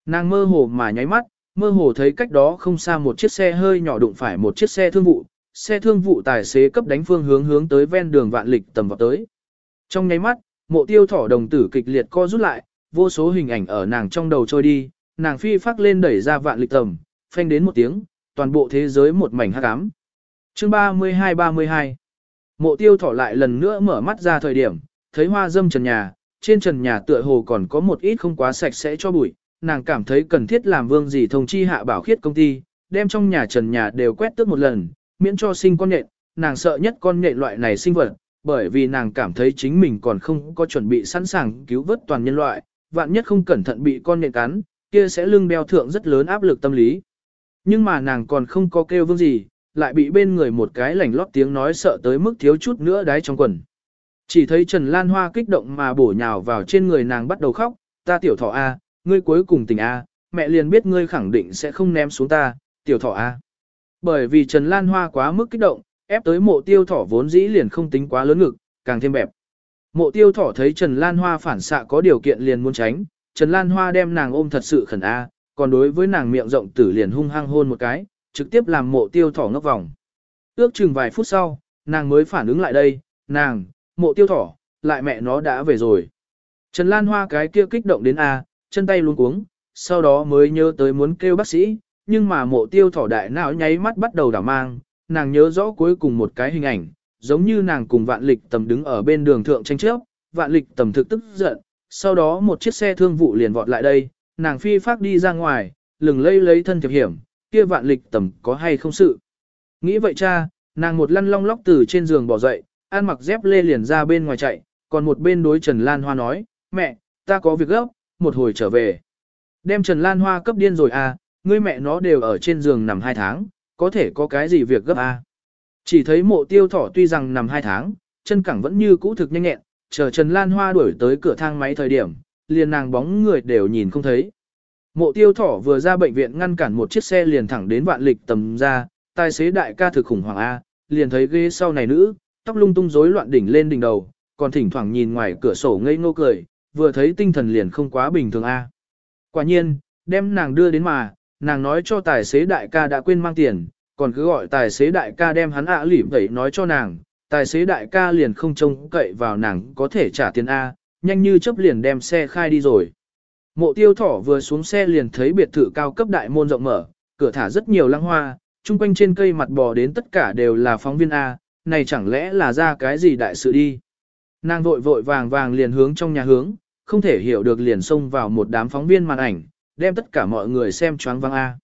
Nàng mơ hồ mà nháy mắt, mơ hồ thấy cách đó không xa một chiếc xe hơi nhỏ đụng phải một chiếc xe thương vụ, xe thương vụ tài xế cấp đánh phương hướng hướng tới ven đường vạn lịch tầm vào tới. Trong nháy mắt, mộ tiêu thỏ đồng tử kịch liệt co rút lại, vô số hình ảnh ở nàng trong đầu trôi đi, nàng phi phát lên đẩy ra vạn lịch tầm, phanh đến một tiếng, toàn bộ thế giới một mảnh hắc ám. Chương 32-32 Mộ tiêu thỏ lại lần nữa mở mắt ra thời điểm, thấy hoa dâm trần nhà, trên trần nhà tựa hồ còn có một ít không quá sạch sẽ cho bụi, nàng cảm thấy cần thiết làm vương gì thông chi hạ bảo khiết công ty, đem trong nhà trần nhà đều quét tước một lần, miễn cho sinh con nhện, nàng sợ nhất con nhện loại này sinh vật, bởi vì nàng cảm thấy chính mình còn không có chuẩn bị sẵn sàng cứu vớt toàn nhân loại, vạn nhất không cẩn thận bị con nhện cắn, kia sẽ lưng đeo thượng rất lớn áp lực tâm lý. Nhưng mà nàng còn không có kêu vương gì, lại bị bên người một cái lảnh lót tiếng nói sợ tới mức thiếu chút nữa đáy trong quần. Chỉ thấy Trần Lan Hoa kích động mà bổ nhào vào trên người nàng bắt đầu khóc, ta tiểu thọ A, ngươi cuối cùng tình A, mẹ liền biết ngươi khẳng định sẽ không ném xuống ta, tiểu thọ A. Bởi vì Trần Lan Hoa quá mức kích động, ép tới mộ tiêu thỏ vốn dĩ liền không tính quá lớn ngực, càng thêm bẹp. Mộ tiêu thỏ thấy Trần Lan Hoa phản xạ có điều kiện liền muốn tránh, Trần Lan Hoa đem nàng ôm thật sự khẩn a, còn đối với nàng miệng rộng tử liền hung hăng hôn một cái, trực tiếp làm mộ tiêu thỏ ngốc vòng. Ước chừng vài phút sau, nàng mới phản ứng lại đây, nàng, mộ tiêu thỏ, lại mẹ nó đã về rồi. Trần Lan Hoa cái kia kích động đến a, chân tay luôn cuống, sau đó mới nhớ tới muốn kêu bác sĩ, nhưng mà mộ tiêu thỏ đại não nháy mắt bắt đầu đảo mang, nàng nhớ rõ cuối cùng một cái hình ảnh, giống như nàng cùng vạn lịch tầm đứng ở bên đường thượng tranh chấp, vạn lịch tầm thực tức giận, sau đó một chiếc xe thương vụ liền vọt lại đây, nàng phi phát đi ra ngoài, lừng lây lấy thân thiệp hiểm, kia vạn lịch tầm có hay không sự. Nghĩ vậy cha, nàng một lăn long lóc từ trên giường bỏ dậy, ăn mặc dép lê liền ra bên ngoài chạy, còn một bên đối Trần Lan Hoa nói, mẹ, ta có việc gấp, một hồi trở về. Đem Trần Lan Hoa cấp điên rồi à, ngươi mẹ nó đều ở trên giường nằm hai tháng, có thể có cái gì việc gấp à. Chỉ thấy mộ tiêu thỏ tuy rằng nằm hai tháng, chân cẳng vẫn như cũ thực nhanh nhẹn, chờ Trần Lan Hoa đuổi tới cửa thang máy thời điểm, liền nàng bóng người đều nhìn không thấy. Mộ tiêu thỏ vừa ra bệnh viện ngăn cản một chiếc xe liền thẳng đến vạn lịch tầm ra, tài xế đại ca thực khủng hoảng A, liền thấy ghế sau này nữ, tóc lung tung rối loạn đỉnh lên đỉnh đầu, còn thỉnh thoảng nhìn ngoài cửa sổ ngây ngô cười, vừa thấy tinh thần liền không quá bình thường A. Quả nhiên, đem nàng đưa đến mà, nàng nói cho tài xế đại ca đã quên mang tiền, còn cứ gọi tài xế đại ca đem hắn ạ à lỉm vậy nói cho nàng, tài xế đại ca liền không trông cậy vào nàng có thể trả tiền A, nhanh như chấp liền đem xe khai đi rồi. Mộ tiêu thỏ vừa xuống xe liền thấy biệt thự cao cấp đại môn rộng mở, cửa thả rất nhiều lăng hoa, chung quanh trên cây mặt bò đến tất cả đều là phóng viên A, này chẳng lẽ là ra cái gì đại sự đi. Nàng vội vội vàng vàng liền hướng trong nhà hướng, không thể hiểu được liền xông vào một đám phóng viên màn ảnh, đem tất cả mọi người xem choáng váng A.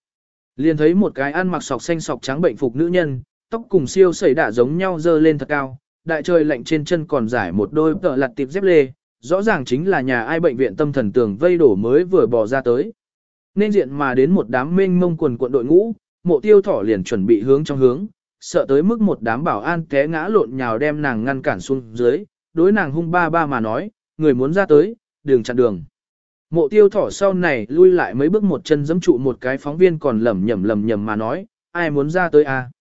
Liền thấy một cái ăn mặc sọc xanh sọc trắng bệnh phục nữ nhân, tóc cùng siêu sẩy đạ giống nhau dơ lên thật cao, đại trời lạnh trên chân còn giải một đôi tợ lặt tiệp dép lê, rõ ràng chính là nhà ai bệnh viện tâm thần tường vây đổ mới vừa bỏ ra tới. Nên diện mà đến một đám mênh mông quần quận đội ngũ, mộ tiêu thỏ liền chuẩn bị hướng trong hướng, sợ tới mức một đám bảo an té ngã lộn nhào đem nàng ngăn cản xuống dưới, đối nàng hung ba ba mà nói, người muốn ra tới, đường chặn đường. Mộ tiêu thỏ sau này lui lại mấy bước một chân giẫm trụ một cái phóng viên còn lẩm nhẩm lẩm nhẩm mà nói, ai muốn ra tới à?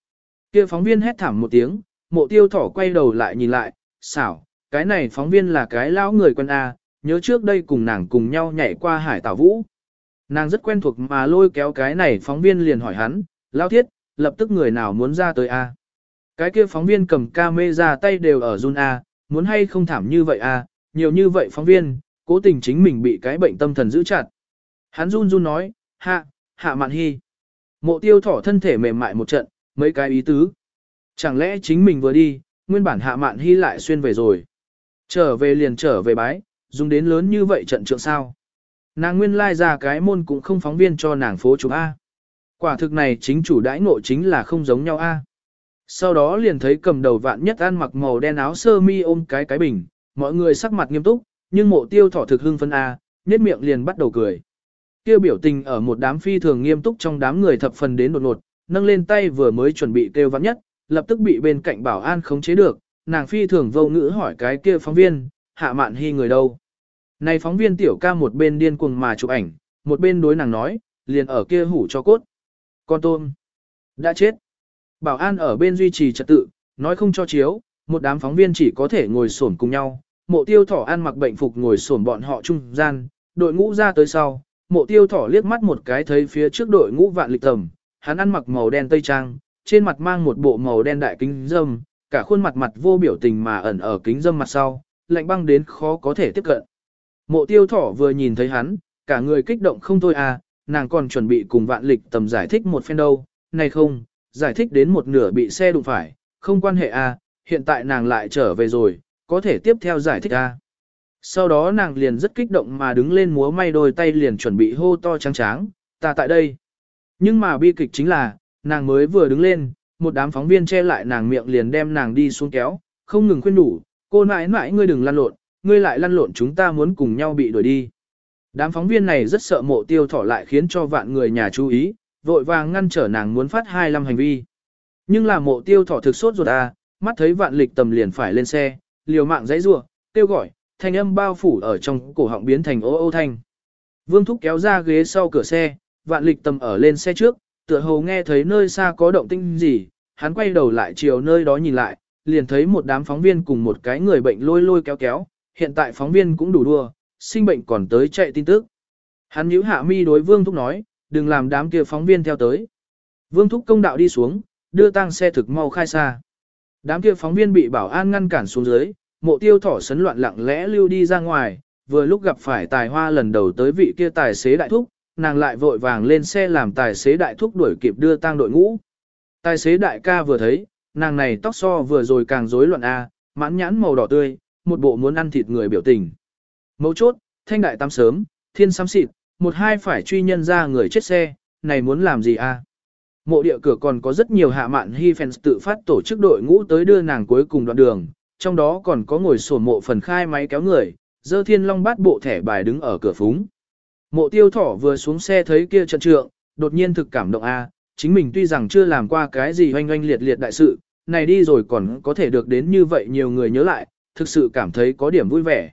kia phóng viên hét thảm một tiếng, mộ tiêu thỏ quay đầu lại nhìn lại, xảo, cái này phóng viên là cái lão người quân A, nhớ trước đây cùng nàng cùng nhau nhảy qua hải tảo vũ. Nàng rất quen thuộc mà lôi kéo cái này phóng viên liền hỏi hắn, lão thiết, lập tức người nào muốn ra tới A. Cái kia phóng viên cầm ca mê ra tay đều ở run A, muốn hay không thảm như vậy à, nhiều như vậy phóng viên, cố tình chính mình bị cái bệnh tâm thần giữ chặt. Hắn run run nói, hạ, hạ mạn hy. Mộ tiêu thỏ thân thể mềm mại một trận, mấy cái ý tứ. Chẳng lẽ chính mình vừa đi, nguyên bản hạ mạn hy lại xuyên về rồi. Trở về liền trở về bái, dùng đến lớn như vậy trận trượng sao. Nàng nguyên lai ra cái môn cũng không phóng viên cho nàng phố chúng A. Quả thực này chính chủ đãi ngộ chính là không giống nhau A. Sau đó liền thấy cầm đầu vạn nhất ăn mặc màu đen áo sơ mi ôm cái cái bình, mọi người sắc mặt nghiêm túc, nhưng mộ tiêu thỏ thực hưng phân A, nét miệng liền bắt đầu cười. Kêu biểu tình ở một đám phi thường nghiêm túc trong đám người thập phần đến đột ngột, nâng lên tay vừa mới chuẩn bị kêu vạn nhất, lập tức bị bên cạnh bảo an khống chế được, nàng phi thường vô ngữ hỏi cái kia phóng viên, hạ mạn hy người đâu. Này phóng viên tiểu ca một bên điên cuồng mà chụp ảnh, một bên đối nàng nói, liền ở kia hủ cho cốt. Con tôm. Đã chết. Bảo an ở bên duy trì trật tự, nói không cho chiếu, một đám phóng viên chỉ có thể ngồi xổm cùng nhau. Mộ tiêu thỏ ăn mặc bệnh phục ngồi xổm bọn họ trung gian, đội ngũ ra tới sau. Mộ tiêu thỏ liếc mắt một cái thấy phía trước đội ngũ vạn lịch tầm, hắn ăn mặc màu đen tây trang, trên mặt mang một bộ màu đen đại kính dâm, cả khuôn mặt mặt vô biểu tình mà ẩn ở kính dâm mặt sau, lạnh băng đến khó có thể tiếp cận. Mộ tiêu thỏ vừa nhìn thấy hắn, cả người kích động không thôi à, nàng còn chuẩn bị cùng vạn lịch tầm giải thích một phen đâu, này không, giải thích đến một nửa bị xe đụng phải, không quan hệ à, hiện tại nàng lại trở về rồi, có thể tiếp theo giải thích à. Sau đó nàng liền rất kích động mà đứng lên múa may đôi tay liền chuẩn bị hô to trắng tráng, ta tại đây. Nhưng mà bi kịch chính là, nàng mới vừa đứng lên, một đám phóng viên che lại nàng miệng liền đem nàng đi xuống kéo, không ngừng khuyên đủ, cô mãi mãi ngươi đừng lăn lộn, ngươi lại lăn lộn chúng ta muốn cùng nhau bị đuổi đi. Đám phóng viên này rất sợ mộ tiêu thỏ lại khiến cho vạn người nhà chú ý, vội vàng ngăn trở nàng muốn phát hai lăm hành vi. Nhưng là mộ tiêu thỏ thực sốt ruột à, mắt thấy vạn lịch tầm liền phải lên xe, liều mạng dãy rua, tiêu gọi, thanh âm bao phủ ở trong cổ họng biến thành ô ô thanh. Vương Thúc kéo ra ghế sau cửa xe, vạn lịch tầm ở lên xe trước, tựa hồ nghe thấy nơi xa có động tĩnh gì, hắn quay đầu lại chiều nơi đó nhìn lại, liền thấy một đám phóng viên cùng một cái người bệnh lôi lôi kéo kéo, hiện tại phóng viên cũng đủ đua, sinh bệnh còn tới chạy tin tức. Hắn nhíu hạ mi đối Vương Thúc nói, đừng làm đám kia phóng viên theo tới. Vương Thúc công đạo đi xuống, đưa tang xe thực mau khai xa. Đám kia phóng viên bị bảo an ngăn cản xuống dưới, mộ tiêu thỏ sấn loạn lặng lẽ lưu đi ra ngoài, vừa lúc gặp phải tài hoa lần đầu tới vị kia tài xế đại thúc, nàng lại vội vàng lên xe làm tài xế đại thúc đuổi kịp đưa tang đội ngũ. Tài xế đại ca vừa thấy, nàng này tóc so vừa rồi càng rối loạn A, mãn nhãn màu đỏ tươi, một bộ muốn ăn thịt người biểu tình. Mấu chốt, thanh đại tam sớm, thiên xám xịt, một hai phải truy nhân ra người chết xe, này muốn làm gì a? Mộ địa cửa còn có rất nhiều hạ mạn hy fans tự phát tổ chức đội ngũ tới đưa nàng cuối cùng đoạn đường, trong đó còn có ngồi sổ mộ phần khai máy kéo người, dơ thiên long bát bộ thẻ bài đứng ở cửa phúng. Mộ tiêu thỏ vừa xuống xe thấy kia trận trượng, đột nhiên thực cảm động a, chính mình tuy rằng chưa làm qua cái gì oanh oanh liệt liệt đại sự, này đi rồi còn có thể được đến như vậy nhiều người nhớ lại, thực sự cảm thấy có điểm vui vẻ.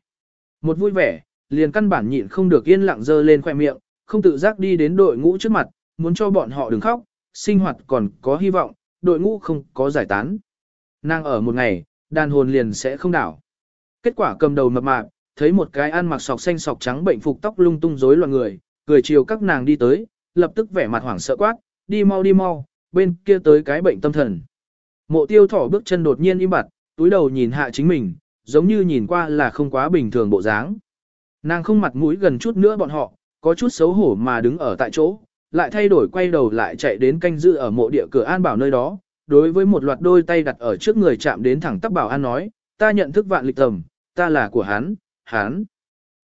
Một vui vẻ, liền căn bản nhịn không được yên lặng dơ lên khoe miệng, không tự giác đi đến đội ngũ trước mặt, muốn cho bọn họ đừng khóc, sinh hoạt còn có hy vọng, đội ngũ không có giải tán. Nàng ở một ngày, đàn hồn liền sẽ không đảo. Kết quả cầm đầu mập mạp, thấy một cái ăn mặc sọc xanh sọc trắng bệnh phục tóc lung tung rối loạn người, cười chiều các nàng đi tới, lập tức vẻ mặt hoảng sợ quát, đi mau đi mau, bên kia tới cái bệnh tâm thần. Mộ tiêu thỏ bước chân đột nhiên im bặt, túi đầu nhìn hạ chính mình, giống như nhìn qua là không quá bình thường bộ dáng. Nàng không mặt mũi gần chút nữa bọn họ, có chút xấu hổ mà đứng ở tại chỗ, lại thay đổi quay đầu lại chạy đến canh giữ ở mộ địa cửa an bảo nơi đó, đối với một loạt đôi tay đặt ở trước người chạm đến thẳng tắp bảo an nói, ta nhận thức vạn lịch tầm, ta là của hắn, hắn.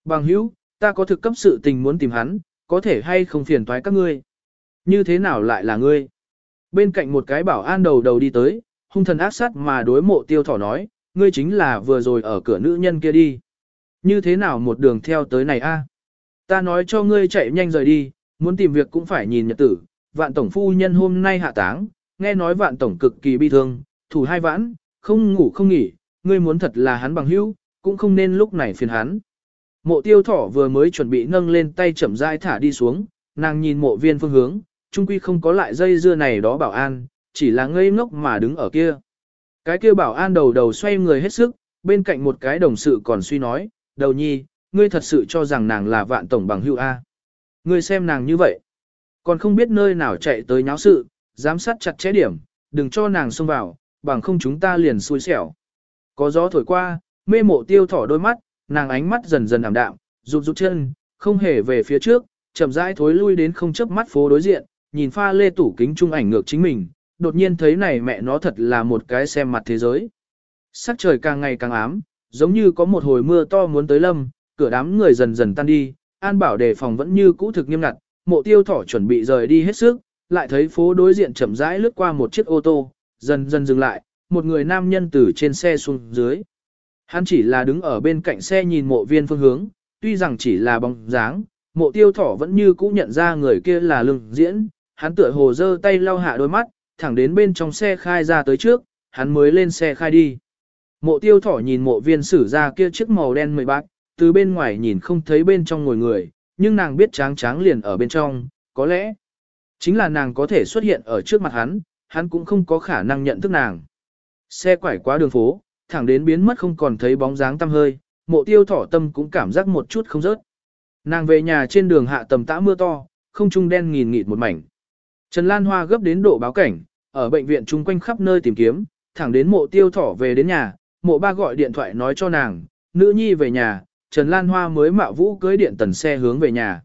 Bằng hữu, ta có thực cấp sự tình muốn tìm hắn, có thể hay không phiền toái các ngươi. Như thế nào lại là ngươi? Bên cạnh một cái bảo an đầu đầu đi tới, hung thần ác sát mà đối mộ tiêu thỏ nói, ngươi chính là vừa rồi ở cửa nữ nhân kia đi. Như thế nào một đường theo tới này a? Ta nói cho ngươi chạy nhanh rời đi, muốn tìm việc cũng phải nhìn nhật tử. Vạn tổng phu nhân hôm nay hạ táng, nghe nói vạn tổng cực kỳ bi thương, thủ hai vãn, không ngủ không nghỉ, ngươi muốn thật là hắn bằng hữu, cũng không nên lúc này phiền hắn. Mộ tiêu thỏ vừa mới chuẩn bị nâng lên tay chậm rãi thả đi xuống, nàng nhìn mộ viên phương hướng, trung quy không có lại dây dưa này đó bảo an, chỉ là ngây ngốc mà đứng ở kia. Cái kia bảo an đầu đầu xoay người hết sức, bên cạnh một cái đồng sự còn suy nói, đầu nhi, ngươi thật sự cho rằng nàng là vạn tổng bằng hữu A. Ngươi xem nàng như vậy, còn không biết nơi nào chạy tới nháo sự, giám sát chặt chẽ điểm, đừng cho nàng xông vào, bằng không chúng ta liền xui xẻo. Có gió thổi qua, mê mộ tiêu thỏ đôi mắt, nàng ánh mắt dần dần ảm đạm, rụt rụt chân, không hề về phía trước, chậm rãi thối lui đến không chớp mắt phố đối diện, nhìn pha lê tủ kính trung ảnh ngược chính mình, đột nhiên thấy này mẹ nó thật là một cái xem mặt thế giới. Sắc trời càng ngày càng ám, giống như có một hồi mưa to muốn tới lâm, cửa đám người dần dần tan đi, an bảo đề phòng vẫn như cũ thực nghiêm ngặt, mộ tiêu thỏ chuẩn bị rời đi hết sức, lại thấy phố đối diện chậm rãi lướt qua một chiếc ô tô, dần dần dừng lại, một người nam nhân từ trên xe xuống dưới. Hắn chỉ là đứng ở bên cạnh xe nhìn mộ viên phương hướng, tuy rằng chỉ là bóng dáng, mộ tiêu thỏ vẫn như cũ nhận ra người kia là lưng diễn, hắn tựa hồ giơ tay lau hạ đôi mắt, thẳng đến bên trong xe khai ra tới trước, hắn mới lên xe khai đi. Mộ tiêu thỏ nhìn mộ viên sử ra kia chiếc màu đen mười bạc, từ bên ngoài nhìn không thấy bên trong ngồi người, nhưng nàng biết tráng tráng liền ở bên trong, có lẽ chính là nàng có thể xuất hiện ở trước mặt hắn, hắn cũng không có khả năng nhận thức nàng. Xe quải qua đường phố, thẳng đến biến mất không còn thấy bóng dáng tăm hơi, mộ tiêu thỏ tâm cũng cảm giác một chút không rớt. Nàng về nhà trên đường hạ tầm tã mưa to, không trung đen nghìn nghịt một mảnh. Trần Lan Hoa gấp đến độ báo cảnh, ở bệnh viện chung quanh khắp nơi tìm kiếm, thẳng đến mộ tiêu thỏ về đến nhà, mộ ba gọi điện thoại nói cho nàng, nữ nhi về nhà, Trần Lan Hoa mới mạo vũ cưới điện tần xe hướng về nhà.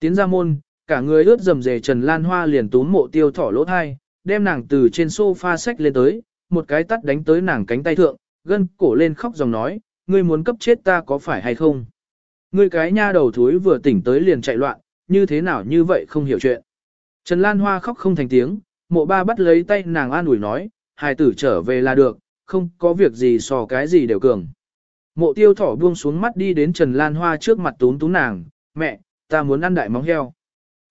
Tiến ra môn, cả người ướt dầm dề Trần Lan Hoa liền túm mộ tiêu thỏ lỗ thai, đem nàng từ trên sofa sách lên tới, một cái tắt đánh tới nàng cánh tay thượng, gân cổ lên khóc dòng nói, ngươi muốn cấp chết ta có phải hay không? Ngươi cái nha đầu thúi vừa tỉnh tới liền chạy loạn, như thế nào như vậy không hiểu chuyện. Trần Lan Hoa khóc không thành tiếng, mộ ba bắt lấy tay nàng an ủi nói, hài tử trở về là được, không có việc gì so cái gì đều cường. Mộ tiêu thỏ buông xuống mắt đi đến Trần Lan Hoa trước mặt tún tún nàng, mẹ, ta muốn ăn đại móng heo.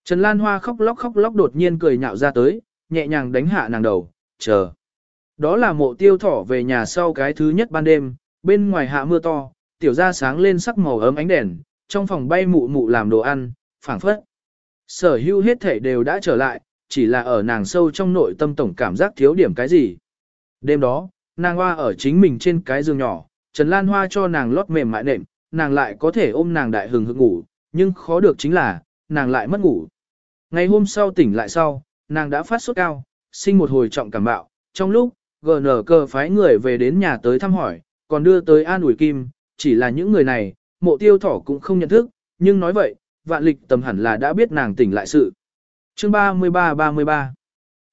Trần Lan Hoa khóc lóc khóc lóc đột nhiên cười nhạo ra tới, nhẹ nhàng đánh hạ nàng đầu, chờ. Đó là mộ tiêu thỏ về nhà sau cái thứ nhất ban đêm, bên ngoài hạ mưa to, tiểu ra sáng lên sắc màu ấm ánh đèn, trong phòng bay mụ mụ làm đồ ăn, phảng phất. Sở hữu hết thể đều đã trở lại, chỉ là ở nàng sâu trong nội tâm tổng cảm giác thiếu điểm cái gì. Đêm đó, nàng hoa ở chính mình trên cái giường nhỏ, Trần Lan Hoa cho nàng lót mềm mại nệm, nàng lại có thể ôm nàng đại hừng hực ngủ, nhưng khó được chính là, nàng lại mất ngủ. Ngày hôm sau tỉnh lại sau, nàng đã phát sốt cao, sinh một hồi trọng cảm bạo, trong lúc, GN cơ phái người về đến nhà tới thăm hỏi, còn đưa tới an ủi kim, chỉ là những người này, mộ tiêu thỏ cũng không nhận thức, nhưng nói vậy, vạn lịch tầm hẳn là đã biết nàng tỉnh lại sự. Chương 33-33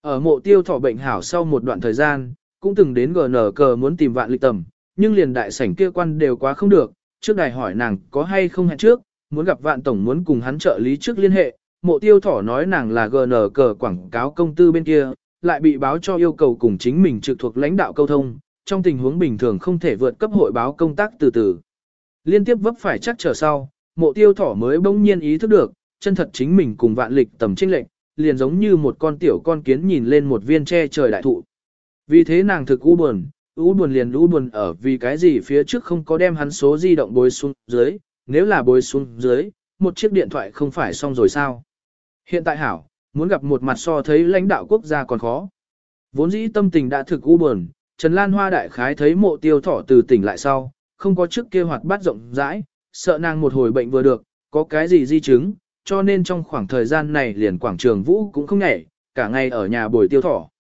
Ở mộ tiêu thỏ bệnh hảo sau một đoạn thời gian, cũng từng đến GN cờ muốn tìm vạn lịch tầm, nhưng liền đại sảnh kia quan đều quá không được, trước đài hỏi nàng có hay không hẹn trước, muốn gặp vạn tổng muốn cùng hắn trợ lý trước liên hệ, mộ tiêu thỏ nói nàng là GN cờ quảng cáo công tư bên kia, lại bị báo cho yêu cầu cùng chính mình trực thuộc lãnh đạo câu thông, trong tình huống bình thường không thể vượt cấp hội báo công tác từ từ. Liên tiếp vấp phải chắc trở sau, mộ tiêu thỏ mới bỗng nhiên ý thức được, chân thật chính mình cùng vạn lịch tầm trinh lệnh, liền giống như một con tiểu con kiến nhìn lên một viên tre trời đại thụ. Vì thế nàng thực u buồn, u buồn liền u buồn ở vì cái gì phía trước không có đem hắn số di động bối xuống dưới, nếu là bối xuống dưới, một chiếc điện thoại không phải xong rồi sao. Hiện tại hảo, muốn gặp một mặt so thấy lãnh đạo quốc gia còn khó. Vốn dĩ tâm tình đã thực u buồn, Trần Lan Hoa đại khái thấy mộ tiêu thỏ từ tỉnh lại sau, không có trước kia hoạt bát rộng rãi, sợ nàng một hồi bệnh vừa được, có cái gì di chứng, cho nên trong khoảng thời gian này liền quảng trường vũ cũng không nhảy, cả ngày ở nhà bồi tiêu thỏ.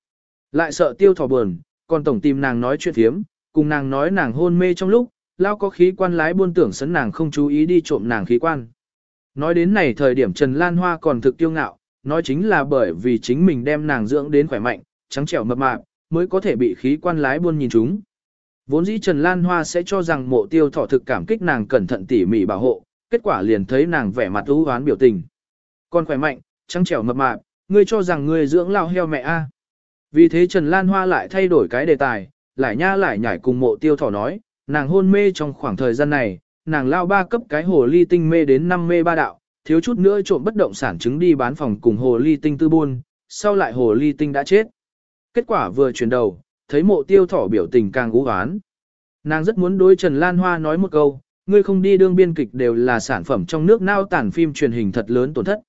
Lại sợ tiêu thỏ buồn, còn tổng tìm nàng nói chuyện thiếm, cùng nàng nói nàng hôn mê trong lúc, lao có khí quan lái buôn tưởng sấn nàng không chú ý đi trộm nàng khí quan. Nói đến này thời điểm Trần Lan Hoa còn thực tiêu ngạo, nói chính là bởi vì chính mình đem nàng dưỡng đến khỏe mạnh, trắng trẻo mập mạp, mới có thể bị khí quan lái buôn nhìn chúng. Vốn dĩ Trần Lan Hoa sẽ cho rằng mộ tiêu thọ thực cảm kích nàng cẩn thận tỉ mỉ bảo hộ, kết quả liền thấy nàng vẻ mặt ưu hoán biểu tình. Con khỏe mạnh, trắng trẻo mập mạp, ngươi cho rằng ngươi dưỡng lao heo mẹ a. Vì thế Trần Lan Hoa lại thay đổi cái đề tài, lại nha lại nhảy cùng mộ tiêu thỏ nói, nàng hôn mê trong khoảng thời gian này, nàng lao ba cấp cái hồ ly tinh mê đến năm mê ba đạo, thiếu chút nữa trộm bất động sản chứng đi bán phòng cùng hồ ly tinh tư buôn, sau lại hồ ly tinh đã chết. Kết quả vừa chuyển đầu, thấy mộ tiêu thỏ biểu tình càng ú oán. Nàng rất muốn đối Trần Lan Hoa nói một câu, ngươi không đi đương biên kịch đều là sản phẩm trong nước nao tản phim truyền hình thật lớn tổn thất.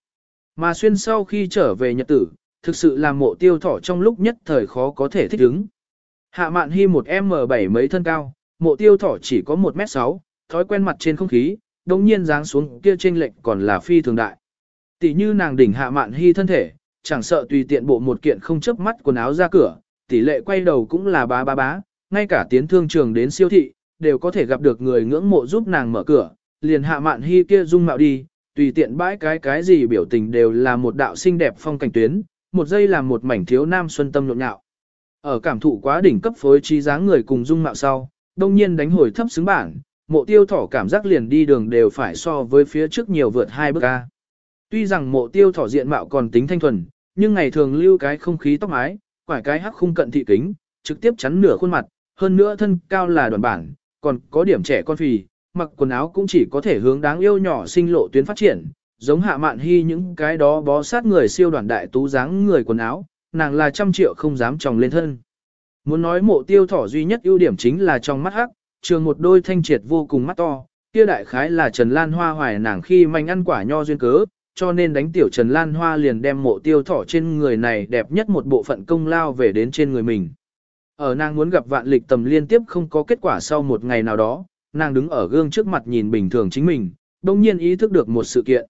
Mà xuyên sau khi trở về nhật tử, thực sự là mộ tiêu thỏ trong lúc nhất thời khó có thể thích ứng. Hạ mạn hy một M7 mấy thân cao, mộ tiêu thỏ chỉ có 1m6, thói quen mặt trên không khí, đồng nhiên dáng xuống kia trên lệnh còn là phi thường đại. Tỷ như nàng đỉnh hạ mạn hy thân thể, chẳng sợ tùy tiện bộ một kiện không chớp mắt quần áo ra cửa, tỷ lệ quay đầu cũng là bá bá bá, ngay cả tiến thương trường đến siêu thị, đều có thể gặp được người ngưỡng mộ giúp nàng mở cửa, liền hạ mạn hy kia dung mạo đi, tùy tiện bãi cái cái gì biểu tình đều là một đạo xinh đẹp phong cảnh tuyến, một giây làm một mảnh thiếu nam xuân tâm nhộn nhạo. Ở cảm thụ quá đỉnh cấp phối trí dáng người cùng dung mạo sau, đông nhiên đánh hồi thấp xứng bảng, mộ tiêu thỏ cảm giác liền đi đường đều phải so với phía trước nhiều vượt hai bước ca. Tuy rằng mộ tiêu thỏ diện mạo còn tính thanh thuần, nhưng ngày thường lưu cái không khí tóc mái, quải cái hắc khung cận thị kính, trực tiếp chắn nửa khuôn mặt, hơn nữa thân cao là đoàn bản, còn có điểm trẻ con phì, mặc quần áo cũng chỉ có thể hướng đáng yêu nhỏ sinh lộ tuyến phát triển, giống hạ mạn hy những cái đó bó sát người siêu đoàn đại tú dáng người quần áo, nàng là trăm triệu không dám tròng lên thân. Muốn nói mộ tiêu thỏ duy nhất ưu điểm chính là trong mắt hắc, trường một đôi thanh triệt vô cùng mắt to, kia đại khái là Trần Lan Hoa hoài nàng khi manh ăn quả nho duyên cớ, cho nên đánh tiểu Trần Lan Hoa liền đem mộ tiêu thỏ trên người này đẹp nhất một bộ phận công lao về đến trên người mình. Ở nàng muốn gặp vạn lịch tầm liên tiếp không có kết quả sau một ngày nào đó, nàng đứng ở gương trước mặt nhìn bình thường chính mình, đồng nhiên ý thức được một sự kiện.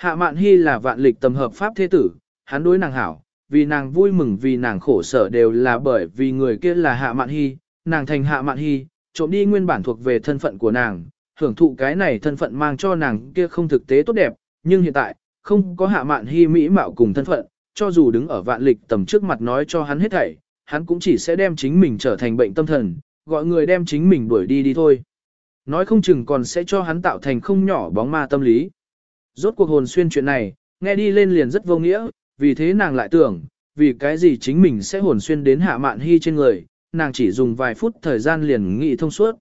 Hạ Mạn Hy là vạn lịch tầm hợp pháp thế tử, hắn đối nàng hảo, vì nàng vui mừng vì nàng khổ sở đều là bởi vì người kia là Hạ Mạn Hy, nàng thành Hạ Mạn Hy, trộm đi nguyên bản thuộc về thân phận của nàng, hưởng thụ cái này thân phận mang cho nàng kia không thực tế tốt đẹp, nhưng hiện tại, không có Hạ Mạn Hy mỹ mạo cùng thân phận, cho dù đứng ở vạn lịch tầm trước mặt nói cho hắn hết thảy, hắn cũng chỉ sẽ đem chính mình trở thành bệnh tâm thần, gọi người đem chính mình đuổi đi đi thôi. Nói không chừng còn sẽ cho hắn tạo thành không nhỏ bóng ma tâm lý. Rốt cuộc hồn xuyên chuyện này, nghe đi lên liền rất vô nghĩa, vì thế nàng lại tưởng, vì cái gì chính mình sẽ hồn xuyên đến hạ mạn hy trên người, nàng chỉ dùng vài phút thời gian liền nghĩ thông suốt.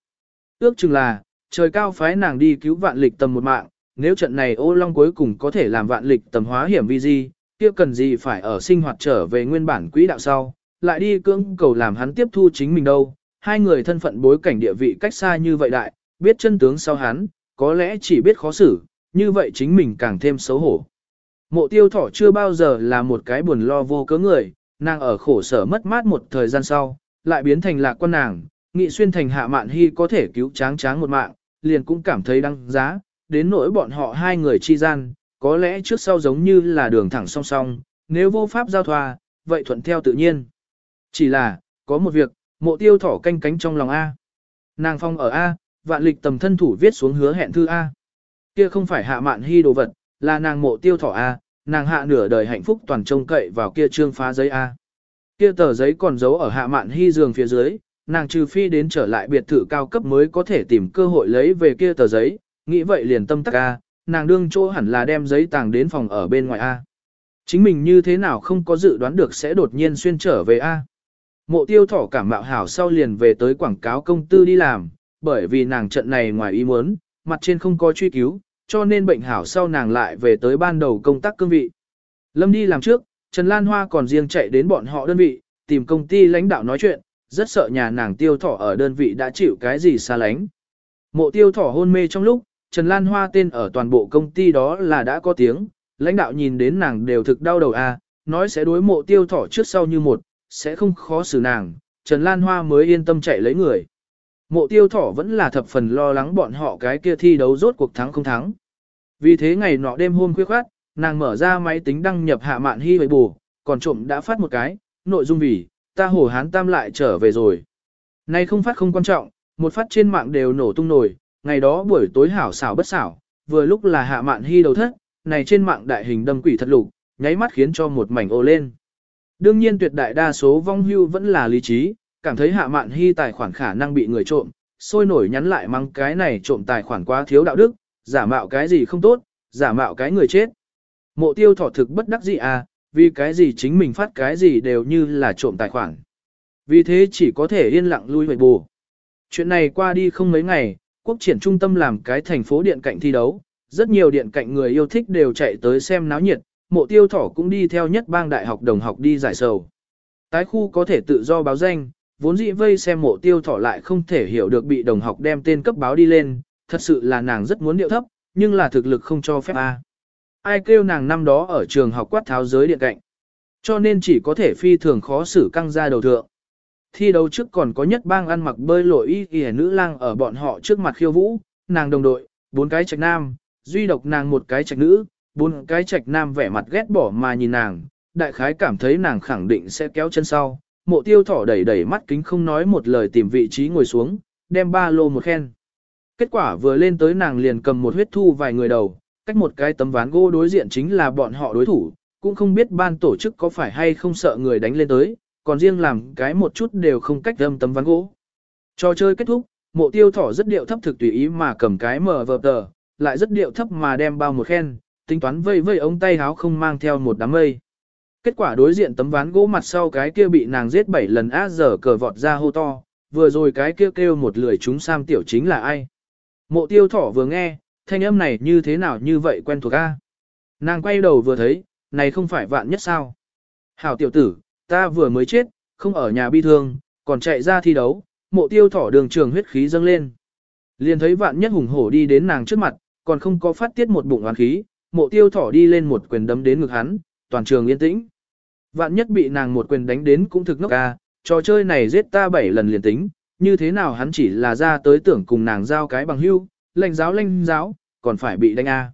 Ước chừng là, trời cao phái nàng đi cứu vạn lịch tầm một mạng, nếu trận này ô long cuối cùng có thể làm vạn lịch tầm hóa hiểm vi di, kia cần gì phải ở sinh hoạt trở về nguyên bản quỹ đạo sau, lại đi cưỡng cầu làm hắn tiếp thu chính mình đâu. Hai người thân phận bối cảnh địa vị cách xa như vậy đại, biết chân tướng sau hắn, có lẽ chỉ biết khó xử, như vậy chính mình càng thêm xấu hổ. Mộ tiêu thỏ chưa bao giờ là một cái buồn lo vô cớ người, nàng ở khổ sở mất mát một thời gian sau, lại biến thành lạc quan nàng, nghị xuyên thành hạ mạn hy có thể cứu tráng tráng một mạng, liền cũng cảm thấy đăng giá, đến nỗi bọn họ hai người chi gian, có lẽ trước sau giống như là đường thẳng song song, nếu vô pháp giao thoa, vậy thuận theo tự nhiên. Chỉ là, có một việc, mộ tiêu thỏ canh cánh trong lòng A. Nàng phong ở A, vạn lịch tầm thân thủ viết xuống hứa hẹn thư A. Kia không phải hạ mạn hy đồ vật, là nàng mộ tiêu thỏ A, nàng hạ nửa đời hạnh phúc toàn trông cậy vào kia trương phá giấy A. Kia tờ giấy còn giấu ở hạ mạn hy giường phía dưới, nàng trừ phi đến trở lại biệt thự cao cấp mới có thể tìm cơ hội lấy về kia tờ giấy, nghĩ vậy liền tâm tắc A, nàng đương chỗ hẳn là đem giấy tàng đến phòng ở bên ngoài A. Chính mình như thế nào không có dự đoán được sẽ đột nhiên xuyên trở về A. Mộ tiêu thỏ cảm mạo hảo sau liền về tới quảng cáo công tư đi làm, bởi vì nàng trận này ngoài ý muốn, mặt trên không có truy cứu, cho nên bệnh hảo sau nàng lại về tới ban đầu công tác cương vị. Lâm đi làm trước, Trần Lan Hoa còn riêng chạy đến bọn họ đơn vị, tìm công ty lãnh đạo nói chuyện, rất sợ nhà nàng tiêu thỏ ở đơn vị đã chịu cái gì xa lánh. Mộ tiêu thỏ hôn mê trong lúc, Trần Lan Hoa tên ở toàn bộ công ty đó là đã có tiếng, lãnh đạo nhìn đến nàng đều thực đau đầu a, nói sẽ đối mộ tiêu thỏ trước sau như một, sẽ không khó xử nàng, Trần Lan Hoa mới yên tâm chạy lấy người. Mộ tiêu thỏ vẫn là thập phần lo lắng bọn họ cái kia thi đấu rốt cuộc thắng không thắng. Vì thế ngày nọ đêm hôm khuya khoát, nàng mở ra máy tính đăng nhập hạ mạn hy với bù, còn trộm đã phát một cái, nội dung vì, ta hổ hán tam lại trở về rồi. Nay không phát không quan trọng, một phát trên mạng đều nổ tung nổi, ngày đó buổi tối hảo xảo bất xảo, vừa lúc là hạ mạn hy đầu thất, này trên mạng đại hình đâm quỷ thật lục, nháy mắt khiến cho một mảnh ô lên. Đương nhiên tuyệt đại đa số vong hưu vẫn là lý trí, cảm thấy hạ mạn hy tài khoản khả năng bị người trộm, sôi nổi nhắn lại mắng cái này trộm tài khoản quá thiếu đạo đức, giả mạo cái gì không tốt, giả mạo cái người chết. Mộ tiêu thỏ thực bất đắc gì à, vì cái gì chính mình phát cái gì đều như là trộm tài khoản. Vì thế chỉ có thể yên lặng lui về bù. Chuyện này qua đi không mấy ngày, quốc triển trung tâm làm cái thành phố điện cạnh thi đấu, rất nhiều điện cạnh người yêu thích đều chạy tới xem náo nhiệt, mộ tiêu thỏ cũng đi theo nhất bang đại học đồng học đi giải sầu. Tái khu có thể tự do báo danh, vốn dĩ vây xem mộ tiêu thỏ lại không thể hiểu được bị đồng học đem tên cấp báo đi lên, thật sự là nàng rất muốn điệu thấp, nhưng là thực lực không cho phép A. Ai kêu nàng năm đó ở trường học quát tháo giới điện cạnh. Cho nên chỉ có thể phi thường khó xử căng ra đầu thượng. Thi đấu trước còn có nhất bang ăn mặc bơi lội y kìa nữ lang ở bọn họ trước mặt khiêu vũ, nàng đồng đội, bốn cái trạch nam, duy độc nàng một cái trạch nữ, bốn cái trạch nam vẻ mặt ghét bỏ mà nhìn nàng, đại khái cảm thấy nàng khẳng định sẽ kéo chân sau. Mộ tiêu thỏ đẩy đẩy mắt kính không nói một lời tìm vị trí ngồi xuống, đem ba lô một khen. Kết quả vừa lên tới nàng liền cầm một huyết thu vài người đầu, cách một cái tấm ván gỗ đối diện chính là bọn họ đối thủ, cũng không biết ban tổ chức có phải hay không sợ người đánh lên tới, còn riêng làm cái một chút đều không cách đâm tấm ván gỗ. Trò chơi kết thúc, mộ tiêu thỏ rất điệu thấp thực tùy ý mà cầm cái mở vợp tờ, lại rất điệu thấp mà đem bao một khen, tính toán vây vây ống tay háo không mang theo một đám mây. Kết quả đối diện tấm ván gỗ mặt sau cái kia bị nàng giết 7 lần á giờ cờ vọt ra hô to, vừa rồi cái kia kêu, kêu một lười chúng sam tiểu chính là ai. Mộ tiêu thỏ vừa nghe, thanh âm này như thế nào như vậy quen thuộc a? Nàng quay đầu vừa thấy, này không phải vạn nhất sao. Hảo tiểu tử, ta vừa mới chết, không ở nhà bi thương, còn chạy ra thi đấu, mộ tiêu thỏ đường trường huyết khí dâng lên. Liền thấy vạn nhất hùng hổ đi đến nàng trước mặt, còn không có phát tiết một bụng oán khí, mộ tiêu thỏ đi lên một quyền đấm đến ngực hắn, toàn trường yên tĩnh. Vạn nhất bị nàng một quyền đánh đến cũng thực ngốc ca, trò chơi này giết ta bảy lần liền tính, như thế nào hắn chỉ là ra tới tưởng cùng nàng giao cái bằng hưu, lệnh giáo lệnh giáo, còn phải bị đánh a.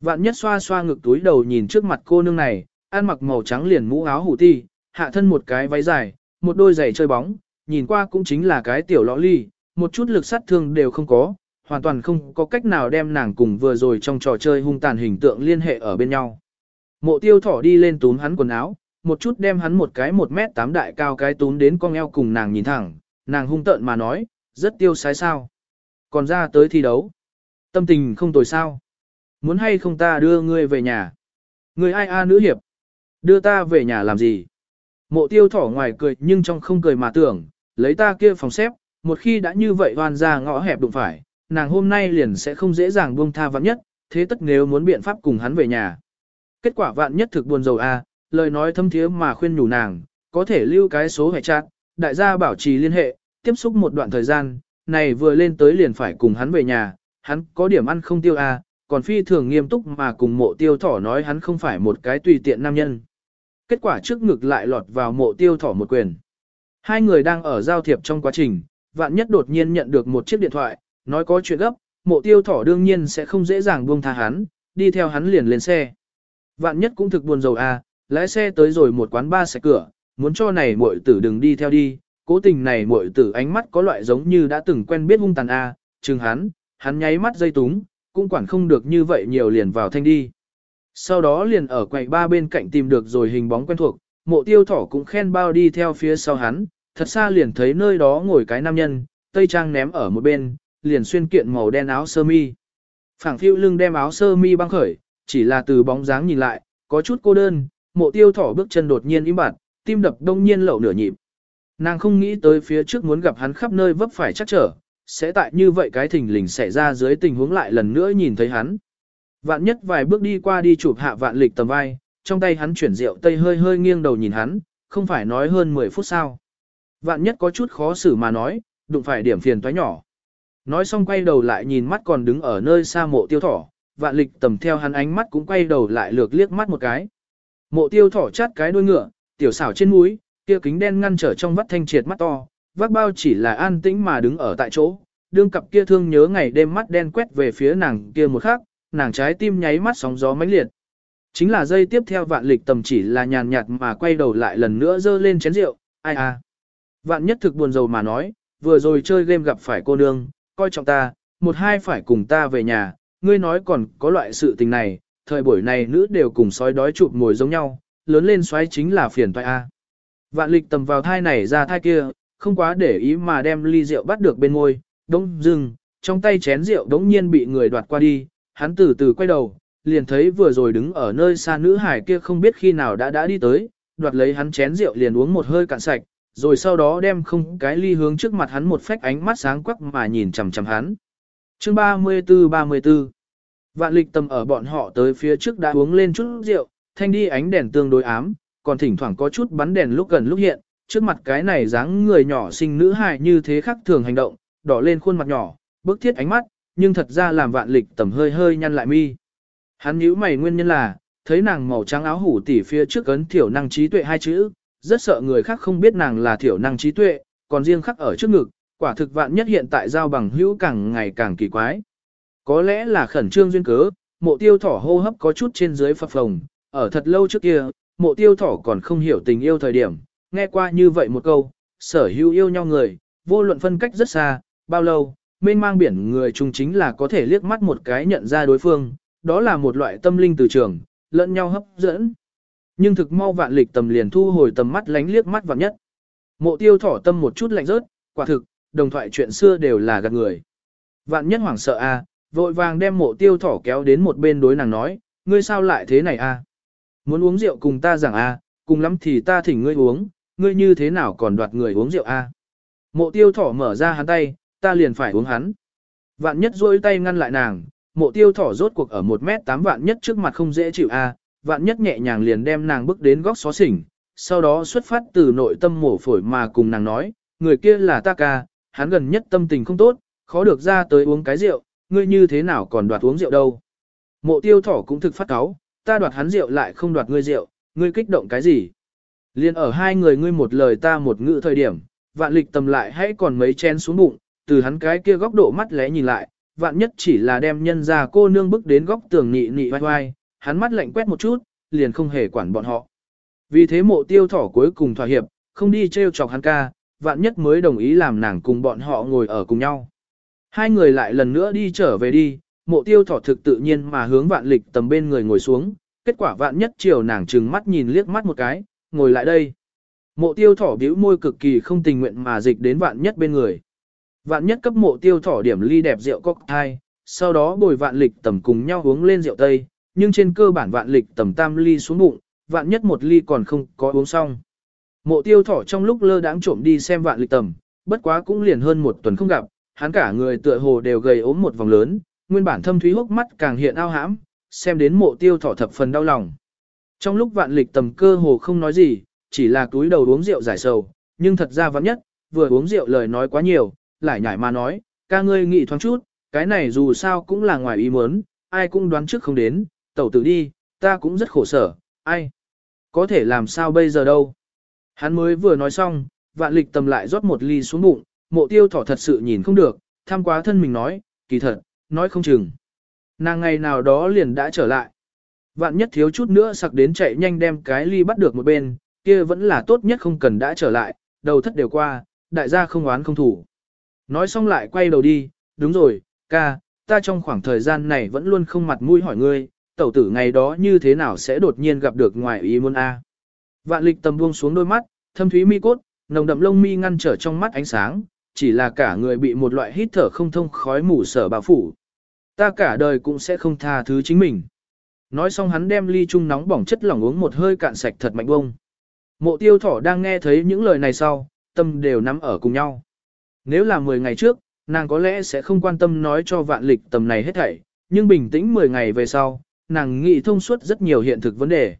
Vạn nhất xoa xoa ngực túi đầu nhìn trước mặt cô nương này, ăn mặc màu trắng liền mũ áo hủ ti, hạ thân một cái váy dài, một đôi giày chơi bóng, nhìn qua cũng chính là cái tiểu lõ ly, một chút lực sát thương đều không có, hoàn toàn không có cách nào đem nàng cùng vừa rồi trong trò chơi hung tàn hình tượng liên hệ ở bên nhau. Mộ tiêu thỏ đi lên túm hắn quần áo, một chút đem hắn một cái một mét tám đại cao cái túm đến con eo cùng nàng nhìn thẳng, nàng hung tợn mà nói, rất tiêu sái sao. Còn ra tới thi đấu. Tâm tình không tồi sao. Muốn hay không ta đưa ngươi về nhà. Người ai a nữ hiệp. Đưa ta về nhà làm gì. Mộ tiêu thỏ ngoài cười nhưng trong không cười mà tưởng, lấy ta kia phòng xếp, một khi đã như vậy hoàn ra ngõ hẹp đụng phải, nàng hôm nay liền sẽ không dễ dàng buông tha vắng nhất, thế tất nếu muốn biện pháp cùng hắn về nhà. Kết quả vạn nhất thực buồn rầu a, lời nói thâm thiế mà khuyên nhủ nàng, có thể lưu cái số hệ trạng, đại gia bảo trì liên hệ, tiếp xúc một đoạn thời gian, này vừa lên tới liền phải cùng hắn về nhà, hắn có điểm ăn không tiêu a, còn phi thường nghiêm túc mà cùng mộ tiêu thỏ nói hắn không phải một cái tùy tiện nam nhân. Kết quả trước ngực lại lọt vào mộ tiêu thỏ một quyền. Hai người đang ở giao thiệp trong quá trình, vạn nhất đột nhiên nhận được một chiếc điện thoại, nói có chuyện gấp, mộ tiêu thỏ đương nhiên sẽ không dễ dàng buông tha hắn, đi theo hắn liền lên xe. Vạn nhất cũng thực buồn rầu à, lái xe tới rồi một quán ba sạch cửa, muốn cho này muội tử đừng đi theo đi, cố tình này muội tử ánh mắt có loại giống như đã từng quen biết hung tàn a, à, chừng hắn, hắn nháy mắt dây túng, cũng quản không được như vậy nhiều liền vào thanh đi. Sau đó liền ở quầy ba bên cạnh tìm được rồi hình bóng quen thuộc, mộ tiêu thỏ cũng khen bao đi theo phía sau hắn, thật xa liền thấy nơi đó ngồi cái nam nhân, tây trang ném ở một bên, liền xuyên kiện màu đen áo sơ mi. Phảng phiêu lưng đem áo sơ mi băng khởi, chỉ là từ bóng dáng nhìn lại, có chút cô đơn, mộ tiêu thỏ bước chân đột nhiên im bặt, tim đập đông nhiên lậu nửa nhịp. Nàng không nghĩ tới phía trước muốn gặp hắn khắp nơi vấp phải chắc trở, sẽ tại như vậy cái thình lình xảy ra dưới tình huống lại lần nữa nhìn thấy hắn. Vạn nhất vài bước đi qua đi chụp hạ vạn lịch tầm vai, trong tay hắn chuyển rượu tây hơi hơi nghiêng đầu nhìn hắn, không phải nói hơn 10 phút sao. Vạn nhất có chút khó xử mà nói, đụng phải điểm phiền toái nhỏ. Nói xong quay đầu lại nhìn mắt còn đứng ở nơi xa mộ tiêu thỏ, vạn lịch tầm theo hắn ánh mắt cũng quay đầu lại lược liếc mắt một cái. Mộ tiêu thỏ chát cái đuôi ngựa, tiểu xảo trên mũi, kia kính đen ngăn trở trong vắt thanh triệt mắt to, vác bao chỉ là an tĩnh mà đứng ở tại chỗ, đương cặp kia thương nhớ ngày đêm mắt đen quét về phía nàng kia một khắc, nàng trái tim nháy mắt sóng gió mãnh liệt. Chính là dây tiếp theo vạn lịch tầm chỉ là nhàn nhạt mà quay đầu lại lần nữa dơ lên chén rượu, ai à. Vạn nhất thực buồn rầu mà nói, vừa rồi chơi game gặp phải cô nương, coi trọng ta, một hai phải cùng ta về nhà, ngươi nói còn có loại sự tình này, thời buổi này nữ đều cùng sói đói chụp ngồi giống nhau, lớn lên xoáy chính là phiền toại a. Vạn lịch tầm vào thai này ra thai kia, không quá để ý mà đem ly rượu bắt được bên ngôi, đống dừng, trong tay chén rượu đống nhiên bị người đoạt qua đi, hắn từ từ quay đầu, liền thấy vừa rồi đứng ở nơi xa nữ hải kia không biết khi nào đã đã đi tới, đoạt lấy hắn chén rượu liền uống một hơi cạn sạch, rồi sau đó đem không cái ly hướng trước mặt hắn một phách ánh mắt sáng quắc mà nhìn chằm chằm hắn. Chương 34-34 Vạn lịch tầm ở bọn họ tới phía trước đã uống lên chút rượu, thanh đi ánh đèn tương đối ám, còn thỉnh thoảng có chút bắn đèn lúc gần lúc hiện, trước mặt cái này dáng người nhỏ xinh nữ hài như thế khác thường hành động, đỏ lên khuôn mặt nhỏ, bức thiết ánh mắt, nhưng thật ra làm vạn lịch tầm hơi hơi nhăn lại mi. Hắn nhíu mày nguyên nhân là, thấy nàng màu trắng áo hủ tỉ phía trước ấn thiểu năng trí tuệ hai chữ, rất sợ người khác không biết nàng là thiểu năng trí tuệ, còn riêng khắc ở trước ngực, quả thực vạn nhất hiện tại giao bằng hữu càng ngày càng kỳ quái. Có lẽ là khẩn trương duyên cớ, mộ tiêu thỏ hô hấp có chút trên dưới phập phồng, ở thật lâu trước kia, mộ tiêu thỏ còn không hiểu tình yêu thời điểm, nghe qua như vậy một câu, sở hữu yêu nhau người, vô luận phân cách rất xa, bao lâu, mênh mang biển người chung chính là có thể liếc mắt một cái nhận ra đối phương, đó là một loại tâm linh từ trường, lẫn nhau hấp dẫn. Nhưng thực mau vạn lịch tầm liền thu hồi tầm mắt lánh liếc mắt vạn nhất. Mộ tiêu thỏ tâm một chút lạnh rớt, quả thực, đồng thoại chuyện xưa đều là gạt người. Vạn nhất hoảng sợ a, vội vàng đem mộ tiêu thỏ kéo đến một bên đối nàng nói, ngươi sao lại thế này a? Muốn uống rượu cùng ta rằng a, à? cùng lắm thì ta thỉnh ngươi uống, ngươi như thế nào còn đoạt người uống rượu a? Mộ tiêu thỏ mở ra hắn tay, ta liền phải uống hắn. Vạn nhất rôi tay ngăn lại nàng, mộ tiêu thỏ rốt cuộc ở 1 mét 8 vạn nhất trước mặt không dễ chịu a, vạn nhất nhẹ nhàng liền đem nàng bước đến góc xó xỉnh, sau đó xuất phát từ nội tâm mổ phổi mà cùng nàng nói, người kia là ta ca, hắn gần nhất tâm tình không tốt, khó được ra tới uống cái rượu, ngươi như thế nào còn đoạt uống rượu đâu. Mộ tiêu thỏ cũng thực phát cáo, ta đoạt hắn rượu lại không đoạt ngươi rượu, ngươi kích động cái gì. Liên ở hai người ngươi một lời ta một ngữ thời điểm, vạn lịch tầm lại hãy còn mấy chen xuống bụng, từ hắn cái kia góc độ mắt lẽ nhìn lại, vạn nhất chỉ là đem nhân ra cô nương bước đến góc tường nị nị vai vai, hắn mắt lạnh quét một chút, liền không hề quản bọn họ. Vì thế mộ tiêu thỏ cuối cùng thỏa hiệp, không đi trêu chọc hắn ca, vạn nhất mới đồng ý làm nàng cùng bọn họ ngồi ở cùng nhau. Hai người lại lần nữa đi trở về đi, mộ tiêu thỏ thực tự nhiên mà hướng vạn lịch tầm bên người ngồi xuống, kết quả vạn nhất chiều nàng trừng mắt nhìn liếc mắt một cái, ngồi lại đây. Mộ tiêu thỏ bĩu môi cực kỳ không tình nguyện mà dịch đến vạn nhất bên người. Vạn nhất cấp mộ tiêu thỏ điểm ly đẹp rượu cocktail, sau đó bồi vạn lịch tầm cùng nhau uống lên rượu tây, nhưng trên cơ bản vạn lịch tầm tam ly xuống bụng, vạn nhất một ly còn không có uống xong. Mộ tiêu thỏ trong lúc lơ đãng trộm đi xem vạn lịch tầm, bất quá cũng liền hơn một tuần không gặp, hắn cả người tựa hồ đều gầy ốm một vòng lớn, nguyên bản thâm thúy hốc mắt càng hiện ao hãm, xem đến mộ tiêu thỏ thập phần đau lòng. Trong lúc vạn lịch tầm cơ hồ không nói gì, chỉ là túi đầu uống rượu giải sầu, nhưng thật ra vẫn nhất, vừa uống rượu lời nói quá nhiều, lại nhảy mà nói, ca ngươi nghĩ thoáng chút, cái này dù sao cũng là ngoài ý muốn, ai cũng đoán trước không đến, tẩu tử đi, ta cũng rất khổ sở, ai? Có thể làm sao bây giờ đâu? Hắn mới vừa nói xong, vạn lịch tầm lại rót một ly xuống bụng, mộ tiêu thỏ thật sự nhìn không được, tham quá thân mình nói, kỳ thật, nói không chừng. Nàng ngày nào đó liền đã trở lại. Vạn nhất thiếu chút nữa sặc đến chạy nhanh đem cái ly bắt được một bên, kia vẫn là tốt nhất không cần đã trở lại, đầu thất đều qua, đại gia không oán không thủ. Nói xong lại quay đầu đi, đúng rồi, ca, ta trong khoảng thời gian này vẫn luôn không mặt mũi hỏi ngươi, tẩu tử ngày đó như thế nào sẽ đột nhiên gặp được ngoài ý muốn a? Vạn lịch tầm buông xuống đôi mắt, thâm thúy mi cốt, nồng đậm lông mi ngăn trở trong mắt ánh sáng, chỉ là cả người bị một loại hít thở không thông khói mù sở bao phủ. Ta cả đời cũng sẽ không tha thứ chính mình. Nói xong hắn đem ly chung nóng bỏng chất lỏng uống một hơi cạn sạch thật mạnh bông. Mộ tiêu thỏ đang nghe thấy những lời này sau, tâm đều nắm ở cùng nhau. Nếu là 10 ngày trước, nàng có lẽ sẽ không quan tâm nói cho vạn lịch tầm này hết thảy, nhưng bình tĩnh 10 ngày về sau, nàng nghĩ thông suốt rất nhiều hiện thực vấn đề.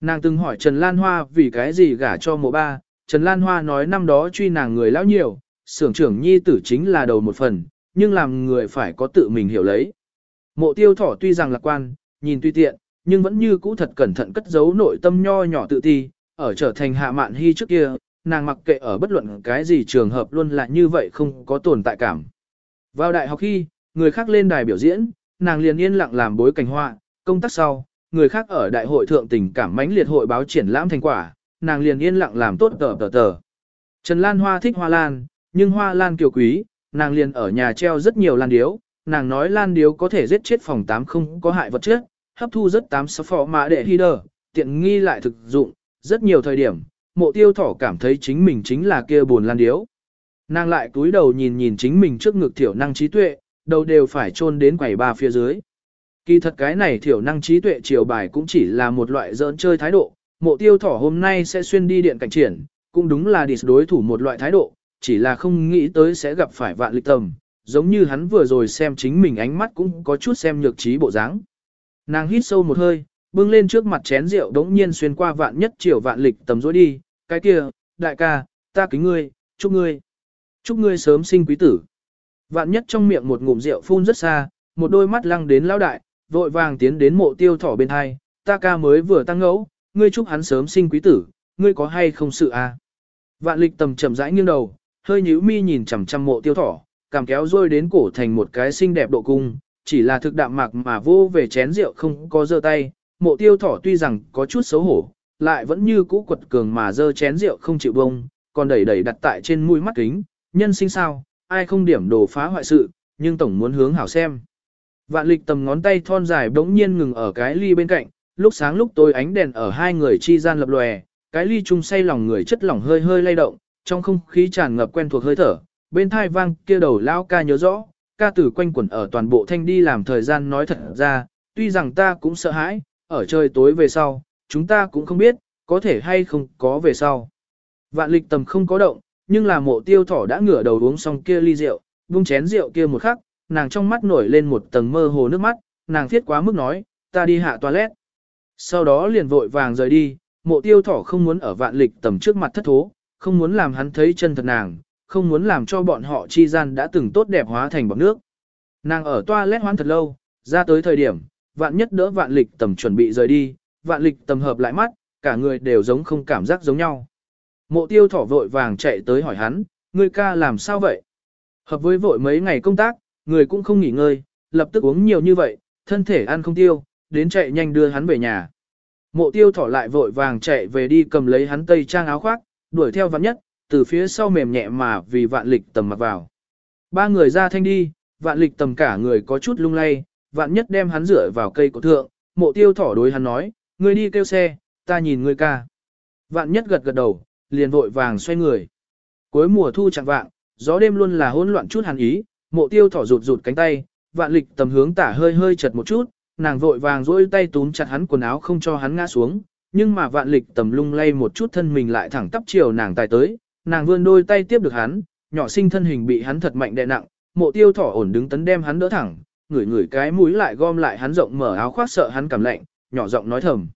Nàng từng hỏi Trần Lan Hoa vì cái gì gả cho mộ ba, Trần Lan Hoa nói năm đó truy nàng người lão nhiều, xưởng trưởng nhi tử chính là đầu một phần, nhưng làm người phải có tự mình hiểu lấy. Mộ tiêu thỏ tuy rằng lạc quan, nhìn tuy tiện, nhưng vẫn như cũ thật cẩn thận cất giấu nội tâm nho nhỏ tự ti, ở trở thành hạ mạn hy trước kia, nàng mặc kệ ở bất luận cái gì trường hợp luôn là như vậy không có tồn tại cảm. Vào đại học khi, người khác lên đài biểu diễn, nàng liền yên lặng làm bối cảnh họa, công tác sau, người khác ở đại hội thượng tình cảm mãnh liệt hội báo triển lãm thành quả, nàng liền yên lặng làm tốt tờ tờ tờ. Trần Lan Hoa thích hoa lan, nhưng hoa lan kiều quý, nàng liền ở nhà treo rất nhiều lan điếu, nàng nói lan điếu có thể giết chết phòng 8 không có hại vật chất, hấp thu rất 8 sáu phỏ mà để hy đờ, tiện nghi lại thực dụng, rất nhiều thời điểm, mộ tiêu thỏ cảm thấy chính mình chính là kia buồn lan điếu. Nàng lại cúi đầu nhìn nhìn chính mình trước ngực thiểu năng trí tuệ, đầu đều phải chôn đến quầy ba phía dưới. Kỳ thật cái này thiểu năng trí tuệ chiều bài cũng chỉ là một loại dỡn chơi thái độ, mộ tiêu thỏ hôm nay sẽ xuyên đi điện cảnh triển, cũng đúng là đi đối thủ một loại thái độ, chỉ là không nghĩ tới sẽ gặp phải vạn lịch tầm, giống như hắn vừa rồi xem chính mình ánh mắt cũng có chút xem nhược trí bộ dáng. Nàng hít sâu một hơi, bưng lên trước mặt chén rượu đống nhiên xuyên qua vạn nhất chiều vạn lịch tầm dối đi, cái kia, đại ca, ta kính ngươi, chúc ngươi, chúc ngươi sớm sinh quý tử. Vạn nhất trong miệng một ngụm rượu phun rất xa, một đôi mắt lăng đến lão đại, vội vàng tiến đến mộ tiêu thỏ bên hai, ta ca mới vừa tăng ngẫu, ngươi chúc hắn sớm sinh quý tử, ngươi có hay không sự à? Vạn lịch tầm chậm rãi nghiêng đầu, hơi nhíu mi nhìn chằm chằm mộ tiêu thỏ, cảm kéo rôi đến cổ thành một cái xinh đẹp độ cung, chỉ là thực đạm mạc mà vô về chén rượu không có giơ tay, mộ tiêu thỏ tuy rằng có chút xấu hổ, lại vẫn như cũ quật cường mà giơ chén rượu không chịu bông, còn đẩy đẩy đặt tại trên mũi mắt kính, nhân sinh sao, ai không điểm đồ phá hoại sự, nhưng tổng muốn hướng hảo xem. Vạn lịch tầm ngón tay thon dài bỗng nhiên ngừng ở cái ly bên cạnh, lúc sáng lúc tối ánh đèn ở hai người chi gian lập lòe, cái ly chung say lòng người chất lỏng hơi hơi lay động, trong không khí tràn ngập quen thuộc hơi thở, bên thai vang kia đầu lão ca nhớ rõ, ca tử quanh quẩn ở toàn bộ thanh đi làm thời gian nói thật ra, tuy rằng ta cũng sợ hãi, ở trời tối về sau, chúng ta cũng không biết, có thể hay không có về sau. Vạn lịch tầm không có động, nhưng là mộ tiêu thỏ đã ngửa đầu uống xong kia ly rượu, buông chén rượu kia một khắc, nàng trong mắt nổi lên một tầng mơ hồ nước mắt, nàng thiết quá mức nói, ta đi hạ toilet. Sau đó liền vội vàng rời đi, mộ tiêu thỏ không muốn ở vạn lịch tầm trước mặt thất thố, không muốn làm hắn thấy chân thật nàng, không muốn làm cho bọn họ chi gian đã từng tốt đẹp hóa thành bọc nước. Nàng ở toilet hoán thật lâu, ra tới thời điểm, vạn nhất đỡ vạn lịch tầm chuẩn bị rời đi, vạn lịch tầm hợp lại mắt, cả người đều giống không cảm giác giống nhau. Mộ tiêu thỏ vội vàng chạy tới hỏi hắn, ngươi ca làm sao vậy? Hợp với vội mấy ngày công tác, người cũng không nghỉ ngơi, lập tức uống nhiều như vậy, thân thể ăn không tiêu, đến chạy nhanh đưa hắn về nhà. Mộ tiêu thỏ lại vội vàng chạy về đi cầm lấy hắn tây trang áo khoác, đuổi theo vạn nhất, từ phía sau mềm nhẹ mà vì vạn lịch tầm mặc vào. Ba người ra thanh đi, vạn lịch tầm cả người có chút lung lay, vạn nhất đem hắn rửa vào cây cổ thượng, mộ tiêu thỏ đối hắn nói, ngươi đi kêu xe, ta nhìn ngươi ca. Vạn nhất gật gật đầu, liền vội vàng xoay người. Cuối mùa thu chẳng vạng, gió đêm luôn là hỗn loạn chút hàn ý, mộ tiêu thỏ rụt rụt cánh tay, vạn lịch tầm hướng tả hơi hơi chật một chút, nàng vội vàng dỗi tay túm chặt hắn quần áo không cho hắn ngã xuống, nhưng mà vạn lịch tầm lung lay một chút thân mình lại thẳng tắp chiều nàng tài tới, nàng vươn đôi tay tiếp được hắn, nhỏ sinh thân hình bị hắn thật mạnh đè nặng, mộ tiêu thỏ ổn đứng tấn đem hắn đỡ thẳng, ngửi ngửi cái mũi lại gom lại hắn rộng mở áo khoác sợ hắn cảm lạnh, nhỏ giọng nói thầm.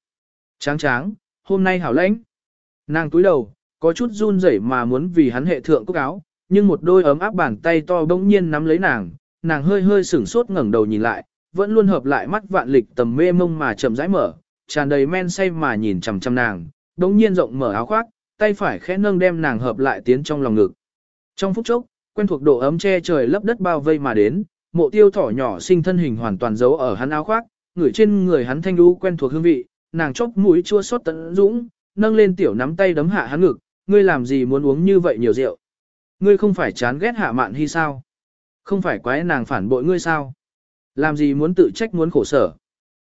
Tráng tráng, hôm nay hảo lãnh. Nàng túi đầu, có chút run rẩy mà muốn vì hắn hệ thượng cúc áo, nhưng một đôi ấm áp bàn tay to bỗng nhiên nắm lấy nàng, nàng hơi hơi sửng sốt ngẩng đầu nhìn lại, vẫn luôn hợp lại mắt vạn lịch tầm mê mông mà chậm rãi mở, tràn đầy men say mà nhìn chằm chằm nàng, đống nhiên rộng mở áo khoác, tay phải khẽ nâng đem nàng hợp lại tiến trong lòng ngực. Trong phút chốc, quen thuộc độ ấm che trời lấp đất bao vây mà đến, mộ tiêu thỏ nhỏ sinh thân hình hoàn toàn giấu ở hắn áo khoác, ngửi trên người hắn thanh đu quen thuộc hương vị, nàng chóp mũi chua xót tận dũng, nâng lên tiểu nắm tay đấm hạ hắn ngực, ngươi làm gì muốn uống như vậy nhiều rượu? Ngươi không phải chán ghét hạ mạn hy sao? Không phải quái nàng phản bội ngươi sao? Làm gì muốn tự trách muốn khổ sở?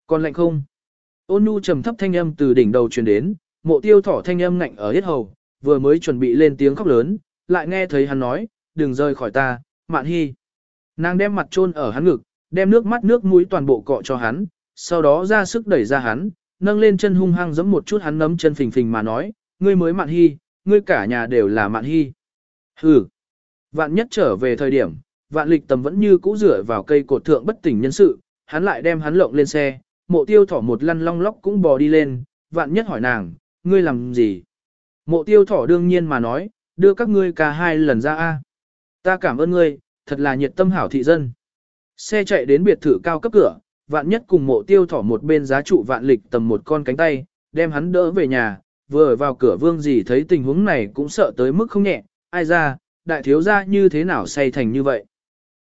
Còn lạnh không? Ôn nhu trầm thấp thanh âm từ đỉnh đầu truyền đến, mộ tiêu thỏ thanh âm ngạnh ở hết hầu, vừa mới chuẩn bị lên tiếng khóc lớn, lại nghe thấy hắn nói, đừng rời khỏi ta, mạn hy. Nàng đem mặt chôn ở hắn ngực, đem nước mắt nước mũi toàn bộ cọ cho hắn, sau đó ra sức đẩy ra hắn, nâng lên chân hung hăng giẫm một chút hắn nấm chân phình phình mà nói, ngươi mới mạn hy, ngươi cả nhà đều là mạn hy. Hừ. Vạn nhất trở về thời điểm, vạn lịch tầm vẫn như cũ rửa vào cây cột thượng bất tỉnh nhân sự, hắn lại đem hắn lộng lên xe, mộ tiêu thỏ một lăn long lóc cũng bò đi lên, vạn nhất hỏi nàng, ngươi làm gì? Mộ tiêu thỏ đương nhiên mà nói, đưa các ngươi cả hai lần ra a. Ta cảm ơn ngươi, thật là nhiệt tâm hảo thị dân. Xe chạy đến biệt thự cao cấp cửa, vạn nhất cùng mộ tiêu thỏ một bên giá trụ vạn lịch tầm một con cánh tay, đem hắn đỡ về nhà, vừa vào cửa vương gì thấy tình huống này cũng sợ tới mức không nhẹ, ai ra, đại thiếu gia như thế nào say thành như vậy.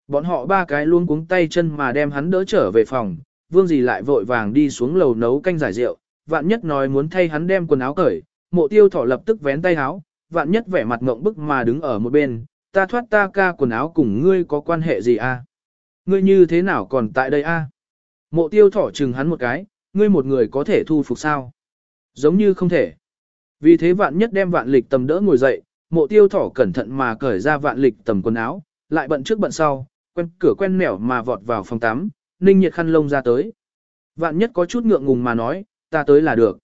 Bọn họ ba cái luôn cuống tay chân mà đem hắn đỡ trở về phòng, vương gì lại vội vàng đi xuống lầu nấu canh giải rượu, vạn nhất nói muốn thay hắn đem quần áo cởi, mộ tiêu thỏ lập tức vén tay áo, vạn nhất vẻ mặt ngộng bức mà đứng ở một bên, ta thoát ta ca quần áo cùng ngươi có quan hệ gì a? À? Ngươi như thế nào còn tại đây a? À? Mộ tiêu thỏ chừng hắn một cái, ngươi một người có thể thu phục sao? Giống như không thể. Vì thế vạn nhất đem vạn lịch tầm đỡ ngồi dậy, mộ tiêu thỏ cẩn thận mà cởi ra vạn lịch tầm quần áo, lại bận trước bận sau, quen cửa quen mẻo mà vọt vào phòng tắm, ninh nhiệt khăn lông ra tới. Vạn nhất có chút ngượng ngùng mà nói, ta tới là được.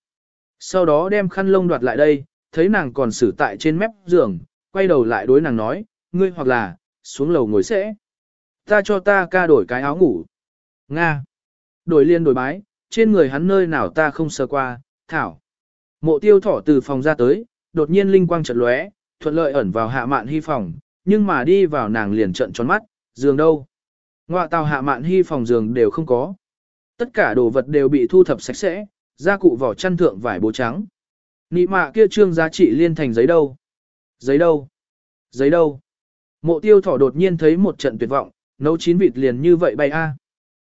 Sau đó đem khăn lông đoạt lại đây, thấy nàng còn xử tại trên mép giường, quay đầu lại đối nàng nói, ngươi hoặc là, xuống lầu ngồi sẽ. Ta cho ta ca đổi cái áo ngủ. Nga. Đổi liên đổi bái, trên người hắn nơi nào ta không sơ qua, thảo. Mộ tiêu thỏ từ phòng ra tới, đột nhiên linh quang chợt lóe, thuận lợi ẩn vào hạ mạn hy phòng, nhưng mà đi vào nàng liền trận tròn mắt, giường đâu. Ngoại tàu hạ mạn hy phòng giường đều không có. Tất cả đồ vật đều bị thu thập sạch sẽ, gia cụ vỏ chăn thượng vải bố trắng. Nị mạ kia trương giá trị liên thành giấy đâu? Giấy đâu? Giấy đâu? Mộ tiêu thỏ đột nhiên thấy một trận tuyệt vọng, nấu chín vịt liền như vậy bay a. À.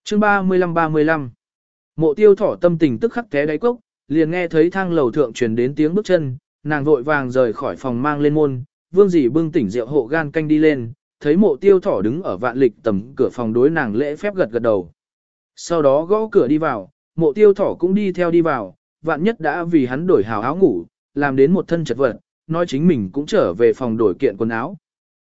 Chương 35-35 Mộ tiêu thỏ tâm tình tức khắc té đáy cốc, liền nghe thấy thang lầu thượng truyền đến tiếng bước chân, nàng vội vàng rời khỏi phòng mang lên môn, vương dì bưng tỉnh rượu hộ gan canh đi lên, thấy mộ tiêu thỏ đứng ở vạn lịch tầm cửa phòng đối nàng lễ phép gật gật đầu. Sau đó gõ cửa đi vào, mộ tiêu thỏ cũng đi theo đi vào, vạn nhất đã vì hắn đổi hào áo ngủ, làm đến một thân chật vật, nói chính mình cũng trở về phòng đổi kiện quần áo.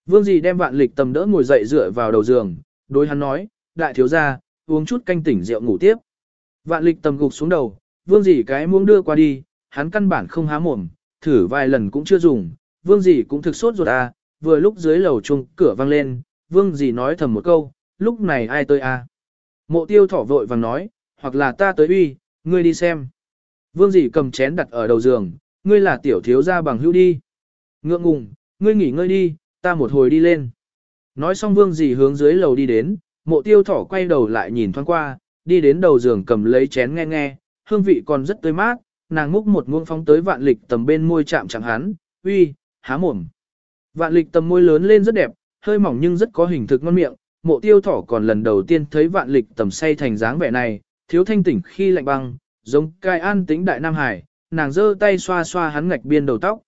Vương dì đem vạn lịch tầm đỡ ngồi dậy dựa vào đầu giường, đối hắn nói, đại thiếu gia, uống chút canh tỉnh rượu ngủ tiếp. Vạn lịch tầm gục xuống đầu, vương dì cái muông đưa qua đi, hắn căn bản không há mồm, thử vài lần cũng chưa dùng, vương dì cũng thực sốt ruột à, vừa lúc dưới lầu chuông cửa vang lên, vương dì nói thầm một câu, lúc này ai tới à. Mộ tiêu thỏ vội vàng nói, hoặc là ta tới uy, ngươi đi xem. Vương dì cầm chén đặt ở đầu giường, ngươi là tiểu thiếu gia bằng hữu đi. Ngượng ngùng, ngươi nghỉ ngơi đi, ta một hồi đi lên. Nói xong vương dì hướng dưới lầu đi đến, mộ tiêu thỏ quay đầu lại nhìn thoáng qua, đi đến đầu giường cầm lấy chén nghe nghe, hương vị còn rất tươi mát, nàng múc một ngụm phóng tới vạn lịch tầm bên môi chạm chẳng hắn, uy, há mồm. Vạn lịch tầm môi lớn lên rất đẹp, hơi mỏng nhưng rất có hình thực ngon miệng, mộ tiêu thỏ còn lần đầu tiên thấy vạn lịch tầm say thành dáng vẻ này, thiếu thanh tỉnh khi lạnh băng, giống cai an tính đại Nam Hải, nàng giơ tay xoa xoa hắn ngạch biên đầu tóc.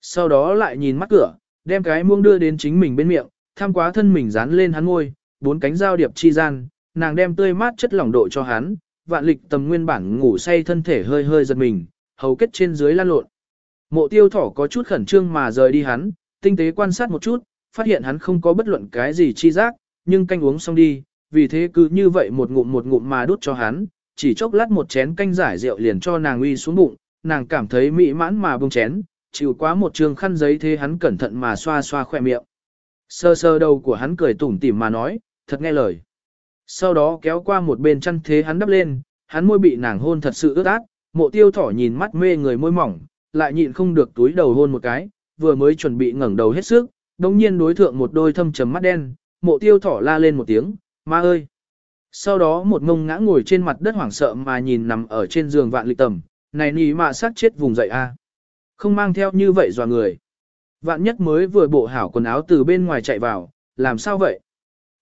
Sau đó lại nhìn mắt cửa, đem cái muông đưa đến chính mình bên miệng, tham quá thân mình dán lên hắn ngôi, bốn cánh giao điệp chi gian, nàng đem tươi mát chất lỏng độ cho hắn, vạn lịch tầm nguyên bản ngủ say thân thể hơi hơi giật mình, hầu kết trên dưới lan lộn. Mộ tiêu thỏ có chút khẩn trương mà rời đi hắn, tinh tế quan sát một chút, phát hiện hắn không có bất luận cái gì chi giác, nhưng canh uống xong đi, vì thế cứ như vậy một ngụm một ngụm mà đút cho hắn, chỉ chốc lát một chén canh giải rượu liền cho nàng uy xuống bụng, nàng cảm thấy mỹ mãn mà bông chén, chịu quá một trường khăn giấy thế hắn cẩn thận mà xoa xoa khỏe miệng. Sơ sơ đầu của hắn cười tủm tỉm mà nói, thật nghe lời. Sau đó kéo qua một bên chăn thế hắn đắp lên, hắn môi bị nàng hôn thật sự ướt át, mộ tiêu thỏ nhìn mắt mê người môi mỏng, lại nhịn không được túi đầu hôn một cái, vừa mới chuẩn bị ngẩng đầu hết sức, đồng nhiên đối thượng một đôi thâm trầm mắt đen, mộ tiêu thỏ la lên một tiếng, ma ơi! Sau đó một ngông ngã ngồi trên mặt đất hoảng sợ mà nhìn nằm ở trên giường vạn lịch tầm, này nì mà sát chết vùng dậy a Không mang theo như vậy dò người. Vạn nhất mới vừa bộ hảo quần áo từ bên ngoài chạy vào, làm sao vậy?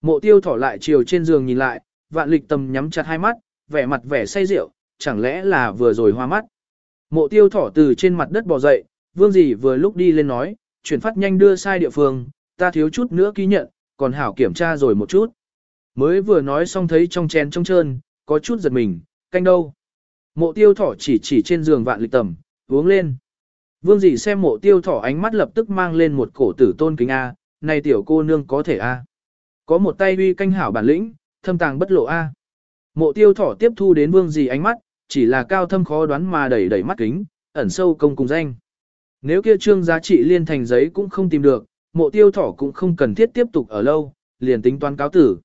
Mộ tiêu thỏ lại chiều trên giường nhìn lại, vạn lịch tầm nhắm chặt hai mắt, vẻ mặt vẻ say rượu, chẳng lẽ là vừa rồi hoa mắt. Mộ tiêu thỏ từ trên mặt đất bò dậy, vương dì vừa lúc đi lên nói, chuyển phát nhanh đưa sai địa phương, ta thiếu chút nữa ký nhận, còn hảo kiểm tra rồi một chút. Mới vừa nói xong thấy trong chén trông trơn, có chút giật mình, canh đâu. Mộ tiêu thỏ chỉ chỉ trên giường vạn lịch tầm, uống lên. Vương dì xem mộ tiêu thỏ ánh mắt lập tức mang lên một cổ tử tôn kính A, này tiểu cô nương có thể A. Có một tay uy canh hảo bản lĩnh, thâm tàng bất lộ A. Mộ tiêu thỏ tiếp thu đến vương dì ánh mắt, chỉ là cao thâm khó đoán mà đẩy đẩy mắt kính, ẩn sâu công cùng danh. Nếu kia trương giá trị liên thành giấy cũng không tìm được, mộ tiêu thỏ cũng không cần thiết tiếp tục ở lâu, liền tính toán cáo tử.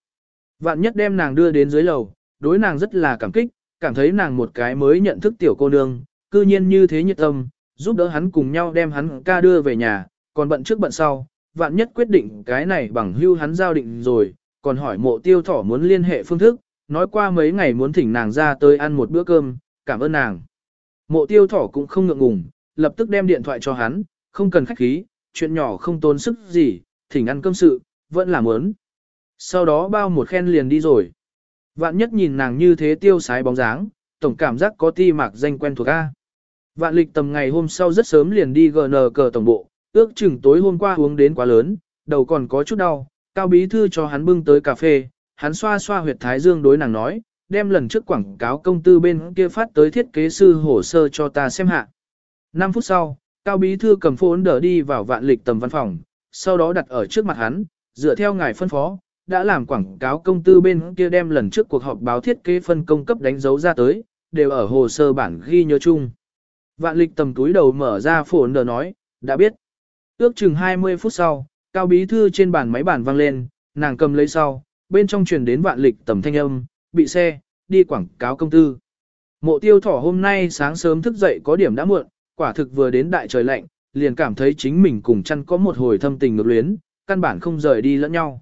Vạn nhất đem nàng đưa đến dưới lầu, đối nàng rất là cảm kích, cảm thấy nàng một cái mới nhận thức tiểu cô nương, cư nhiên như thế nhiệt tâm, giúp đỡ hắn cùng nhau đem hắn ca đưa về nhà, còn bận trước bận sau, vạn nhất quyết định cái này bằng hưu hắn giao định rồi, còn hỏi mộ tiêu thỏ muốn liên hệ phương thức, nói qua mấy ngày muốn thỉnh nàng ra tới ăn một bữa cơm, cảm ơn nàng. Mộ tiêu thỏ cũng không ngượng ngùng, lập tức đem điện thoại cho hắn, không cần khách khí, chuyện nhỏ không tốn sức gì, thỉnh ăn cơm sự, vẫn là muốn. Sau đó bao một khen liền đi rồi. Vạn nhất nhìn nàng như thế tiêu sái bóng dáng, tổng cảm giác có ti mạc danh quen thuộc A. Vạn lịch tầm ngày hôm sau rất sớm liền đi GN cờ tổng bộ, ước chừng tối hôm qua uống đến quá lớn, đầu còn có chút đau, cao bí thư cho hắn bưng tới cà phê, hắn xoa xoa huyệt thái dương đối nàng nói, đem lần trước quảng cáo công tư bên kia phát tới thiết kế sư hồ sơ cho ta xem hạ. 5 phút sau, cao bí thư cầm phone đỡ đi vào vạn lịch tầm văn phòng, sau đó đặt ở trước mặt hắn, dựa theo ngài phân phó, đã làm quảng cáo công tư bên kia đem lần trước cuộc họp báo thiết kế phân công cấp đánh dấu ra tới, đều ở hồ sơ bản ghi nhớ chung. Vạn lịch tầm túi đầu mở ra phone đỡ nói, đã biết. Ước chừng 20 phút sau, cao bí thư trên bàn máy bản vang lên, nàng cầm lấy sau, bên trong truyền đến vạn lịch tầm thanh âm, bị xe, đi quảng cáo công tư. Mộ tiêu thỏ hôm nay sáng sớm thức dậy có điểm đã muộn, quả thực vừa đến đại trời lạnh, liền cảm thấy chính mình cùng chăn có một hồi thâm tình ngược luyến, căn bản không rời đi lẫn nhau.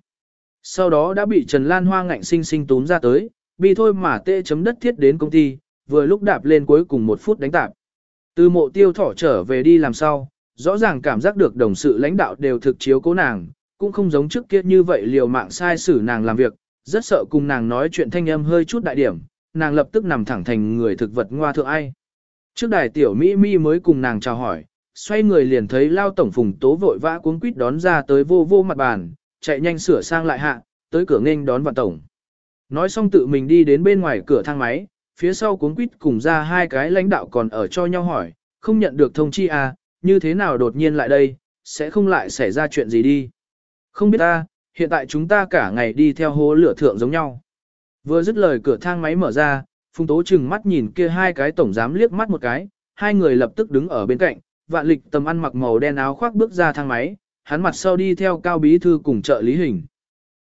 Sau đó đã bị Trần Lan Hoa ngạnh sinh sinh tốn ra tới, bị thôi mà tê chấm đất thiết đến công ty, vừa lúc đạp lên cuối cùng một phút đánh tạp. Từ mộ tiêu thỏ trở về đi làm sao, rõ ràng cảm giác được đồng sự lãnh đạo đều thực chiếu cố nàng, cũng không giống trước kia như vậy liều mạng sai xử nàng làm việc, rất sợ cùng nàng nói chuyện thanh âm hơi chút đại điểm, nàng lập tức nằm thẳng thành người thực vật ngoa thượng ai. Trước đài tiểu Mỹ Mi mới cùng nàng chào hỏi, xoay người liền thấy lao tổng phùng tố vội vã cuống quýt đón ra tới vô vô mặt bàn, chạy nhanh sửa sang lại hạ, tới cửa nghênh đón vạn tổng. Nói xong tự mình đi đến bên ngoài cửa thang máy, phía sau cuống quýt cùng ra hai cái lãnh đạo còn ở cho nhau hỏi, không nhận được thông chi à, như thế nào đột nhiên lại đây, sẽ không lại xảy ra chuyện gì đi. Không biết ta, hiện tại chúng ta cả ngày đi theo hố lửa thượng giống nhau. Vừa dứt lời cửa thang máy mở ra, Phùng Tố chừng mắt nhìn kia hai cái tổng giám liếc mắt một cái, hai người lập tức đứng ở bên cạnh, vạn lịch tầm ăn mặc màu đen áo khoác bước ra thang máy, hắn mặt sau đi theo cao bí thư cùng trợ lý hình.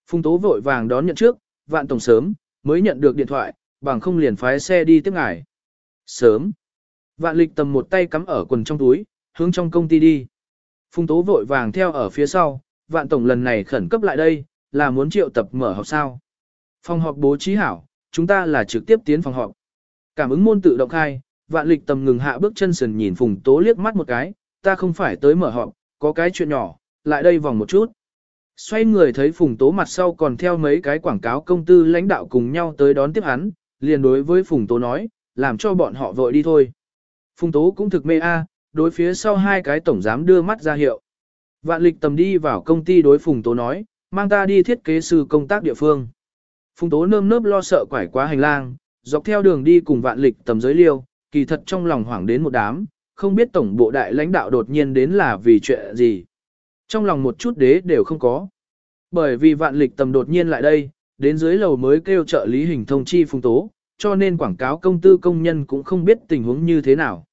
Phùng Tố vội vàng đón nhận trước, vạn tổng sớm, mới nhận được điện thoại, bằng không liền phái xe đi tiếp ngài. Sớm. Vạn lịch tầm một tay cắm ở quần trong túi, hướng trong công ty đi. Phùng Tố vội vàng theo ở phía sau, vạn tổng lần này khẩn cấp lại đây, là muốn triệu tập mở họp sao. Phòng họp bố trí hảo, chúng ta là trực tiếp tiến phòng họp. Cảm ứng môn tự động khai, vạn lịch tầm ngừng hạ bước chân sần nhìn Phùng Tố liếc mắt một cái, ta không phải tới mở họp, có cái chuyện nhỏ, lại đây vòng một chút. Xoay người thấy Phùng Tố mặt sau còn theo mấy cái quảng cáo công tư lãnh đạo cùng nhau tới đón tiếp hắn, liền đối với Phùng Tố nói, làm cho bọn họ vội đi thôi. Phùng Tố cũng thực mê a, đối phía sau hai cái tổng giám đưa mắt ra hiệu. Vạn lịch tầm đi vào công ty đối Phùng Tố nói, mang ta đi thiết kế sư công tác địa phương. Phùng Tố nơm nớp lo sợ quải quá hành lang, dọc theo đường đi cùng vạn lịch tầm giới liêu, kỳ thật trong lòng hoảng đến một đám, không biết tổng bộ đại lãnh đạo đột nhiên đến là vì chuyện gì. Trong lòng một chút đế đều không có. Bởi vì vạn lịch tầm đột nhiên lại đây, đến dưới lầu mới kêu trợ lý hình thông chi Phùng Tố, cho nên quảng cáo công tư công nhân cũng không biết tình huống như thế nào.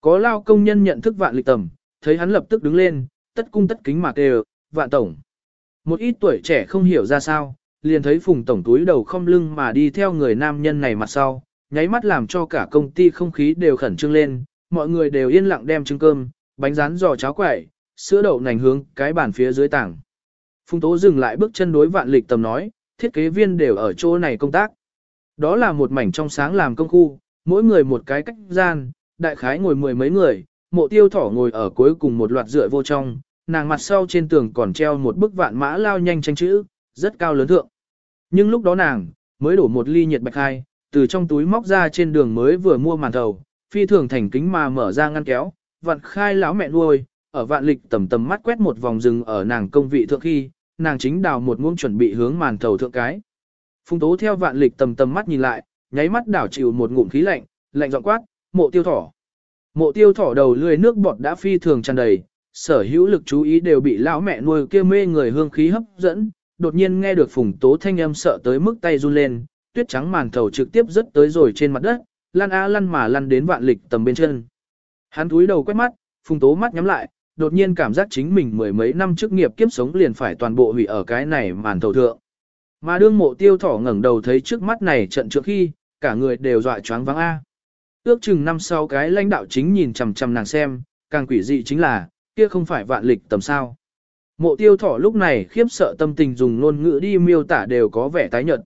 Có lao công nhân nhận thức vạn lịch tầm, thấy hắn lập tức đứng lên, tất cung tất kính mà đều, vạn tổng. Một ít tuổi trẻ không hiểu ra sao, liền thấy phùng tổng túi đầu không lưng mà đi theo người nam nhân này mặt sau, nháy mắt làm cho cả công ty không khí đều khẩn trương lên, mọi người đều yên lặng đem trứng cơm, bánh rán giò cháo quẩy, sữa đậu nành hướng cái bàn phía dưới tảng. Phùng tố dừng lại bước chân đối vạn lịch tầm nói, thiết kế viên đều ở chỗ này công tác. Đó là một mảnh trong sáng làm công khu, mỗi người một cái cách gian, đại khái ngồi mười mấy người, mộ tiêu thỏ ngồi ở cuối cùng một loạt rượi vô trong, nàng mặt sau trên tường còn treo một bức vạn mã lao nhanh tranh chữ, rất cao lớn thượng. Nhưng lúc đó nàng, mới đổ một ly nhiệt bạch hai, từ trong túi móc ra trên đường mới vừa mua màn thầu, phi thường thành kính mà mở ra ngăn kéo, vặn khai lão mẹ nuôi, ở vạn lịch tầm tầm mắt quét một vòng rừng ở nàng công vị thượng khi, nàng chính đào một muỗng chuẩn bị hướng màn thầu thượng cái. phung tố theo vạn lịch tầm tầm mắt nhìn lại, nháy mắt đảo chịu một ngụm khí lạnh, lạnh giọng quát, mộ tiêu thỏ. Mộ tiêu thỏ đầu lười nước bọt đã phi thường tràn đầy, sở hữu lực chú ý đều bị lão mẹ nuôi kia mê người hương khí hấp dẫn, đột nhiên nghe được phùng tố thanh âm sợ tới mức tay run lên, tuyết trắng màn thầu trực tiếp rớt tới rồi trên mặt đất, lăn a lăn mà lăn đến vạn lịch tầm bên chân. Hắn cúi đầu quét mắt, phùng tố mắt nhắm lại, đột nhiên cảm giác chính mình mười mấy năm trước nghiệp kiếp sống liền phải toàn bộ hủy ở cái này màn thầu thượng. Mà đương mộ tiêu thỏ ngẩng đầu thấy trước mắt này trận trước khi, cả người đều dọa choáng váng A. Ước chừng năm sau cái lãnh đạo chính nhìn chằm chằm nàng xem, càng quỷ dị chính là, kia không phải vạn lịch tầm sao. Mộ tiêu thỏ lúc này khiếp sợ tâm tình dùng ngôn ngữ đi miêu tả đều có vẻ tái nhợt.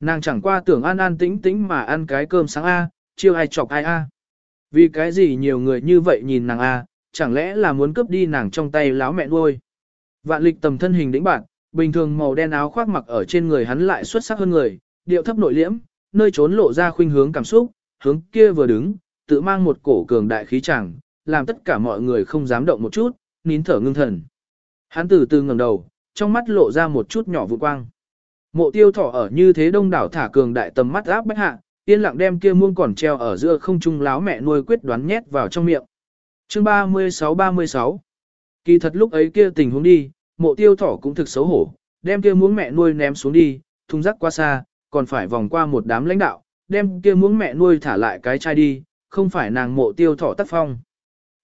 Nàng chẳng qua tưởng an an tĩnh tĩnh mà ăn cái cơm sáng A, chiêu ai chọc ai A. Vì cái gì nhiều người như vậy nhìn nàng A, chẳng lẽ là muốn cướp đi nàng trong tay láo mẹ nuôi. Vạn lịch tầm thân hình đĩnh bạn, bình thường màu đen áo khoác mặc ở trên người hắn lại xuất sắc hơn người, điệu thấp nội liễm, nơi trốn lộ ra khuynh hướng cảm xúc, hướng kia vừa đứng, tự mang một cổ cường đại khí chẳng, làm tất cả mọi người không dám động một chút, nín thở ngưng thần. Hắn từ từ ngẩng đầu, trong mắt lộ ra một chút nhỏ vụ quang. Mộ tiêu thỏ ở như thế đông đảo thả cường đại tầm mắt áp bách hạ, yên lặng đem kia muông còn treo ở giữa không trung láo mẹ nuôi quyết đoán nhét vào trong miệng. Chương 36-36 Kỳ thật lúc ấy kia tình huống đi, mộ tiêu thỏ cũng thực xấu hổ, đem kia muốn mẹ nuôi ném xuống đi, thung rắc qua xa, còn phải vòng qua một đám lãnh đạo, đem kia muốn mẹ nuôi thả lại cái chai đi, không phải nàng mộ tiêu thỏ tác phong.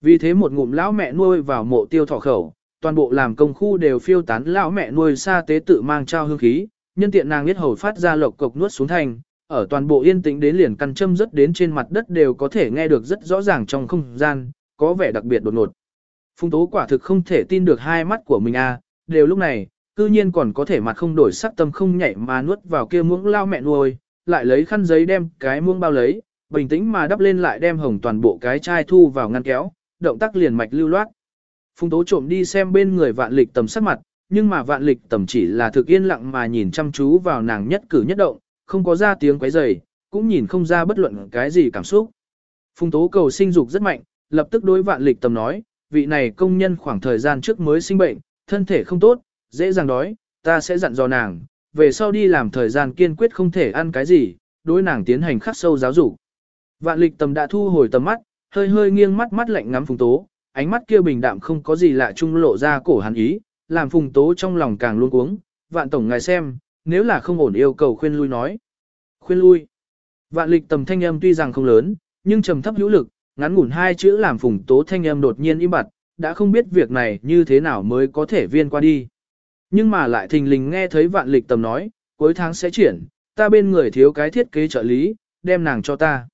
Vì thế một ngụm lão mẹ nuôi vào mộ tiêu thỏ khẩu, toàn bộ làm công khu đều phiêu tán lão mẹ nuôi xa tế tự mang trao hương khí, nhân tiện nàng biết hầu phát ra lộc cục nuốt xuống thành, ở toàn bộ yên tĩnh đến liền căn châm rất đến trên mặt đất đều có thể nghe được rất rõ ràng trong không gian, có vẻ đặc biệt đột ngột. Phung tố quả thực không thể tin được hai mắt của mình a, à, đều lúc này, cư nhiên còn có thể mặt không đổi sắc tâm không nhảy mà nuốt vào kia muỗng lao mẹ nuôi, lại lấy khăn giấy đem cái muỗng bao lấy, bình tĩnh mà đắp lên lại đem hồng toàn bộ cái chai thu vào ngăn kéo, động tác liền mạch lưu loát. Phùng tố trộm đi xem bên người vạn lịch tầm sắc mặt, nhưng mà vạn lịch tầm chỉ là thực yên lặng mà nhìn chăm chú vào nàng nhất cử nhất động, không có ra tiếng quấy rầy, cũng nhìn không ra bất luận cái gì cảm xúc. Phùng tố cầu sinh dục rất mạnh, lập tức đối vạn lịch tầm nói, vị này công nhân khoảng thời gian trước mới sinh bệnh, thân thể không tốt, dễ dàng đói, ta sẽ dặn dò nàng, về sau đi làm thời gian kiên quyết không thể ăn cái gì, đối nàng tiến hành khắc sâu giáo dục. Vạn lịch tầm đã thu hồi tầm mắt, hơi hơi nghiêng mắt mắt lạnh ngắm phùng tố, ánh mắt kia bình đạm không có gì lạ trung lộ ra cổ hắn ý, làm phùng tố trong lòng càng luôn cuống, vạn tổng ngài xem, nếu là không ổn yêu cầu khuyên lui nói. Khuyên lui. Vạn lịch tầm thanh âm tuy rằng không lớn, nhưng trầm thấp hữu lực, ngắn ngủn hai chữ làm phùng tố thanh âm đột nhiên im bặt, đã không biết việc này như thế nào mới có thể viên qua đi. Nhưng mà lại thình lình nghe thấy vạn lịch tầm nói, cuối tháng sẽ chuyển, ta bên người thiếu cái thiết kế trợ lý, đem nàng cho ta.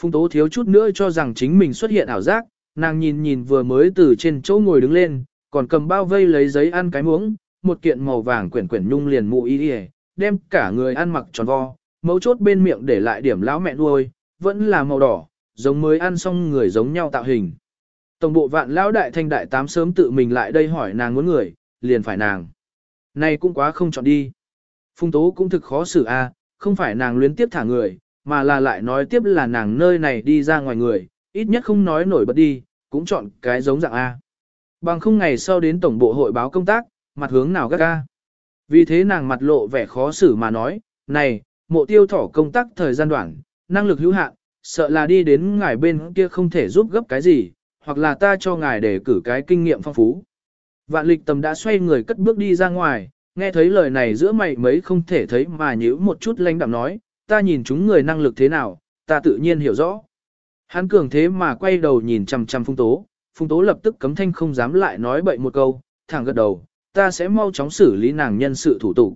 Phùng tố thiếu chút nữa cho rằng chính mình xuất hiện ảo giác, nàng nhìn nhìn vừa mới từ trên chỗ ngồi đứng lên, còn cầm bao vây lấy giấy ăn cái muỗng, một kiện màu vàng quyển quyển nhung liền mụ y đi đem cả người ăn mặc tròn vo, mấu chốt bên miệng để lại điểm lão mẹ nuôi, vẫn là màu đỏ, giống mới ăn xong người giống nhau tạo hình. Tổng bộ vạn lão đại thanh đại tám sớm tự mình lại đây hỏi nàng muốn người, liền phải nàng. Này cũng quá không chọn đi. Phung tố cũng thực khó xử a, không phải nàng luyến tiếp thả người, mà là lại nói tiếp là nàng nơi này đi ra ngoài người, ít nhất không nói nổi bật đi, cũng chọn cái giống dạng A. Bằng không ngày sau đến tổng bộ hội báo công tác, mặt hướng nào gắt ga. Vì thế nàng mặt lộ vẻ khó xử mà nói, này, mộ tiêu thỏ công tác thời gian đoạn, năng lực hữu hạn, sợ là đi đến ngài bên kia không thể giúp gấp cái gì, hoặc là ta cho ngài để cử cái kinh nghiệm phong phú. Vạn lịch tầm đã xoay người cất bước đi ra ngoài, nghe thấy lời này giữa mày mấy không thể thấy mà nhíu một chút lanh đạm nói, ta nhìn chúng người năng lực thế nào, ta tự nhiên hiểu rõ. Hắn cường thế mà quay đầu nhìn chằm chằm phung tố, phung tố lập tức cấm thanh không dám lại nói bậy một câu, thẳng gật đầu, ta sẽ mau chóng xử lý nàng nhân sự thủ tục.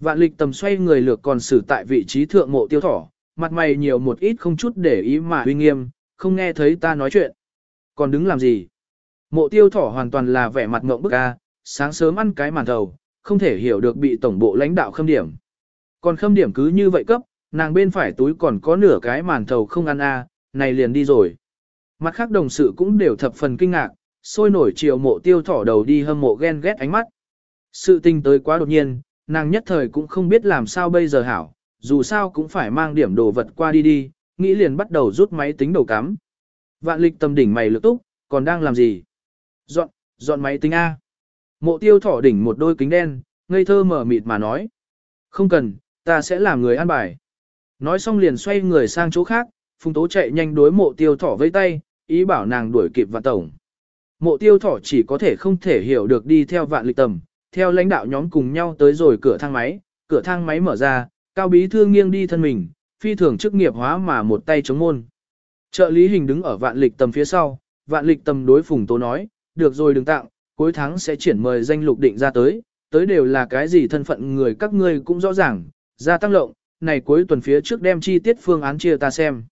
Vạn lịch tầm xoay người lược còn xử tại vị trí thượng mộ tiêu thỏ, mặt mày nhiều một ít không chút để ý mà uy nghiêm, không nghe thấy ta nói chuyện. Còn đứng làm gì? Mộ tiêu thỏ hoàn toàn là vẻ mặt ngộng bức a, sáng sớm ăn cái màn thầu, không thể hiểu được bị tổng bộ lãnh đạo khâm điểm. Còn khâm điểm cứ như vậy cấp, nàng bên phải túi còn có nửa cái màn thầu không ăn a, này liền đi rồi. Mặt khác đồng sự cũng đều thập phần kinh ngạc, sôi nổi chiều mộ tiêu thỏ đầu đi hâm mộ ghen ghét ánh mắt. Sự tình tới quá đột nhiên, nàng nhất thời cũng không biết làm sao bây giờ hảo, dù sao cũng phải mang điểm đồ vật qua đi đi, nghĩ liền bắt đầu rút máy tính đầu cắm. Vạn lịch tầm đỉnh mày lực túc, còn đang làm gì? Dọn, dọn máy tính A. Mộ tiêu thỏ đỉnh một đôi kính đen, ngây thơ mở mịt mà nói. Không cần, ta sẽ làm người ăn bài. Nói xong liền xoay người sang chỗ khác, phùng tố chạy nhanh đối mộ tiêu thỏ với tay, ý bảo nàng đuổi kịp vạn tổng. Mộ tiêu thỏ chỉ có thể không thể hiểu được đi theo vạn lịch tầm, theo lãnh đạo nhóm cùng nhau tới rồi cửa thang máy, cửa thang máy mở ra, cao bí thư nghiêng đi thân mình, phi thường chức nghiệp hóa mà một tay chống môn. Trợ lý hình đứng ở vạn lịch tầm phía sau, vạn lịch tầm đối phùng tố nói, được rồi đừng tặng, cuối tháng sẽ triển mời danh lục định ra tới, tới đều là cái gì thân phận người các ngươi cũng rõ ràng, ra tăng lộng, này cuối tuần phía trước đem chi tiết phương án chia ta xem.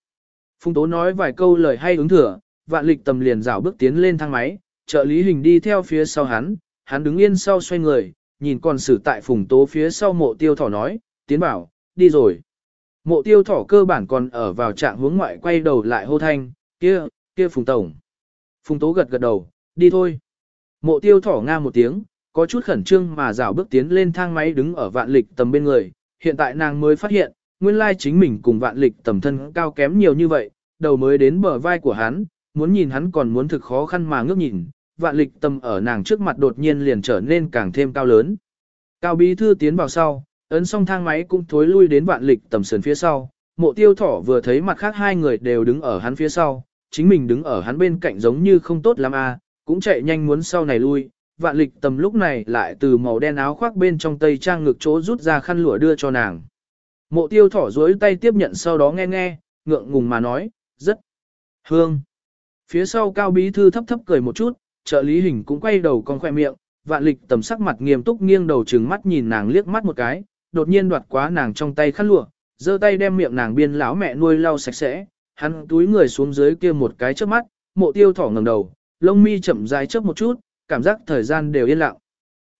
Phùng tố nói vài câu lời hay ứng thừa, vạn lịch tầm liền rảo bước tiến lên thang máy, trợ lý hình đi theo phía sau hắn, hắn đứng yên sau xoay người, nhìn còn xử tại phùng tố phía sau mộ tiêu thỏ nói, tiến bảo, đi rồi. Mộ tiêu thỏ cơ bản còn ở vào trạng hướng ngoại quay đầu lại hô thanh, kia, kia phùng tổng. Phùng tố gật gật đầu, đi thôi. Mộ tiêu thỏ nga một tiếng, có chút khẩn trương mà rảo bước tiến lên thang máy đứng ở vạn lịch tầm bên người. Hiện tại nàng mới phát hiện, nguyên lai chính mình cùng vạn lịch tầm thân cao kém nhiều như vậy, đầu mới đến bờ vai của hắn, muốn nhìn hắn còn muốn thực khó khăn mà ngước nhìn, vạn lịch tầm ở nàng trước mặt đột nhiên liền trở nên càng thêm cao lớn. Cao bí thư tiến vào sau, ấn xong thang máy cũng thối lui đến vạn lịch tầm sườn phía sau, mộ tiêu thỏ vừa thấy mặt khác hai người đều đứng ở hắn phía sau, chính mình đứng ở hắn bên cạnh giống như không tốt lắm à, cũng chạy nhanh muốn sau này lui, vạn lịch tầm lúc này lại từ màu đen áo khoác bên trong tây trang ngực chỗ rút ra khăn lụa đưa cho nàng. Mộ tiêu thỏ dối tay tiếp nhận sau đó nghe nghe, ngượng ngùng mà nói, rất hương. Phía sau cao bí thư thấp thấp cười một chút, trợ lý hình cũng quay đầu con khoe miệng, vạn lịch tầm sắc mặt nghiêm túc nghiêng đầu trừng mắt nhìn nàng liếc mắt một cái, đột nhiên đoạt quá nàng trong tay khăn lụa, giơ tay đem miệng nàng biên lão mẹ nuôi lau sạch sẽ, hắn túi người xuống dưới kia một cái trước mắt, mộ tiêu thỏ ngẩng đầu, lông mi chậm dài chớp một chút, cảm giác thời gian đều yên lặng.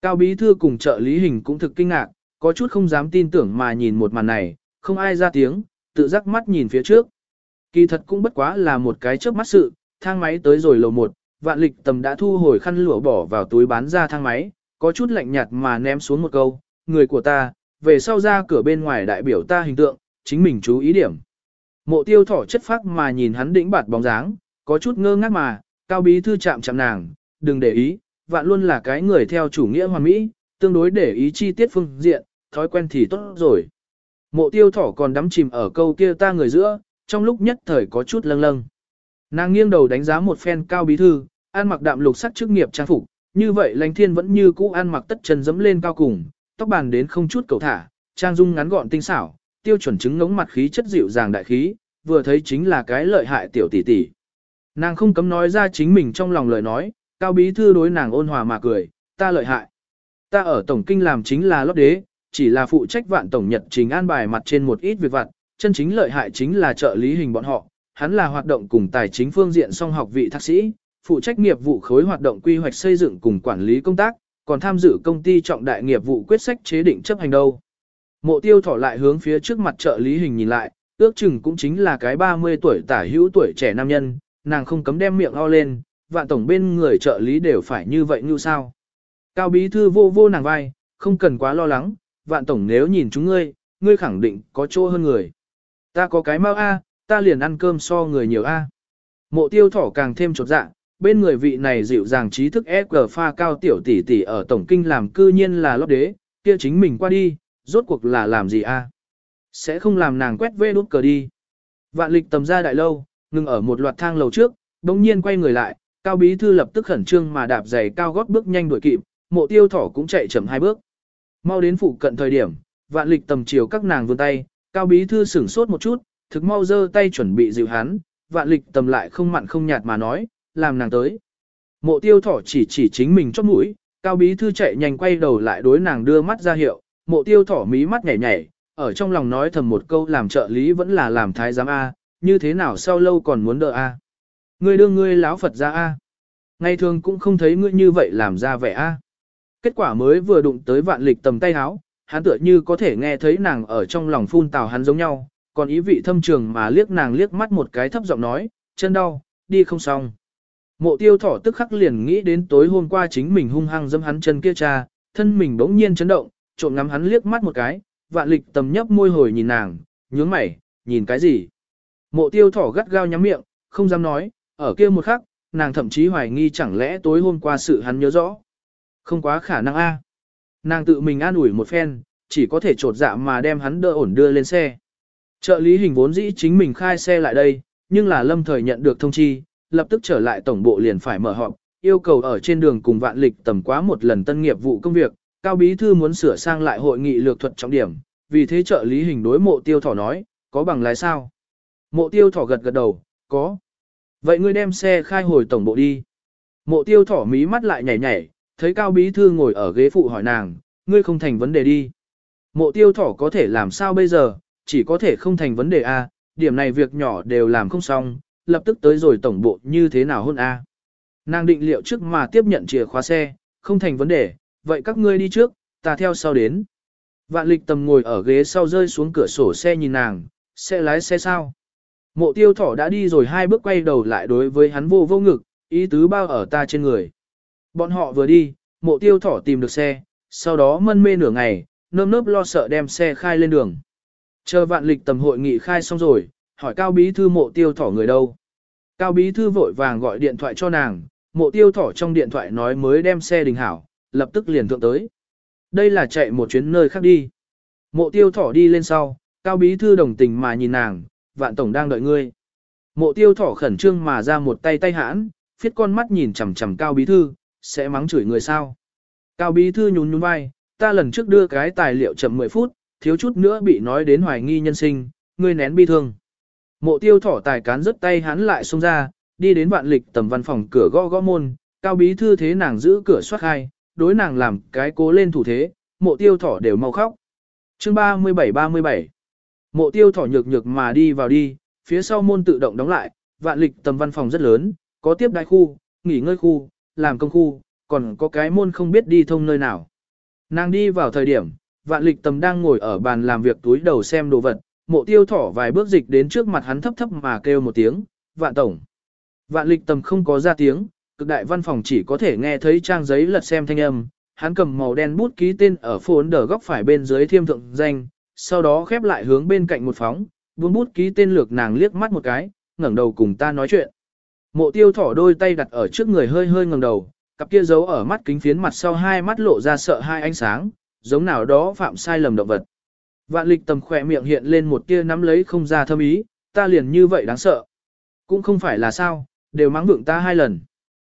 Cao bí thư cùng trợ lý hình cũng thực kinh ngạc, có chút không dám tin tưởng mà nhìn một màn này, không ai ra tiếng, tự giác mắt nhìn phía trước. Kỳ thật cũng bất quá là một cái chớp mắt sự, thang máy tới rồi lầu một, vạn lịch tầm đã thu hồi khăn lụa bỏ vào túi bán ra thang máy, có chút lạnh nhạt mà ném xuống một câu, người của ta, về sau ra cửa bên ngoài đại biểu ta hình tượng, chính mình chú ý điểm. Mộ tiêu thỏ chất phác mà nhìn hắn đĩnh bạt bóng dáng, có chút ngơ ngác mà, cao bí thư chạm chạm nàng, đừng để ý, vạn luôn là cái người theo chủ nghĩa hoàn mỹ, tương đối để ý chi tiết phương diện, thói quen thì tốt rồi. Mộ tiêu thỏ còn đắm chìm ở câu kia ta người giữa, trong lúc nhất thời có chút lâng lâng. Nàng nghiêng đầu đánh giá một phen cao bí thư, ăn mặc đạm lục sắc chức nghiệp trang phục, như vậy lãnh thiên vẫn như cũ ăn mặc tất chân dẫm lên cao cùng, tóc bàn đến không chút cầu thả, trang dung ngắn gọn tinh xảo, tiêu chuẩn chứng ngống mặt khí chất dịu dàng đại khí, vừa thấy chính là cái lợi hại tiểu tỷ tỷ. Nàng không cấm nói ra chính mình trong lòng lời nói, cao bí thư đối nàng ôn hòa mà cười, ta lợi hại. Ta ở tổng kinh làm chính là lót đế, chỉ là phụ trách vạn tổng nhật trình an bài mặt trên một ít việc vặt, chân chính lợi hại chính là trợ lý hình bọn họ, hắn là hoạt động cùng tài chính phương diện song học vị thạc sĩ, phụ trách nghiệp vụ khối hoạt động quy hoạch xây dựng cùng quản lý công tác, còn tham dự công ty trọng đại nghiệp vụ quyết sách chế định chấp hành đâu. Mộ tiêu thỏ lại hướng phía trước mặt trợ lý hình nhìn lại, ước chừng cũng chính là cái 30 tuổi tả hữu tuổi trẻ nam nhân, nàng không cấm đem miệng o lên, vạn tổng bên người trợ lý đều phải như vậy như sao. Cao bí thư vô vô nàng vai, không cần quá lo lắng, vạn tổng nếu nhìn chúng ngươi, ngươi khẳng định có chỗ hơn người. Ta có cái mau A, ta liền ăn cơm so người nhiều A. Mộ tiêu thỏ càng thêm chột dạ, bên người vị này dịu dàng trí thức FG pha cao tiểu tỷ tỷ ở tổng kinh làm cư nhiên là lót đế, kia chính mình qua đi, rốt cuộc là làm gì a? Sẽ không làm nàng quét vê đút cờ đi. Vạn lịch tầm ra đại lâu, ngừng ở một loạt thang lầu trước, đồng nhiên quay người lại, cao bí thư lập tức khẩn trương mà đạp giày cao gót bước nhanh đuổi kịp, mộ tiêu thỏ cũng chạy chậm hai bước. Mau đến phụ cận thời điểm, vạn lịch tầm chiều các nàng vươn tay, cao bí thư sửng sốt một chút, thực mau giơ tay chuẩn bị dịu hắn, vạn lịch tầm lại không mặn không nhạt mà nói, làm nàng tới. Mộ tiêu thỏ chỉ chỉ chính mình chót mũi, cao bí thư chạy nhanh quay đầu lại đối nàng đưa mắt ra hiệu, mộ tiêu thỏ mí mắt nhảy nhảy, ở trong lòng nói thầm một câu làm trợ lý vẫn là làm thái giám A, như thế nào sau lâu còn muốn đợi A. Ngươi đưa ngươi láo Phật ra A. Ngày thường cũng không thấy ngươi như vậy làm ra vẻ A. Kết quả mới vừa đụng tới vạn lịch tầm tay háo, hắn tựa như có thể nghe thấy nàng ở trong lòng phun tào hắn giống nhau, còn ý vị thâm trường mà liếc nàng liếc mắt một cái thấp giọng nói, chân đau, đi không xong. Mộ tiêu thỏ tức khắc liền nghĩ đến tối hôm qua chính mình hung hăng dâm hắn chân kia cha, thân mình bỗng nhiên chấn động, trộm ngắm hắn liếc mắt một cái, vạn lịch tầm nhấp môi hồi nhìn nàng, nhướng mày, nhìn cái gì. Mộ tiêu thỏ gắt gao nhắm miệng, không dám nói, ở kia một khắc, nàng thậm chí hoài nghi chẳng lẽ tối hôm qua sự hắn nhớ rõ. Không quá khả năng a. Nàng tự mình an ủi một phen, chỉ có thể trột dạ mà đem hắn đỡ ổn đưa lên xe. Trợ lý hình vốn dĩ chính mình khai xe lại đây, nhưng là lâm thời nhận được thông chi, lập tức trở lại tổng bộ liền phải mở họp, yêu cầu ở trên đường cùng vạn lịch tầm quá một lần tân nghiệp vụ công việc, Cao Bí Thư muốn sửa sang lại hội nghị lược thuật trọng điểm, vì thế trợ lý hình đối mộ tiêu thỏ nói, có bằng lái sao? Mộ tiêu thỏ gật gật đầu, có. Vậy ngươi đem xe khai hồi tổng bộ đi. Mộ tiêu thỏ mí mắt lại nhảy nhảy, thấy Cao Bí Thư ngồi ở ghế phụ hỏi nàng, ngươi không thành vấn đề đi. Mộ tiêu thỏ có thể làm sao bây giờ, chỉ có thể không thành vấn đề A, điểm này việc nhỏ đều làm không xong, lập tức tới rồi tổng bộ như thế nào hôn A. Nàng định liệu trước mà tiếp nhận chìa khóa xe, không thành vấn đề, vậy các ngươi đi trước, ta theo sau đến. Vạn lịch tầm ngồi ở ghế sau rơi xuống cửa sổ xe nhìn nàng, xe lái xe sao? Mộ tiêu thỏ đã đi rồi hai bước quay đầu lại đối với hắn vô vô ngực, ý tứ bao ở ta trên người. Bọn họ vừa đi, mộ tiêu thỏ tìm được xe, sau đó mân mê nửa ngày, nơm nớp lo sợ đem xe khai lên đường. Chờ vạn lịch tầm hội nghị khai xong rồi, hỏi cao bí thư mộ tiêu thỏ người đâu. Cao bí thư vội vàng gọi điện thoại cho nàng, mộ tiêu thỏ trong điện thoại nói mới đem xe đình hảo, lập tức liền thượng tới. Đây là chạy một chuyến nơi khác đi. Mộ tiêu thỏ đi lên sau, cao bí thư đồng tình mà nhìn nàng, vạn tổng đang đợi ngươi. Mộ tiêu thỏ khẩn trương mà ra một tay tay hãn, phiết con mắt nhìn chằm chằm cao bí thư, sẽ mắng chửi người sao. Cao bí thư nhún nhún vai, ta lần trước đưa cái tài liệu chậm 10 phút, thiếu chút nữa bị nói đến hoài nghi nhân sinh, ngươi nén bi thương. Mộ tiêu thỏ tài cán rất tay hắn lại xông ra, đi đến vạn lịch tầm văn phòng cửa gõ gõ môn, cao bí thư thế nàng giữ cửa soát hai, đối nàng làm cái cố lên thủ thế, mộ tiêu thỏ đều mau khóc. chương 37-37 Mộ tiêu thỏ nhược nhược mà đi vào đi, phía sau môn tự động đóng lại, vạn lịch tầm văn phòng rất lớn, có tiếp đại khu, nghỉ ngơi khu, làm công khu, còn có cái môn không biết đi thông nơi nào. Nàng đi vào thời điểm, vạn lịch tầm đang ngồi ở bàn làm việc túi đầu xem đồ vật, mộ tiêu thỏ vài bước dịch đến trước mặt hắn thấp thấp mà kêu một tiếng, vạn tổng. Vạn lịch tầm không có ra tiếng, cực đại văn phòng chỉ có thể nghe thấy trang giấy lật xem thanh âm, hắn cầm màu đen bút ký tên ở phốn đờ góc phải bên dưới thiêm thượng danh, sau đó khép lại hướng bên cạnh một phóng, buông bút ký tên lược nàng liếc mắt một cái, ngẩng đầu cùng ta nói chuyện. Mộ tiêu thỏ đôi tay đặt ở trước người hơi hơi ngẩng đầu, cặp kia giấu ở mắt kính phiến mặt sau hai mắt lộ ra sợ hai ánh sáng, giống nào đó phạm sai lầm động vật. Vạn lịch tầm khỏe miệng hiện lên một tia nắm lấy không ra thâm ý, ta liền như vậy đáng sợ. Cũng không phải là sao, đều mắng vượng ta hai lần.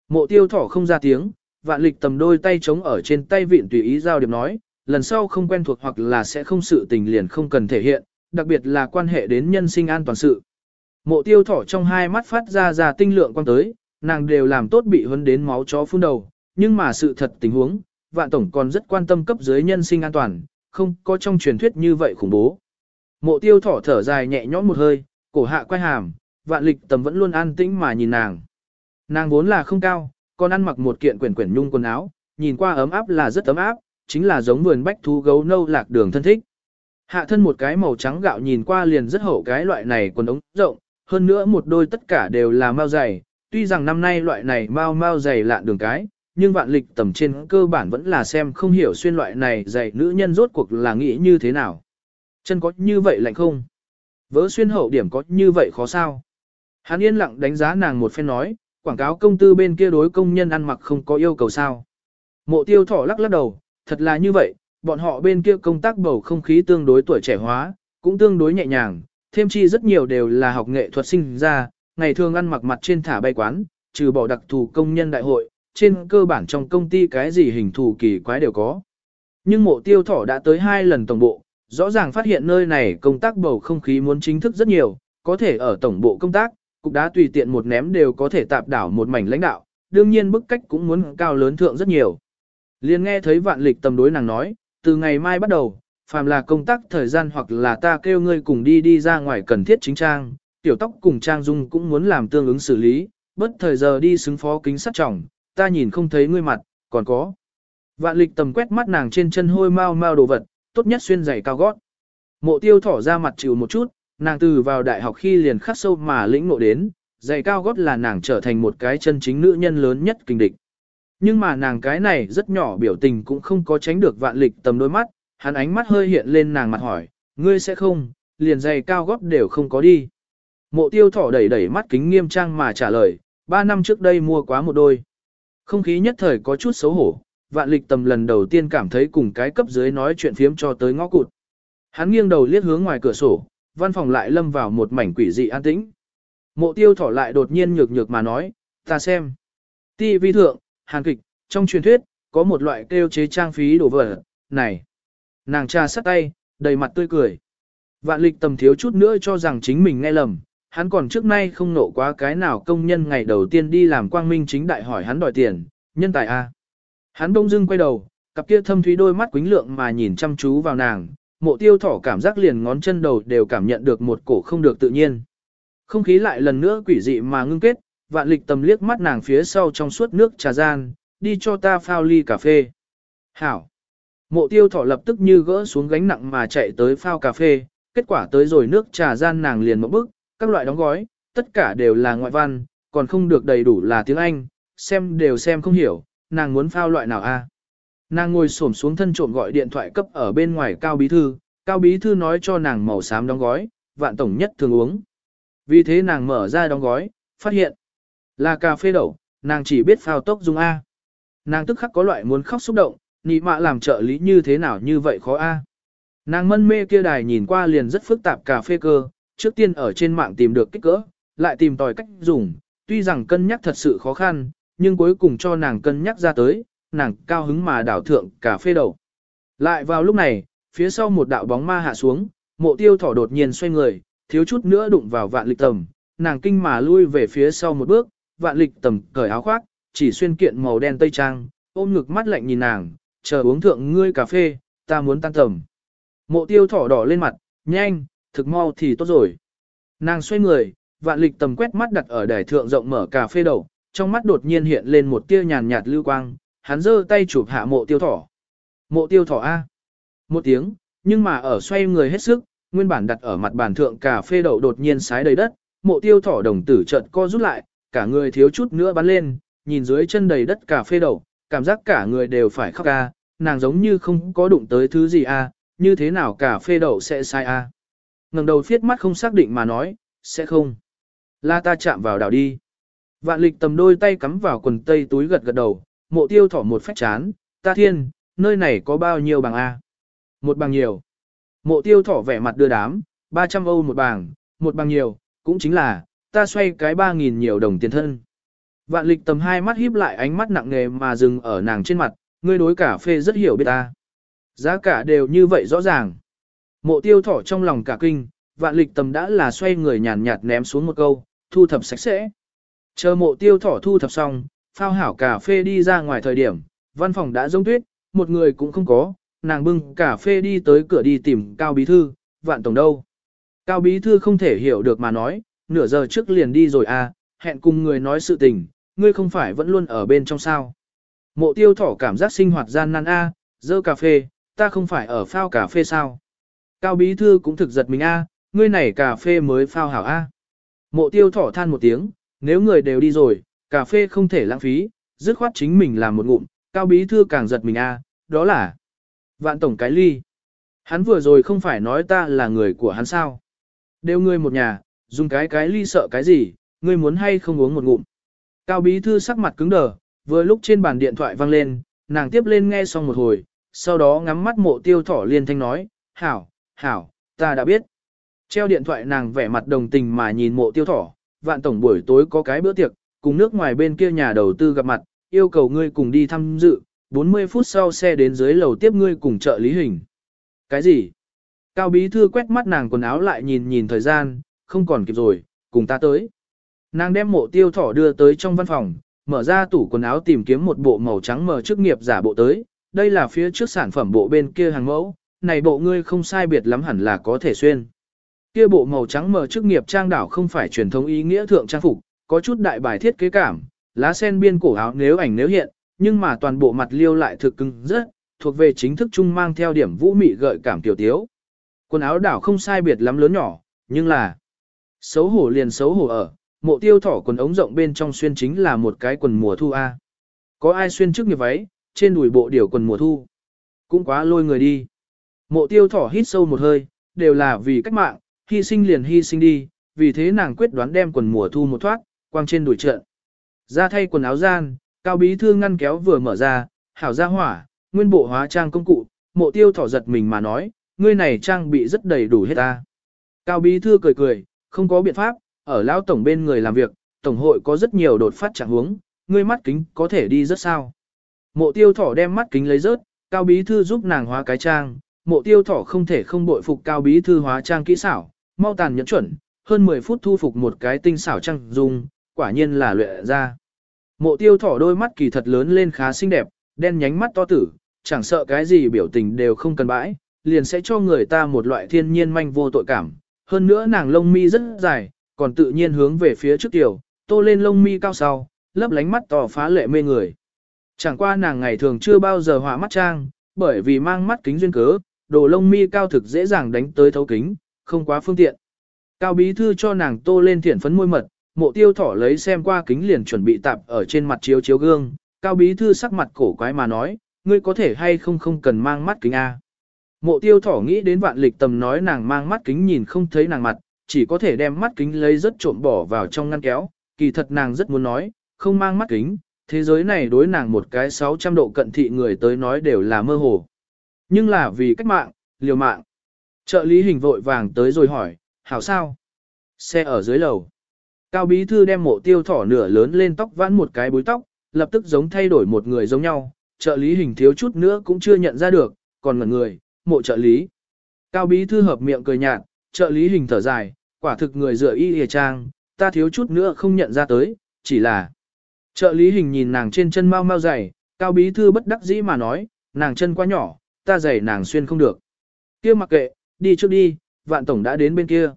Mộ tiêu thỏ không ra tiếng, vạn lịch tầm đôi tay chống ở trên tay vịn tùy ý giao điệp nói, lần sau không quen thuộc hoặc là sẽ không sự tình liền không cần thể hiện, đặc biệt là quan hệ đến nhân sinh an toàn sự. Mộ tiêu thỏ trong hai mắt phát ra ra tinh lượng quan tới, nàng đều làm tốt bị huấn đến máu chó phun đầu, nhưng mà sự thật tình huống, vạn tổng còn rất quan tâm cấp dưới nhân sinh an toàn, không có trong truyền thuyết như vậy khủng bố. Mộ tiêu thỏ thở dài nhẹ nhõm một hơi, cổ hạ quay hàm, vạn lịch tầm vẫn luôn an tĩnh mà nhìn nàng. Nàng vốn là không cao, còn ăn mặc một kiện quyển quyển nhung quần áo, nhìn qua ấm áp là rất ấm áp, chính là giống vườn bách thú gấu nâu lạc đường thân thích. Hạ thân một cái màu trắng gạo nhìn qua liền rất hậu cái loại này quần ống rộng, hơn nữa một đôi tất cả đều là mao dày, tuy rằng năm nay loại này mao mao dày lạn đường cái, nhưng vạn lịch tầm trên cơ bản vẫn là xem không hiểu xuyên loại này dày nữ nhân rốt cuộc là nghĩ như thế nào. Chân có như vậy lạnh không? Vỡ xuyên hậu điểm có như vậy khó sao? Hắn yên lặng đánh giá nàng một phen nói, quảng cáo công tư bên kia đối công nhân ăn mặc không có yêu cầu sao. Mộ tiêu thỏ lắc lắc đầu, thật là như vậy, bọn họ bên kia công tác bầu không khí tương đối tuổi trẻ hóa, cũng tương đối nhẹ nhàng, thêm chi rất nhiều đều là học nghệ thuật sinh ra, ngày thường ăn mặc mặt trên thả bay quán, trừ bỏ đặc thù công nhân đại hội, trên cơ bản trong công ty cái gì hình thù kỳ quái đều có. Nhưng mộ tiêu thỏ đã tới hai lần tổng bộ, rõ ràng phát hiện nơi này công tác bầu không khí muốn chính thức rất nhiều, có thể ở tổng bộ công tác, cục đá tùy tiện một ném đều có thể tạp đảo một mảnh lãnh đạo, đương nhiên bức cách cũng muốn cao lớn thượng rất nhiều. Liên nghe thấy vạn lịch tầm đối nàng nói, từ ngày mai bắt đầu, phàm là công tác thời gian hoặc là ta kêu ngươi cùng đi đi ra ngoài cần thiết chính trang, tiểu tóc cùng trang dung cũng muốn làm tương ứng xử lý, bất thời giờ đi xứng phó kính sắt trọng, ta nhìn không thấy ngươi mặt, còn có. Vạn lịch tầm quét mắt nàng trên chân hôi mau mau đồ vật, tốt nhất xuyên giày cao gót. Mộ tiêu thỏ ra mặt chịu một chút, Nàng từ vào đại học khi liền khắc sâu mà lĩnh ngộ đến, giày cao gót là nàng trở thành một cái chân chính nữ nhân lớn nhất kinh địch. Nhưng mà nàng cái này rất nhỏ biểu tình cũng không có tránh được vạn lịch tầm đôi mắt, hắn ánh mắt hơi hiện lên nàng mặt hỏi, ngươi sẽ không, liền giày cao gót đều không có đi. Mộ tiêu thỏ đẩy đẩy mắt kính nghiêm trang mà trả lời, ba năm trước đây mua quá một đôi. Không khí nhất thời có chút xấu hổ, vạn lịch tầm lần đầu tiên cảm thấy cùng cái cấp dưới nói chuyện phiếm cho tới ngõ cụt. Hắn nghiêng đầu liếc hướng ngoài cửa sổ, văn phòng lại lâm vào một mảnh quỷ dị an tĩnh. Mộ tiêu thỏ lại đột nhiên nhược nhược mà nói, ta xem. Ti vi thượng, hàn kịch, trong truyền thuyết, có một loại kêu chế trang phí đồ vật, này. Nàng trà sắt tay, đầy mặt tươi cười. Vạn lịch tầm thiếu chút nữa cho rằng chính mình nghe lầm, hắn còn trước nay không nộ quá cái nào công nhân ngày đầu tiên đi làm quang minh chính đại hỏi hắn đòi tiền, nhân tài A. Hắn đông dưng quay đầu, cặp kia thâm thúy đôi mắt quính lượng mà nhìn chăm chú vào nàng, mộ tiêu thỏ cảm giác liền ngón chân đầu đều cảm nhận được một cổ không được tự nhiên. Không khí lại lần nữa quỷ dị mà ngưng kết, vạn lịch tầm liếc mắt nàng phía sau trong suốt nước trà gian, đi cho ta phao ly cà phê. Hảo! Mộ tiêu thỏ lập tức như gỡ xuống gánh nặng mà chạy tới phao cà phê, kết quả tới rồi nước trà gian nàng liền một bức, các loại đóng gói, tất cả đều là ngoại văn, còn không được đầy đủ là tiếng Anh, xem đều xem không hiểu, nàng muốn phao loại nào a? À? Nàng ngồi xổm xuống thân trộm gọi điện thoại cấp ở bên ngoài Cao Bí Thư, Cao Bí Thư nói cho nàng màu xám đóng gói, vạn tổng nhất thường uống. Vì thế nàng mở ra đóng gói, phát hiện là cà phê đậu, nàng chỉ biết phao tốc dùng A. Nàng tức khắc có loại muốn khóc xúc động, nị mạ làm trợ lý như thế nào như vậy khó A. Nàng mân mê kia đài nhìn qua liền rất phức tạp cà phê cơ, trước tiên ở trên mạng tìm được kích cỡ, lại tìm tòi cách dùng, tuy rằng cân nhắc thật sự khó khăn, nhưng cuối cùng cho nàng cân nhắc ra tới, nàng cao hứng mà đảo thượng cà phê đầu. Lại vào lúc này, phía sau một đạo bóng ma hạ xuống, mộ tiêu thỏ đột nhiên xoay người, thiếu chút nữa đụng vào vạn lịch tầm, nàng kinh mà lui về phía sau một bước, vạn lịch tầm cởi áo khoác, chỉ xuyên kiện màu đen tây trang, ôm ngực mắt lạnh nhìn nàng, chờ uống thượng ngươi cà phê, ta muốn tan tầm. Mộ tiêu thỏ đỏ lên mặt, nhanh, thực mau thì tốt rồi. Nàng xoay người, vạn lịch tầm quét mắt đặt ở đài thượng rộng mở cà phê đầu, trong mắt đột nhiên hiện lên một tia nhàn nhạt lưu quang, hắn giơ tay chụp hạ mộ tiêu thỏ. Mộ tiêu thỏ A. Một tiếng, nhưng mà ở xoay người hết sức, nguyên bản đặt ở mặt bàn thượng cà phê đậu đột nhiên sái đầy đất, mộ tiêu thỏ đồng tử chợt co rút lại, cả người thiếu chút nữa bắn lên, nhìn dưới chân đầy đất cà phê đậu, cảm giác cả người đều phải khóc ca, nàng giống như không có đụng tới thứ gì a, như thế nào cà phê đậu sẽ sai a. Ngẩng đầu phiết mắt không xác định mà nói, sẽ không. La ta chạm vào đảo đi. Vạn lịch tầm đôi tay cắm vào quần tây túi gật gật đầu, mộ tiêu thỏ một phách chán, ta thiên, nơi này có bao nhiêu bằng A? À? Một bằng nhiều. Mộ tiêu thỏ vẻ mặt đưa đám, 300 Âu một bảng, một bằng nhiều, cũng chính là, ta xoay cái 3.000 nhiều đồng tiền thân. Vạn lịch tầm hai mắt híp lại ánh mắt nặng nề mà dừng ở nàng trên mặt, ngươi đối cà phê rất hiểu biết ta. Giá cả đều như vậy rõ ràng. Mộ tiêu thỏ trong lòng cả kinh, vạn lịch tầm đã là xoay người nhàn nhạt ném xuống một câu, thu thập sạch sẽ. Chờ mộ tiêu thỏ thu thập xong, phao hảo cà phê đi ra ngoài thời điểm, văn phòng đã rông tuyết, một người cũng không có, nàng bưng cà phê đi tới cửa đi tìm Cao Bí Thư, vạn tổng đâu. Cao Bí Thư không thể hiểu được mà nói, nửa giờ trước liền đi rồi à, hẹn cùng người nói sự tình, ngươi không phải vẫn luôn ở bên trong sao. Mộ tiêu thỏ cảm giác sinh hoạt gian nan a, à, dơ cà phê, ta không phải ở phao cà phê sao. Cao Bí Thư cũng thực giật mình a, ngươi này cà phê mới phao hảo a. Mộ tiêu thỏ than một tiếng, nếu người đều đi rồi, cà phê không thể lãng phí, dứt khoát chính mình làm một ngụm, Cao Bí Thư càng giật mình a, đó là Vạn tổng cái ly. Hắn vừa rồi không phải nói ta là người của hắn sao. Đều ngươi một nhà, dùng cái cái ly sợ cái gì, ngươi muốn hay không uống một ngụm. Cao bí thư sắc mặt cứng đờ, vừa lúc trên bàn điện thoại vang lên, nàng tiếp lên nghe xong một hồi, sau đó ngắm mắt mộ tiêu thỏ liên thanh nói, hảo, hảo, ta đã biết. Treo điện thoại nàng vẻ mặt đồng tình mà nhìn mộ tiêu thỏ, vạn tổng buổi tối có cái bữa tiệc, cùng nước ngoài bên kia nhà đầu tư gặp mặt, yêu cầu ngươi cùng đi tham dự, 40 phút sau xe đến dưới lầu tiếp ngươi cùng trợ lý hình. Cái gì? Cao bí thư quét mắt nàng quần áo lại nhìn nhìn thời gian, không còn kịp rồi, cùng ta tới. Nàng đem mộ tiêu thỏ đưa tới trong văn phòng, mở ra tủ quần áo tìm kiếm một bộ màu trắng mờ chức nghiệp giả bộ tới. Đây là phía trước sản phẩm bộ bên kia hàng mẫu, này bộ ngươi không sai biệt lắm hẳn là có thể xuyên. Kia bộ màu trắng mờ chức nghiệp trang đảo không phải truyền thống ý nghĩa thượng trang phục, có chút đại bài thiết kế cảm, lá sen biên cổ áo nếu ảnh nếu hiện, nhưng mà toàn bộ mặt liêu lại thực cứng rất, thuộc về chính thức chung mang theo điểm vũ mị gợi cảm tiểu tiếu. Quần áo đảo không sai biệt lắm lớn nhỏ, nhưng là xấu hổ liền xấu hổ ở, mộ tiêu thỏ quần ống rộng bên trong xuyên chính là một cái quần mùa thu A. Có ai xuyên trước nghiệp váy, trên đùi bộ điều quần mùa thu. Cũng quá lôi người đi. Mộ tiêu thỏ hít sâu một hơi, đều là vì cách mạng, hy sinh liền hy sinh đi, vì thế nàng quyết đoán đem quần mùa thu một thoát, quang trên đùi trợn, Ra thay quần áo gian, cao bí thư ngăn kéo vừa mở ra, hảo ra hỏa, nguyên bộ hóa trang công cụ, mộ tiêu thỏ giật mình mà nói, ngươi này trang bị rất đầy đủ hết ta. Cao bí thư cười cười, không có biện pháp, ở lão tổng bên người làm việc, tổng hội có rất nhiều đột phát trạng huống, ngươi mắt kính có thể đi rất sao. Mộ tiêu thỏ đem mắt kính lấy rớt, cao bí thư giúp nàng hóa cái trang, mộ tiêu thỏ không thể không bội phục cao bí thư hóa trang kỹ xảo, mau tàn nhẫn chuẩn, hơn 10 phút thu phục một cái tinh xảo trang dung, quả nhiên là luyện ra. Mộ tiêu thỏ đôi mắt kỳ thật lớn lên khá xinh đẹp, đen nhánh mắt to tử, chẳng sợ cái gì biểu tình đều không cần bãi, liền sẽ cho người ta một loại thiên nhiên manh vô tội cảm. Hơn nữa nàng lông mi rất dài, còn tự nhiên hướng về phía trước tiểu, tô lên lông mi cao sau, lấp lánh mắt to phá lệ mê người. Chẳng qua nàng ngày thường chưa bao giờ hỏa mắt trang, bởi vì mang mắt kính duyên cớ, đồ lông mi cao thực dễ dàng đánh tới thấu kính, không quá phương tiện. Cao bí thư cho nàng tô lên thiển phấn môi mật, mộ tiêu thỏ lấy xem qua kính liền chuẩn bị tạp ở trên mặt chiếu chiếu gương. Cao bí thư sắc mặt cổ quái mà nói, ngươi có thể hay không không cần mang mắt kính A. Mộ tiêu thỏ nghĩ đến vạn lịch tầm nói nàng mang mắt kính nhìn không thấy nàng mặt, chỉ có thể đem mắt kính lấy rất trộm bỏ vào trong ngăn kéo, kỳ thật nàng rất muốn nói, không mang mắt kính, thế giới này đối nàng một cái 600 độ cận thị người tới nói đều là mơ hồ. Nhưng là vì cách mạng, liều mạng. Trợ lý hình vội vàng tới rồi hỏi, hảo sao? Xe ở dưới lầu. Cao bí thư đem mộ tiêu thỏ nửa lớn lên tóc vãn một cái búi tóc, lập tức giống thay đổi một người giống nhau, trợ lý hình thiếu chút nữa cũng chưa nhận ra được, còn ngẩn người, mộ trợ lý. Cao bí thư hợp miệng cười nhạt, trợ lý hình thở dài, quả thực người dựa y hề trang, ta thiếu chút nữa không nhận ra tới, chỉ là. Trợ lý hình nhìn nàng trên chân mau mau dày, cao bí thư bất đắc dĩ mà nói, nàng chân quá nhỏ, ta giày nàng xuyên không được. kia mặc kệ, đi trước đi, vạn tổng đã đến bên kia.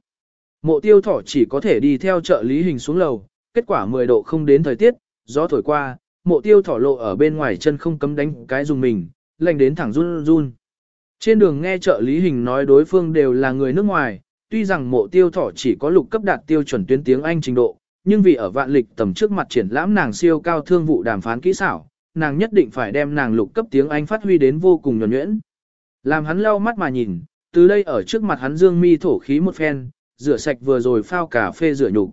Mộ tiêu thỏ chỉ có thể đi theo trợ lý hình xuống lầu, kết quả 10 độ không đến thời tiết, gió thổi qua, mộ tiêu thỏ lộ ở bên ngoài chân không cấm đánh cái dùng mình, lành đến thẳng run run. Trên đường nghe trợ lý hình nói đối phương đều là người nước ngoài, tuy rằng mộ tiêu thỏ chỉ có lục cấp đạt tiêu chuẩn tuyến tiếng Anh trình độ, nhưng vì ở vạn lịch tầm trước mặt triển lãm nàng siêu cao thương vụ đàm phán kỹ xảo, nàng nhất định phải đem nàng lục cấp tiếng Anh phát huy đến vô cùng nhuẩn nhuyễn. Làm hắn lau mắt mà nhìn, từ đây ở trước mặt hắn dương mi thổ khí một phen, rửa sạch vừa rồi phao cà phê rửa nhục.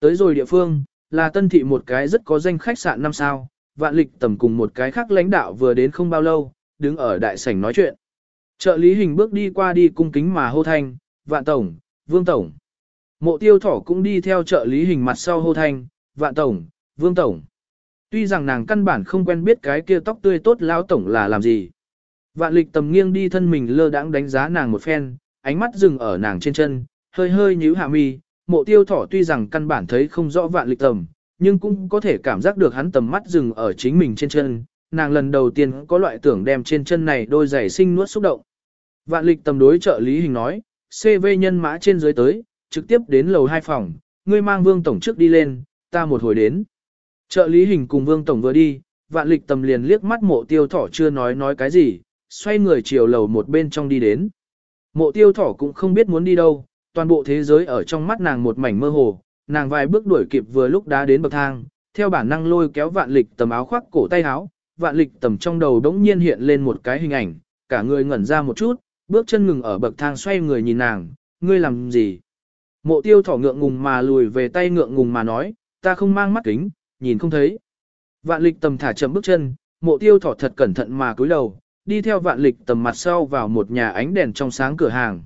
Tới rồi địa phương, là tân thị một cái rất có danh khách sạn năm sao, vạn lịch tầm cùng một cái khác lãnh đạo vừa đến không bao lâu, đứng ở đại sảnh nói chuyện. Trợ lý hình bước đi qua đi cung kính mà hô thanh, vạn tổng, vương tổng. Mộ tiêu thỏ cũng đi theo trợ lý hình mặt sau hô thanh, vạn tổng, vương tổng. Tuy rằng nàng căn bản không quen biết cái kia tóc tươi tốt lão tổng là làm gì. Vạn lịch tầm nghiêng đi thân mình lơ đãng đánh giá nàng một phen, ánh mắt dừng ở nàng trên chân, hơi hơi nhíu hạ mi, mộ tiêu thỏ tuy rằng căn bản thấy không rõ vạn lịch tầm, nhưng cũng có thể cảm giác được hắn tầm mắt dừng ở chính mình trên chân, nàng lần đầu tiên có loại tưởng đem trên chân này đôi giày sinh nuốt xúc động. Vạn lịch tầm đối trợ lý hình nói, CV nhân mã trên dưới tới, trực tiếp đến lầu hai phòng, ngươi mang vương tổng trước đi lên, ta một hồi đến. Trợ lý hình cùng vương tổng vừa đi, vạn lịch tầm liền liếc mắt mộ tiêu thỏ chưa nói nói cái gì, xoay người chiều lầu một bên trong đi đến. Mộ tiêu thỏ cũng không biết muốn đi đâu, toàn bộ thế giới ở trong mắt nàng một mảnh mơ hồ, nàng vài bước đuổi kịp vừa lúc đã đến bậc thang, theo bản năng lôi kéo vạn lịch tầm áo khoác cổ tay áo, vạn lịch tầm trong đầu đống nhiên hiện lên một cái hình ảnh, cả người ngẩn ra một chút, bước chân ngừng ở bậc thang xoay người nhìn nàng, ngươi làm gì? Mộ tiêu thỏ ngượng ngùng mà lùi về tay ngượng ngùng mà nói, ta không mang mắt kính, nhìn không thấy. Vạn lịch tầm thả chậm bước chân, mộ tiêu thỏ thật cẩn thận mà cúi đầu, đi theo vạn lịch tầm mặt sau vào một nhà ánh đèn trong sáng cửa hàng.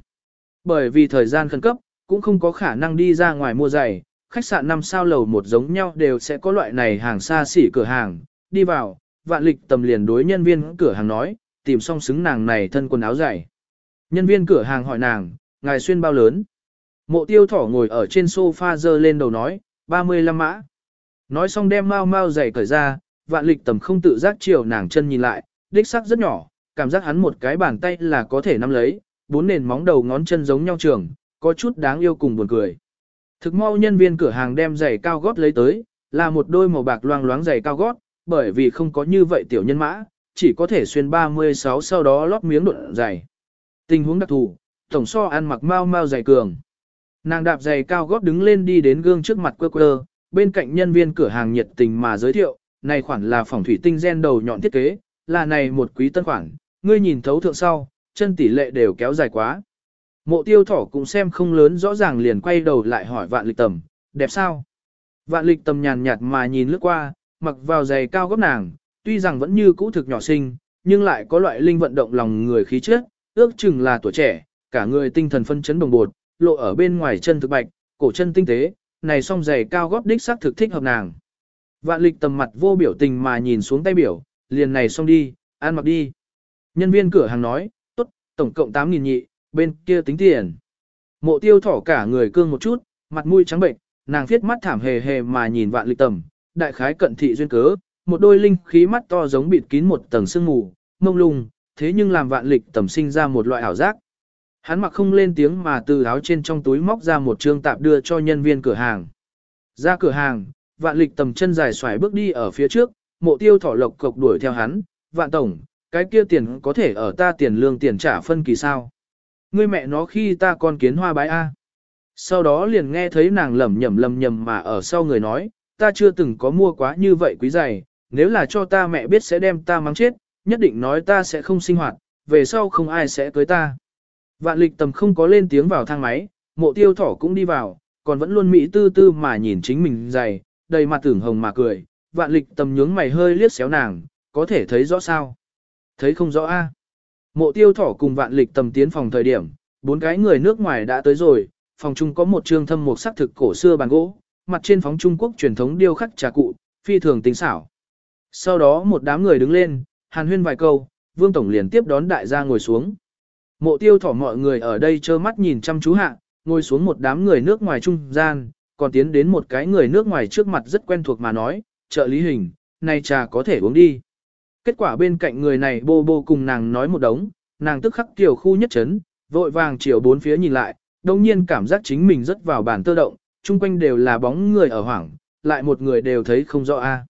Bởi vì thời gian khẩn cấp, cũng không có khả năng đi ra ngoài mua giày, khách sạn năm sao lầu một giống nhau đều sẽ có loại này hàng xa xỉ cửa hàng, đi vào, vạn lịch tầm liền đối nhân viên cửa hàng nói, tìm xong xứng nàng này thân quần áo dày. Nhân viên cửa hàng hỏi nàng, ngài xuyên bao lớn? Mộ tiêu thỏ ngồi ở trên sofa dơ lên đầu nói, 35 mã. Nói xong đem mau mau giày cởi ra, vạn lịch tầm không tự giác chiều nàng chân nhìn lại, đích sắc rất nhỏ, cảm giác hắn một cái bàn tay là có thể nắm lấy, bốn nền móng đầu ngón chân giống nhau trường, có chút đáng yêu cùng buồn cười. Thực mau nhân viên cửa hàng đem giày cao gót lấy tới, là một đôi màu bạc loang loáng giày cao gót, bởi vì không có như vậy tiểu nhân mã, chỉ có thể xuyên 36 sau đó lót miếng độn giày. Tình huống đặc thù, tổng so ăn mặc mau mau dày cường. Nàng đạp giày cao gót đứng lên đi đến gương trước mặt quơ quơ, bên cạnh nhân viên cửa hàng nhiệt tình mà giới thiệu, này khoản là phòng thủy tinh gen đầu nhọn thiết kế, là này một quý tân khoản, ngươi nhìn thấu thượng sau, chân tỷ lệ đều kéo dài quá. Mộ tiêu thỏ cũng xem không lớn rõ ràng liền quay đầu lại hỏi vạn lịch tầm, đẹp sao? Vạn lịch tầm nhàn nhạt mà nhìn lướt qua, mặc vào giày cao gót nàng, tuy rằng vẫn như cũ thực nhỏ xinh, nhưng lại có loại linh vận động lòng người khí chất, ước chừng là tuổi trẻ, cả người tinh thần phân chấn đồng bột, lộ ở bên ngoài chân thực bạch, cổ chân tinh tế, này song giày cao gót đích xác thực thích hợp nàng. Vạn lịch tầm mặt vô biểu tình mà nhìn xuống tay biểu, liền này xong đi, ăn mặc đi. Nhân viên cửa hàng nói, tốt, tổng cộng 8.000 nhị, bên kia tính tiền. Mộ tiêu thỏ cả người cương một chút, mặt mũi trắng bệnh, nàng viết mắt thảm hề hề mà nhìn vạn lịch tầm, đại khái cận thị duyên cớ, một đôi linh khí mắt to giống bịt kín một tầng sương mù, mông lung, thế nhưng làm vạn lịch tầm sinh ra một loại ảo giác. Hắn mặc không lên tiếng mà từ áo trên trong túi móc ra một trương tạp đưa cho nhân viên cửa hàng. Ra cửa hàng, vạn lịch tầm chân dài xoài bước đi ở phía trước, mộ tiêu thỏ lộc cộc đuổi theo hắn, vạn tổng, cái kia tiền có thể ở ta tiền lương tiền trả phân kỳ sao. Ngươi mẹ nó khi ta con kiến hoa bái A. Sau đó liền nghe thấy nàng lẩm nhẩm lầm nhầm mà ở sau người nói, ta chưa từng có mua quá như vậy quý giày, nếu là cho ta mẹ biết sẽ đem ta mắng chết, nhất định nói ta sẽ không sinh hoạt, về sau không ai sẽ cưới ta. Vạn lịch tầm không có lên tiếng vào thang máy, mộ tiêu thỏ cũng đi vào, còn vẫn luôn mỹ tư tư mà nhìn chính mình dày đầy mặt tưởng hồng mà cười, vạn lịch tầm nhướng mày hơi liếc xéo nàng, có thể thấy rõ sao? Thấy không rõ a? Mộ tiêu thỏ cùng vạn lịch tầm tiến phòng thời điểm, bốn cái người nước ngoài đã tới rồi, phòng chung có một trương thâm một sắc thực cổ xưa bàn gỗ, mặt trên phóng Trung Quốc truyền thống điêu khắc trà cụ, phi thường tinh xảo. Sau đó một đám người đứng lên, hàn huyên vài câu, Vương Tổng liền tiếp đón đại gia ngồi xuống. Mộ tiêu thỏ mọi người ở đây trơ mắt nhìn chăm chú hạ, ngồi xuống một đám người nước ngoài trung gian, còn tiến đến một cái người nước ngoài trước mặt rất quen thuộc mà nói, trợ lý hình, này trà có thể uống đi. Kết quả bên cạnh người này bô bô cùng nàng nói một đống, nàng tức khắc tiểu khu nhất chấn, vội vàng chiều bốn phía nhìn lại, đồng nhiên cảm giác chính mình rất vào bản tơ động, chung quanh đều là bóng người ở hoảng, lại một người đều thấy không rõ a.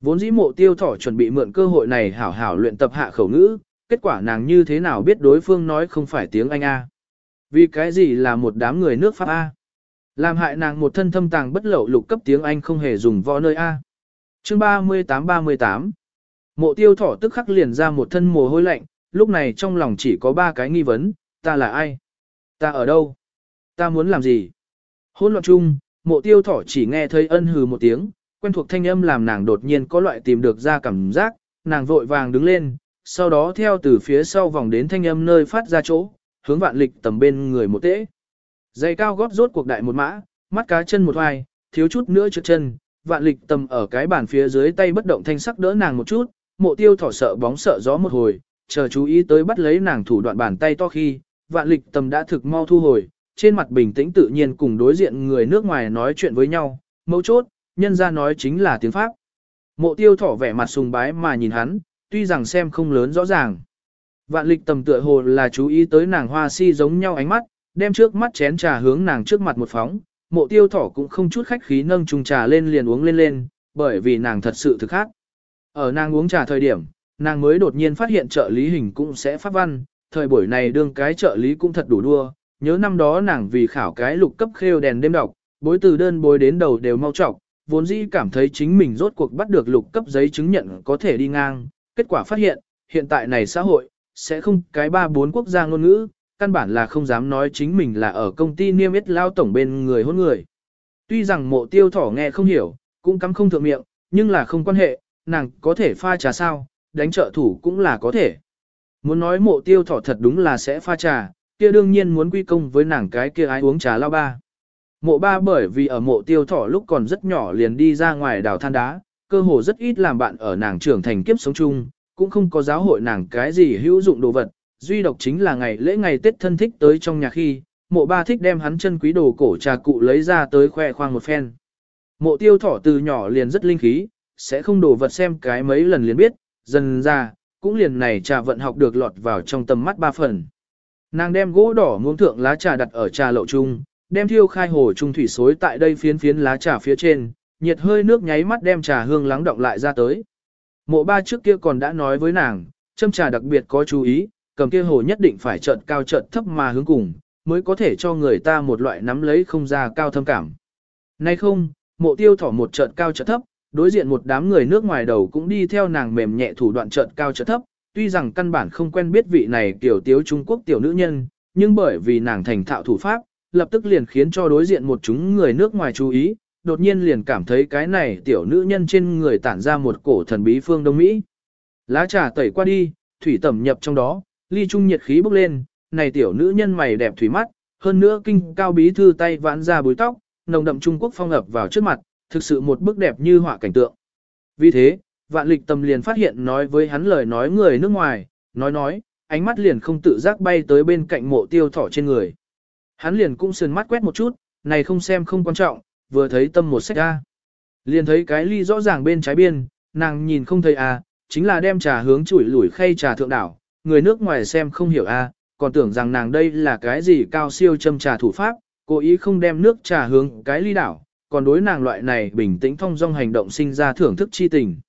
Vốn dĩ mộ tiêu thỏ chuẩn bị mượn cơ hội này hảo hảo luyện tập hạ khẩu ngữ, kết quả nàng như thế nào biết đối phương nói không phải tiếng Anh a. Vì cái gì là một đám người nước Pháp a. Làm hại nàng một thân thâm tàng bất lậu lục cấp tiếng Anh không hề dùng võ nơi A. Chương 38-38 Mộ tiêu thỏ tức khắc liền ra một thân mồ hôi lạnh, lúc này trong lòng chỉ có ba cái nghi vấn, ta là ai? Ta ở đâu? Ta muốn làm gì? Hôn loạn chung, mộ tiêu thỏ chỉ nghe thấy ân hừ một tiếng, quen thuộc thanh âm làm nàng đột nhiên có loại tìm được ra cảm giác, nàng vội vàng đứng lên, sau đó theo từ phía sau vòng đến thanh âm nơi phát ra chỗ, hướng vạn lịch tầm bên người một tễ. Giày cao gót rốt cuộc đại một mã, mắt cá chân một hoài, thiếu chút nữa trượt chân, vạn lịch tầm ở cái bàn phía dưới tay bất động thanh sắc đỡ nàng một chút, mộ tiêu thỏ sợ bóng sợ gió một hồi, chờ chú ý tới bắt lấy nàng thủ đoạn bàn tay to khi, vạn lịch tầm đã thực mau thu hồi, trên mặt bình tĩnh tự nhiên cùng đối diện người nước ngoài nói chuyện với nhau, mấu chốt, nhân ra nói chính là tiếng Pháp. Mộ tiêu thỏ vẻ mặt sùng bái mà nhìn hắn, tuy rằng xem không lớn rõ ràng. Vạn lịch tầm tựa hồ là chú ý tới nàng hoa si giống nhau ánh mắt, đem trước mắt chén trà hướng nàng trước mặt một phóng, mộ tiêu thỏ cũng không chút khách khí nâng chung trà lên liền uống lên lên, bởi vì nàng thật sự thực khác. Ở nàng uống trà thời điểm, nàng mới đột nhiên phát hiện trợ lý hình cũng sẽ phát văn, thời buổi này đương cái trợ lý cũng thật đủ đua, nhớ năm đó nàng vì khảo cái lục cấp khêu đèn đêm đọc, bối từ đơn bối đến đầu đều mau trọc, vốn dĩ cảm thấy chính mình rốt cuộc bắt được lục cấp giấy chứng nhận có thể đi ngang, kết quả phát hiện, hiện tại này xã hội, sẽ không cái ba bốn quốc gia ngôn ngữ, căn bản là không dám nói chính mình là ở công ty niêm yết lao tổng bên người hôn người. Tuy rằng mộ tiêu thỏ nghe không hiểu, cũng cắm không thượng miệng, nhưng là không quan hệ, nàng có thể pha trà sao, đánh trợ thủ cũng là có thể. Muốn nói mộ tiêu thỏ thật đúng là sẽ pha trà, kia đương nhiên muốn quy công với nàng cái kia ai uống trà lao ba. Mộ ba bởi vì ở mộ tiêu thỏ lúc còn rất nhỏ liền đi ra ngoài đào than đá, cơ hồ rất ít làm bạn ở nàng trưởng thành kiếp sống chung, cũng không có giáo hội nàng cái gì hữu dụng đồ vật, duy độc chính là ngày lễ ngày Tết thân thích tới trong nhà khi, mộ ba thích đem hắn chân quý đồ cổ trà cụ lấy ra tới khoe khoang một phen. Mộ tiêu thỏ từ nhỏ liền rất linh khí, sẽ không đồ vật xem cái mấy lần liền biết, dần ra, cũng liền này trà vận học được lọt vào trong tầm mắt ba phần. Nàng đem gỗ đỏ muống thượng lá trà đặt ở trà lậu chung, đem thiêu khai hồ trung thủy xối tại đây phiến phiến lá trà phía trên, nhiệt hơi nước nháy mắt đem trà hương lắng động lại ra tới. Mộ ba trước kia còn đã nói với nàng, châm trà đặc biệt có chú ý, cầm kia hồ nhất định phải trợn cao trợn thấp mà hướng cùng, mới có thể cho người ta một loại nắm lấy không ra cao thâm cảm. Nay không, mộ tiêu thỏ một trận cao trận thấp, đối diện một đám người nước ngoài đầu cũng đi theo nàng mềm nhẹ thủ đoạn trận cao trận thấp, tuy rằng căn bản không quen biết vị này tiểu tiếu Trung Quốc tiểu nữ nhân, nhưng bởi vì nàng thành thạo thủ pháp, lập tức liền khiến cho đối diện một chúng người nước ngoài chú ý, đột nhiên liền cảm thấy cái này tiểu nữ nhân trên người tản ra một cổ thần bí phương Đông Mỹ. Lá trà tẩy qua đi, thủy tẩm nhập trong đó, ly trung nhiệt khí bốc lên, này tiểu nữ nhân mày đẹp thủy mắt, hơn nữa kinh cao bí thư tay vãn ra búi tóc, nồng đậm Trung Quốc phong ập vào trước mặt, thực sự một bức đẹp như họa cảnh tượng. Vì thế, vạn lịch tâm liền phát hiện nói với hắn lời nói người nước ngoài, nói nói, ánh mắt liền không tự giác bay tới bên cạnh mộ tiêu thỏ trên người. Hắn liền cũng sườn mắt quét một chút, này không xem không quan trọng, vừa thấy tâm một sách ra. Liền thấy cái ly rõ ràng bên trái biên, nàng nhìn không thấy à, chính là đem trà hướng chủi lủi khay trà thượng đảo, người nước ngoài xem không hiểu à, còn tưởng rằng nàng đây là cái gì cao siêu châm trà thủ pháp, cố ý không đem nước trà hướng cái ly đảo, còn đối nàng loại này bình tĩnh thông dong hành động sinh ra thưởng thức chi tình.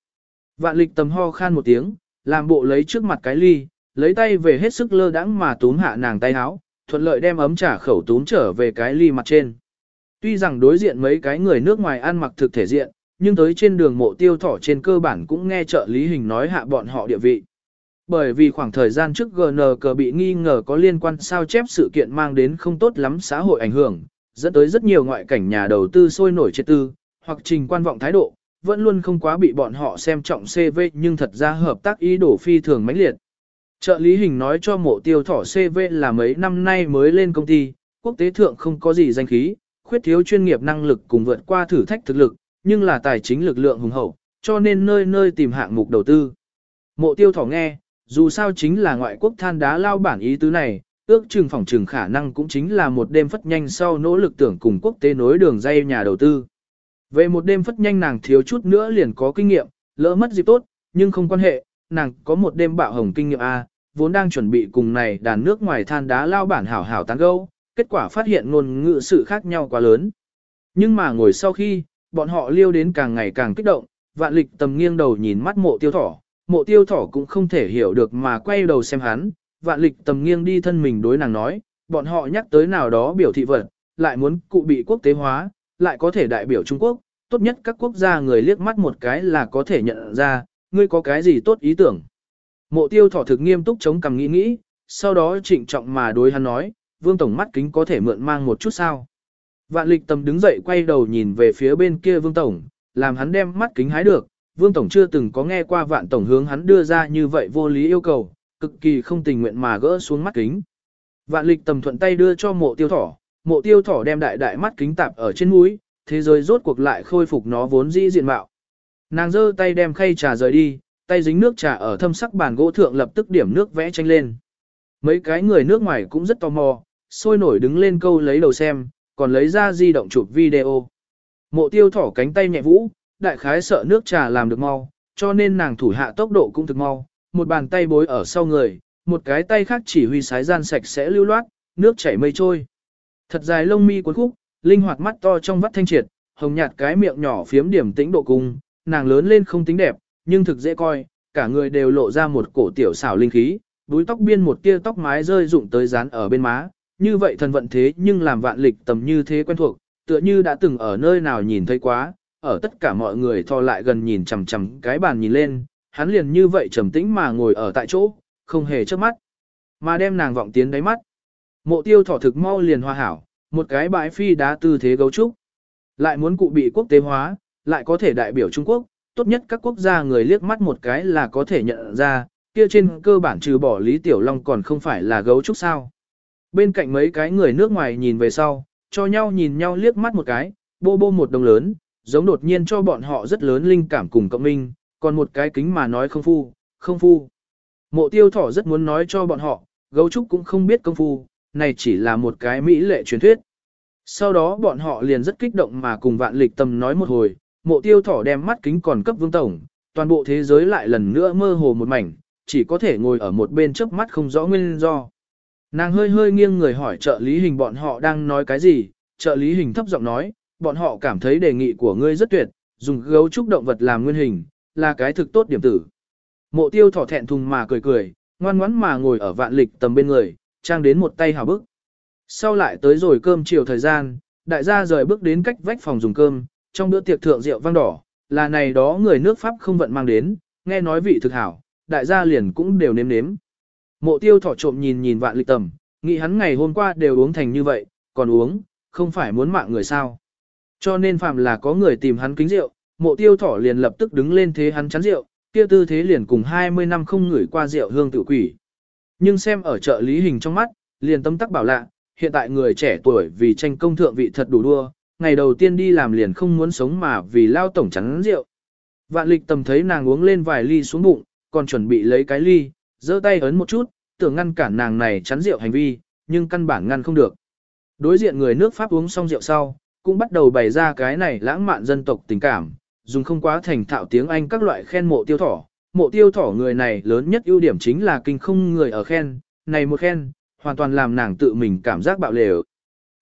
Vạn lịch tầm ho khan một tiếng, làm bộ lấy trước mặt cái ly, lấy tay về hết sức lơ đãng mà túm hạ nàng tay áo, thuận lợi đem ấm trà khẩu túm trở về cái ly mặt trên. Tuy rằng đối diện mấy cái người nước ngoài ăn mặc thực thể diện, nhưng tới trên đường mộ tiêu thỏ trên cơ bản cũng nghe trợ lý hình nói hạ bọn họ địa vị. Bởi vì khoảng thời gian trước GN cờ bị nghi ngờ có liên quan sao chép sự kiện mang đến không tốt lắm xã hội ảnh hưởng, dẫn tới rất nhiều ngoại cảnh nhà đầu tư sôi nổi chết tư, hoặc trình quan vọng thái độ, vẫn luôn không quá bị bọn họ xem trọng CV nhưng thật ra hợp tác ý đồ phi thường mãnh liệt. Trợ lý hình nói cho mộ tiêu thỏ CV là mấy năm nay mới lên công ty, quốc tế thượng không có gì danh khí, khuyết thiếu chuyên nghiệp năng lực cùng vượt qua thử thách thực lực, nhưng là tài chính lực lượng hùng hậu, cho nên nơi nơi tìm hạng mục đầu tư. Mộ tiêu thỏ nghe, dù sao chính là ngoại quốc than đá lao bản ý tứ này, ước chừng phòng trừng khả năng cũng chính là một đêm phất nhanh sau nỗ lực tưởng cùng quốc tế nối đường dây nhà đầu tư. Về một đêm phất nhanh nàng thiếu chút nữa liền có kinh nghiệm, lỡ mất dịp tốt, nhưng không quan hệ, nàng có một đêm bạo hồng kinh nghiệm A, vốn đang chuẩn bị cùng này đàn nước ngoài than đá lao bản hảo hảo tán gâu, kết quả phát hiện ngôn ngữ sự khác nhau quá lớn. Nhưng mà ngồi sau khi, bọn họ liêu đến càng ngày càng kích động, vạn lịch tầm nghiêng đầu nhìn mắt mộ tiêu thỏ, mộ tiêu thỏ cũng không thể hiểu được mà quay đầu xem hắn, vạn lịch tầm nghiêng đi thân mình đối nàng nói, bọn họ nhắc tới nào đó biểu thị vật, lại muốn cụ bị quốc tế hóa, lại có thể đại biểu Trung Quốc, tốt nhất các quốc gia người liếc mắt một cái là có thể nhận ra, ngươi có cái gì tốt ý tưởng. Mộ tiêu thỏ thực nghiêm túc chống cằm nghĩ nghĩ, sau đó trịnh trọng mà đối hắn nói, vương tổng mắt kính có thể mượn mang một chút sao. Vạn lịch tầm đứng dậy quay đầu nhìn về phía bên kia vương tổng, làm hắn đem mắt kính hái được, vương tổng chưa từng có nghe qua vạn tổng hướng hắn đưa ra như vậy vô lý yêu cầu, cực kỳ không tình nguyện mà gỡ xuống mắt kính. Vạn lịch tầm thuận tay đưa cho mộ tiêu thỏ, mộ tiêu thỏ đem đại đại mắt kính tạp ở trên mũi, thế giới rốt cuộc lại khôi phục nó vốn dĩ diện mạo. Nàng giơ tay đem khay trà rời đi, tay dính nước trà ở thâm sắc bàn gỗ thượng lập tức điểm nước vẽ tranh lên. Mấy cái người nước ngoài cũng rất tò mò, sôi nổi đứng lên câu lấy đầu xem, còn lấy ra di động chụp video. Mộ tiêu thỏ cánh tay nhẹ vũ, đại khái sợ nước trà làm được mau, cho nên nàng thủ hạ tốc độ cũng thực mau, một bàn tay bối ở sau người, một cái tay khác chỉ huy sái gian sạch sẽ lưu loát, nước chảy mây trôi. Thật dài lông mi cuốn khúc, linh hoạt mắt to trong vắt thanh triệt, hồng nhạt cái miệng nhỏ phiếm điểm tĩnh độ cung, nàng lớn lên không tính đẹp, nhưng thực dễ coi, cả người đều lộ ra một cổ tiểu xảo linh khí, đuôi tóc biên một tia tóc mái rơi rụng tới dán ở bên má, như vậy thần vận thế nhưng làm vạn lịch tầm như thế quen thuộc, tựa như đã từng ở nơi nào nhìn thấy quá, ở tất cả mọi người thò lại gần nhìn chằm chằm cái bàn nhìn lên, hắn liền như vậy trầm tĩnh mà ngồi ở tại chỗ, không hề chớp mắt, mà đem nàng vọng tiến đáy mắt. Mộ tiêu thỏ thực mau liền hoa hảo, một cái bãi phi đá tư thế gấu trúc. Lại muốn cụ bị quốc tế hóa, lại có thể đại biểu Trung Quốc, tốt nhất các quốc gia người liếc mắt một cái là có thể nhận ra, kia trên cơ bản trừ bỏ Lý Tiểu Long còn không phải là gấu trúc sao. Bên cạnh mấy cái người nước ngoài nhìn về sau, cho nhau nhìn nhau liếc mắt một cái, bô bô một đồng lớn, giống đột nhiên cho bọn họ rất lớn linh cảm cùng cộng minh, còn một cái kính mà nói không phu, không phu. Mộ tiêu thỏ rất muốn nói cho bọn họ, gấu trúc cũng không biết công phu, này chỉ là một cái mỹ lệ truyền thuyết. Sau đó bọn họ liền rất kích động mà cùng vạn lịch tâm nói một hồi, mộ tiêu thỏ đem mắt kính còn cấp vương tổng, toàn bộ thế giới lại lần nữa mơ hồ một mảnh, chỉ có thể ngồi ở một bên trước mắt không rõ nguyên do. Nàng hơi hơi nghiêng người hỏi trợ lý hình bọn họ đang nói cái gì, trợ lý hình thấp giọng nói, bọn họ cảm thấy đề nghị của ngươi rất tuyệt, dùng gấu trúc động vật làm nguyên hình, là cái thực tốt điểm tử. Mộ tiêu thỏ thẹn thùng mà cười cười, ngoan ngoãn mà ngồi ở vạn lịch tầm bên người, trang đến một tay hào bức. Sau lại tới rồi cơm chiều thời gian, đại gia rời bước đến cách vách phòng dùng cơm, trong bữa tiệc thượng rượu vang đỏ, là này đó người nước Pháp không vận mang đến, nghe nói vị thực hảo, đại gia liền cũng đều nếm nếm. Mộ tiêu thỏ trộm nhìn nhìn vạn lịch tầm, nghĩ hắn ngày hôm qua đều uống thành như vậy, còn uống, không phải muốn mạng người sao. Cho nên phạm là có người tìm hắn kính rượu, mộ tiêu thỏ liền lập tức đứng lên thế hắn chắn rượu, kia tư thế liền cùng 20 năm không ngửi qua rượu hương tự quỷ. Nhưng xem ở chợ lý hình trong mắt, liền tâm tắc bảo lạ, hiện tại người trẻ tuổi vì tranh công thượng vị thật đủ đua, ngày đầu tiên đi làm liền không muốn sống mà vì lao tổng chắn rượu. Vạn lịch tầm thấy nàng uống lên vài ly xuống bụng, còn chuẩn bị lấy cái ly, giơ tay ấn một chút, tưởng ngăn cản nàng này chắn rượu hành vi, nhưng căn bản ngăn không được. Đối diện người nước Pháp uống xong rượu sau, cũng bắt đầu bày ra cái này lãng mạn dân tộc tình cảm, dùng không quá thành thạo tiếng Anh các loại khen mộ tiêu thỏ. Mộ tiêu thỏ người này lớn nhất ưu điểm chính là kinh không người ở khen, này một khen, hoàn toàn làm nàng tự mình cảm giác bạo lều.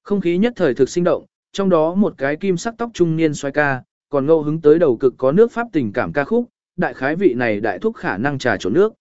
Không khí nhất thời thực sinh động, trong đó một cái kim sắc tóc trung niên xoay ca, còn ngẫu hứng tới đầu cực có nước Pháp tình cảm ca khúc, đại khái vị này đại thúc khả năng trà chỗ nước.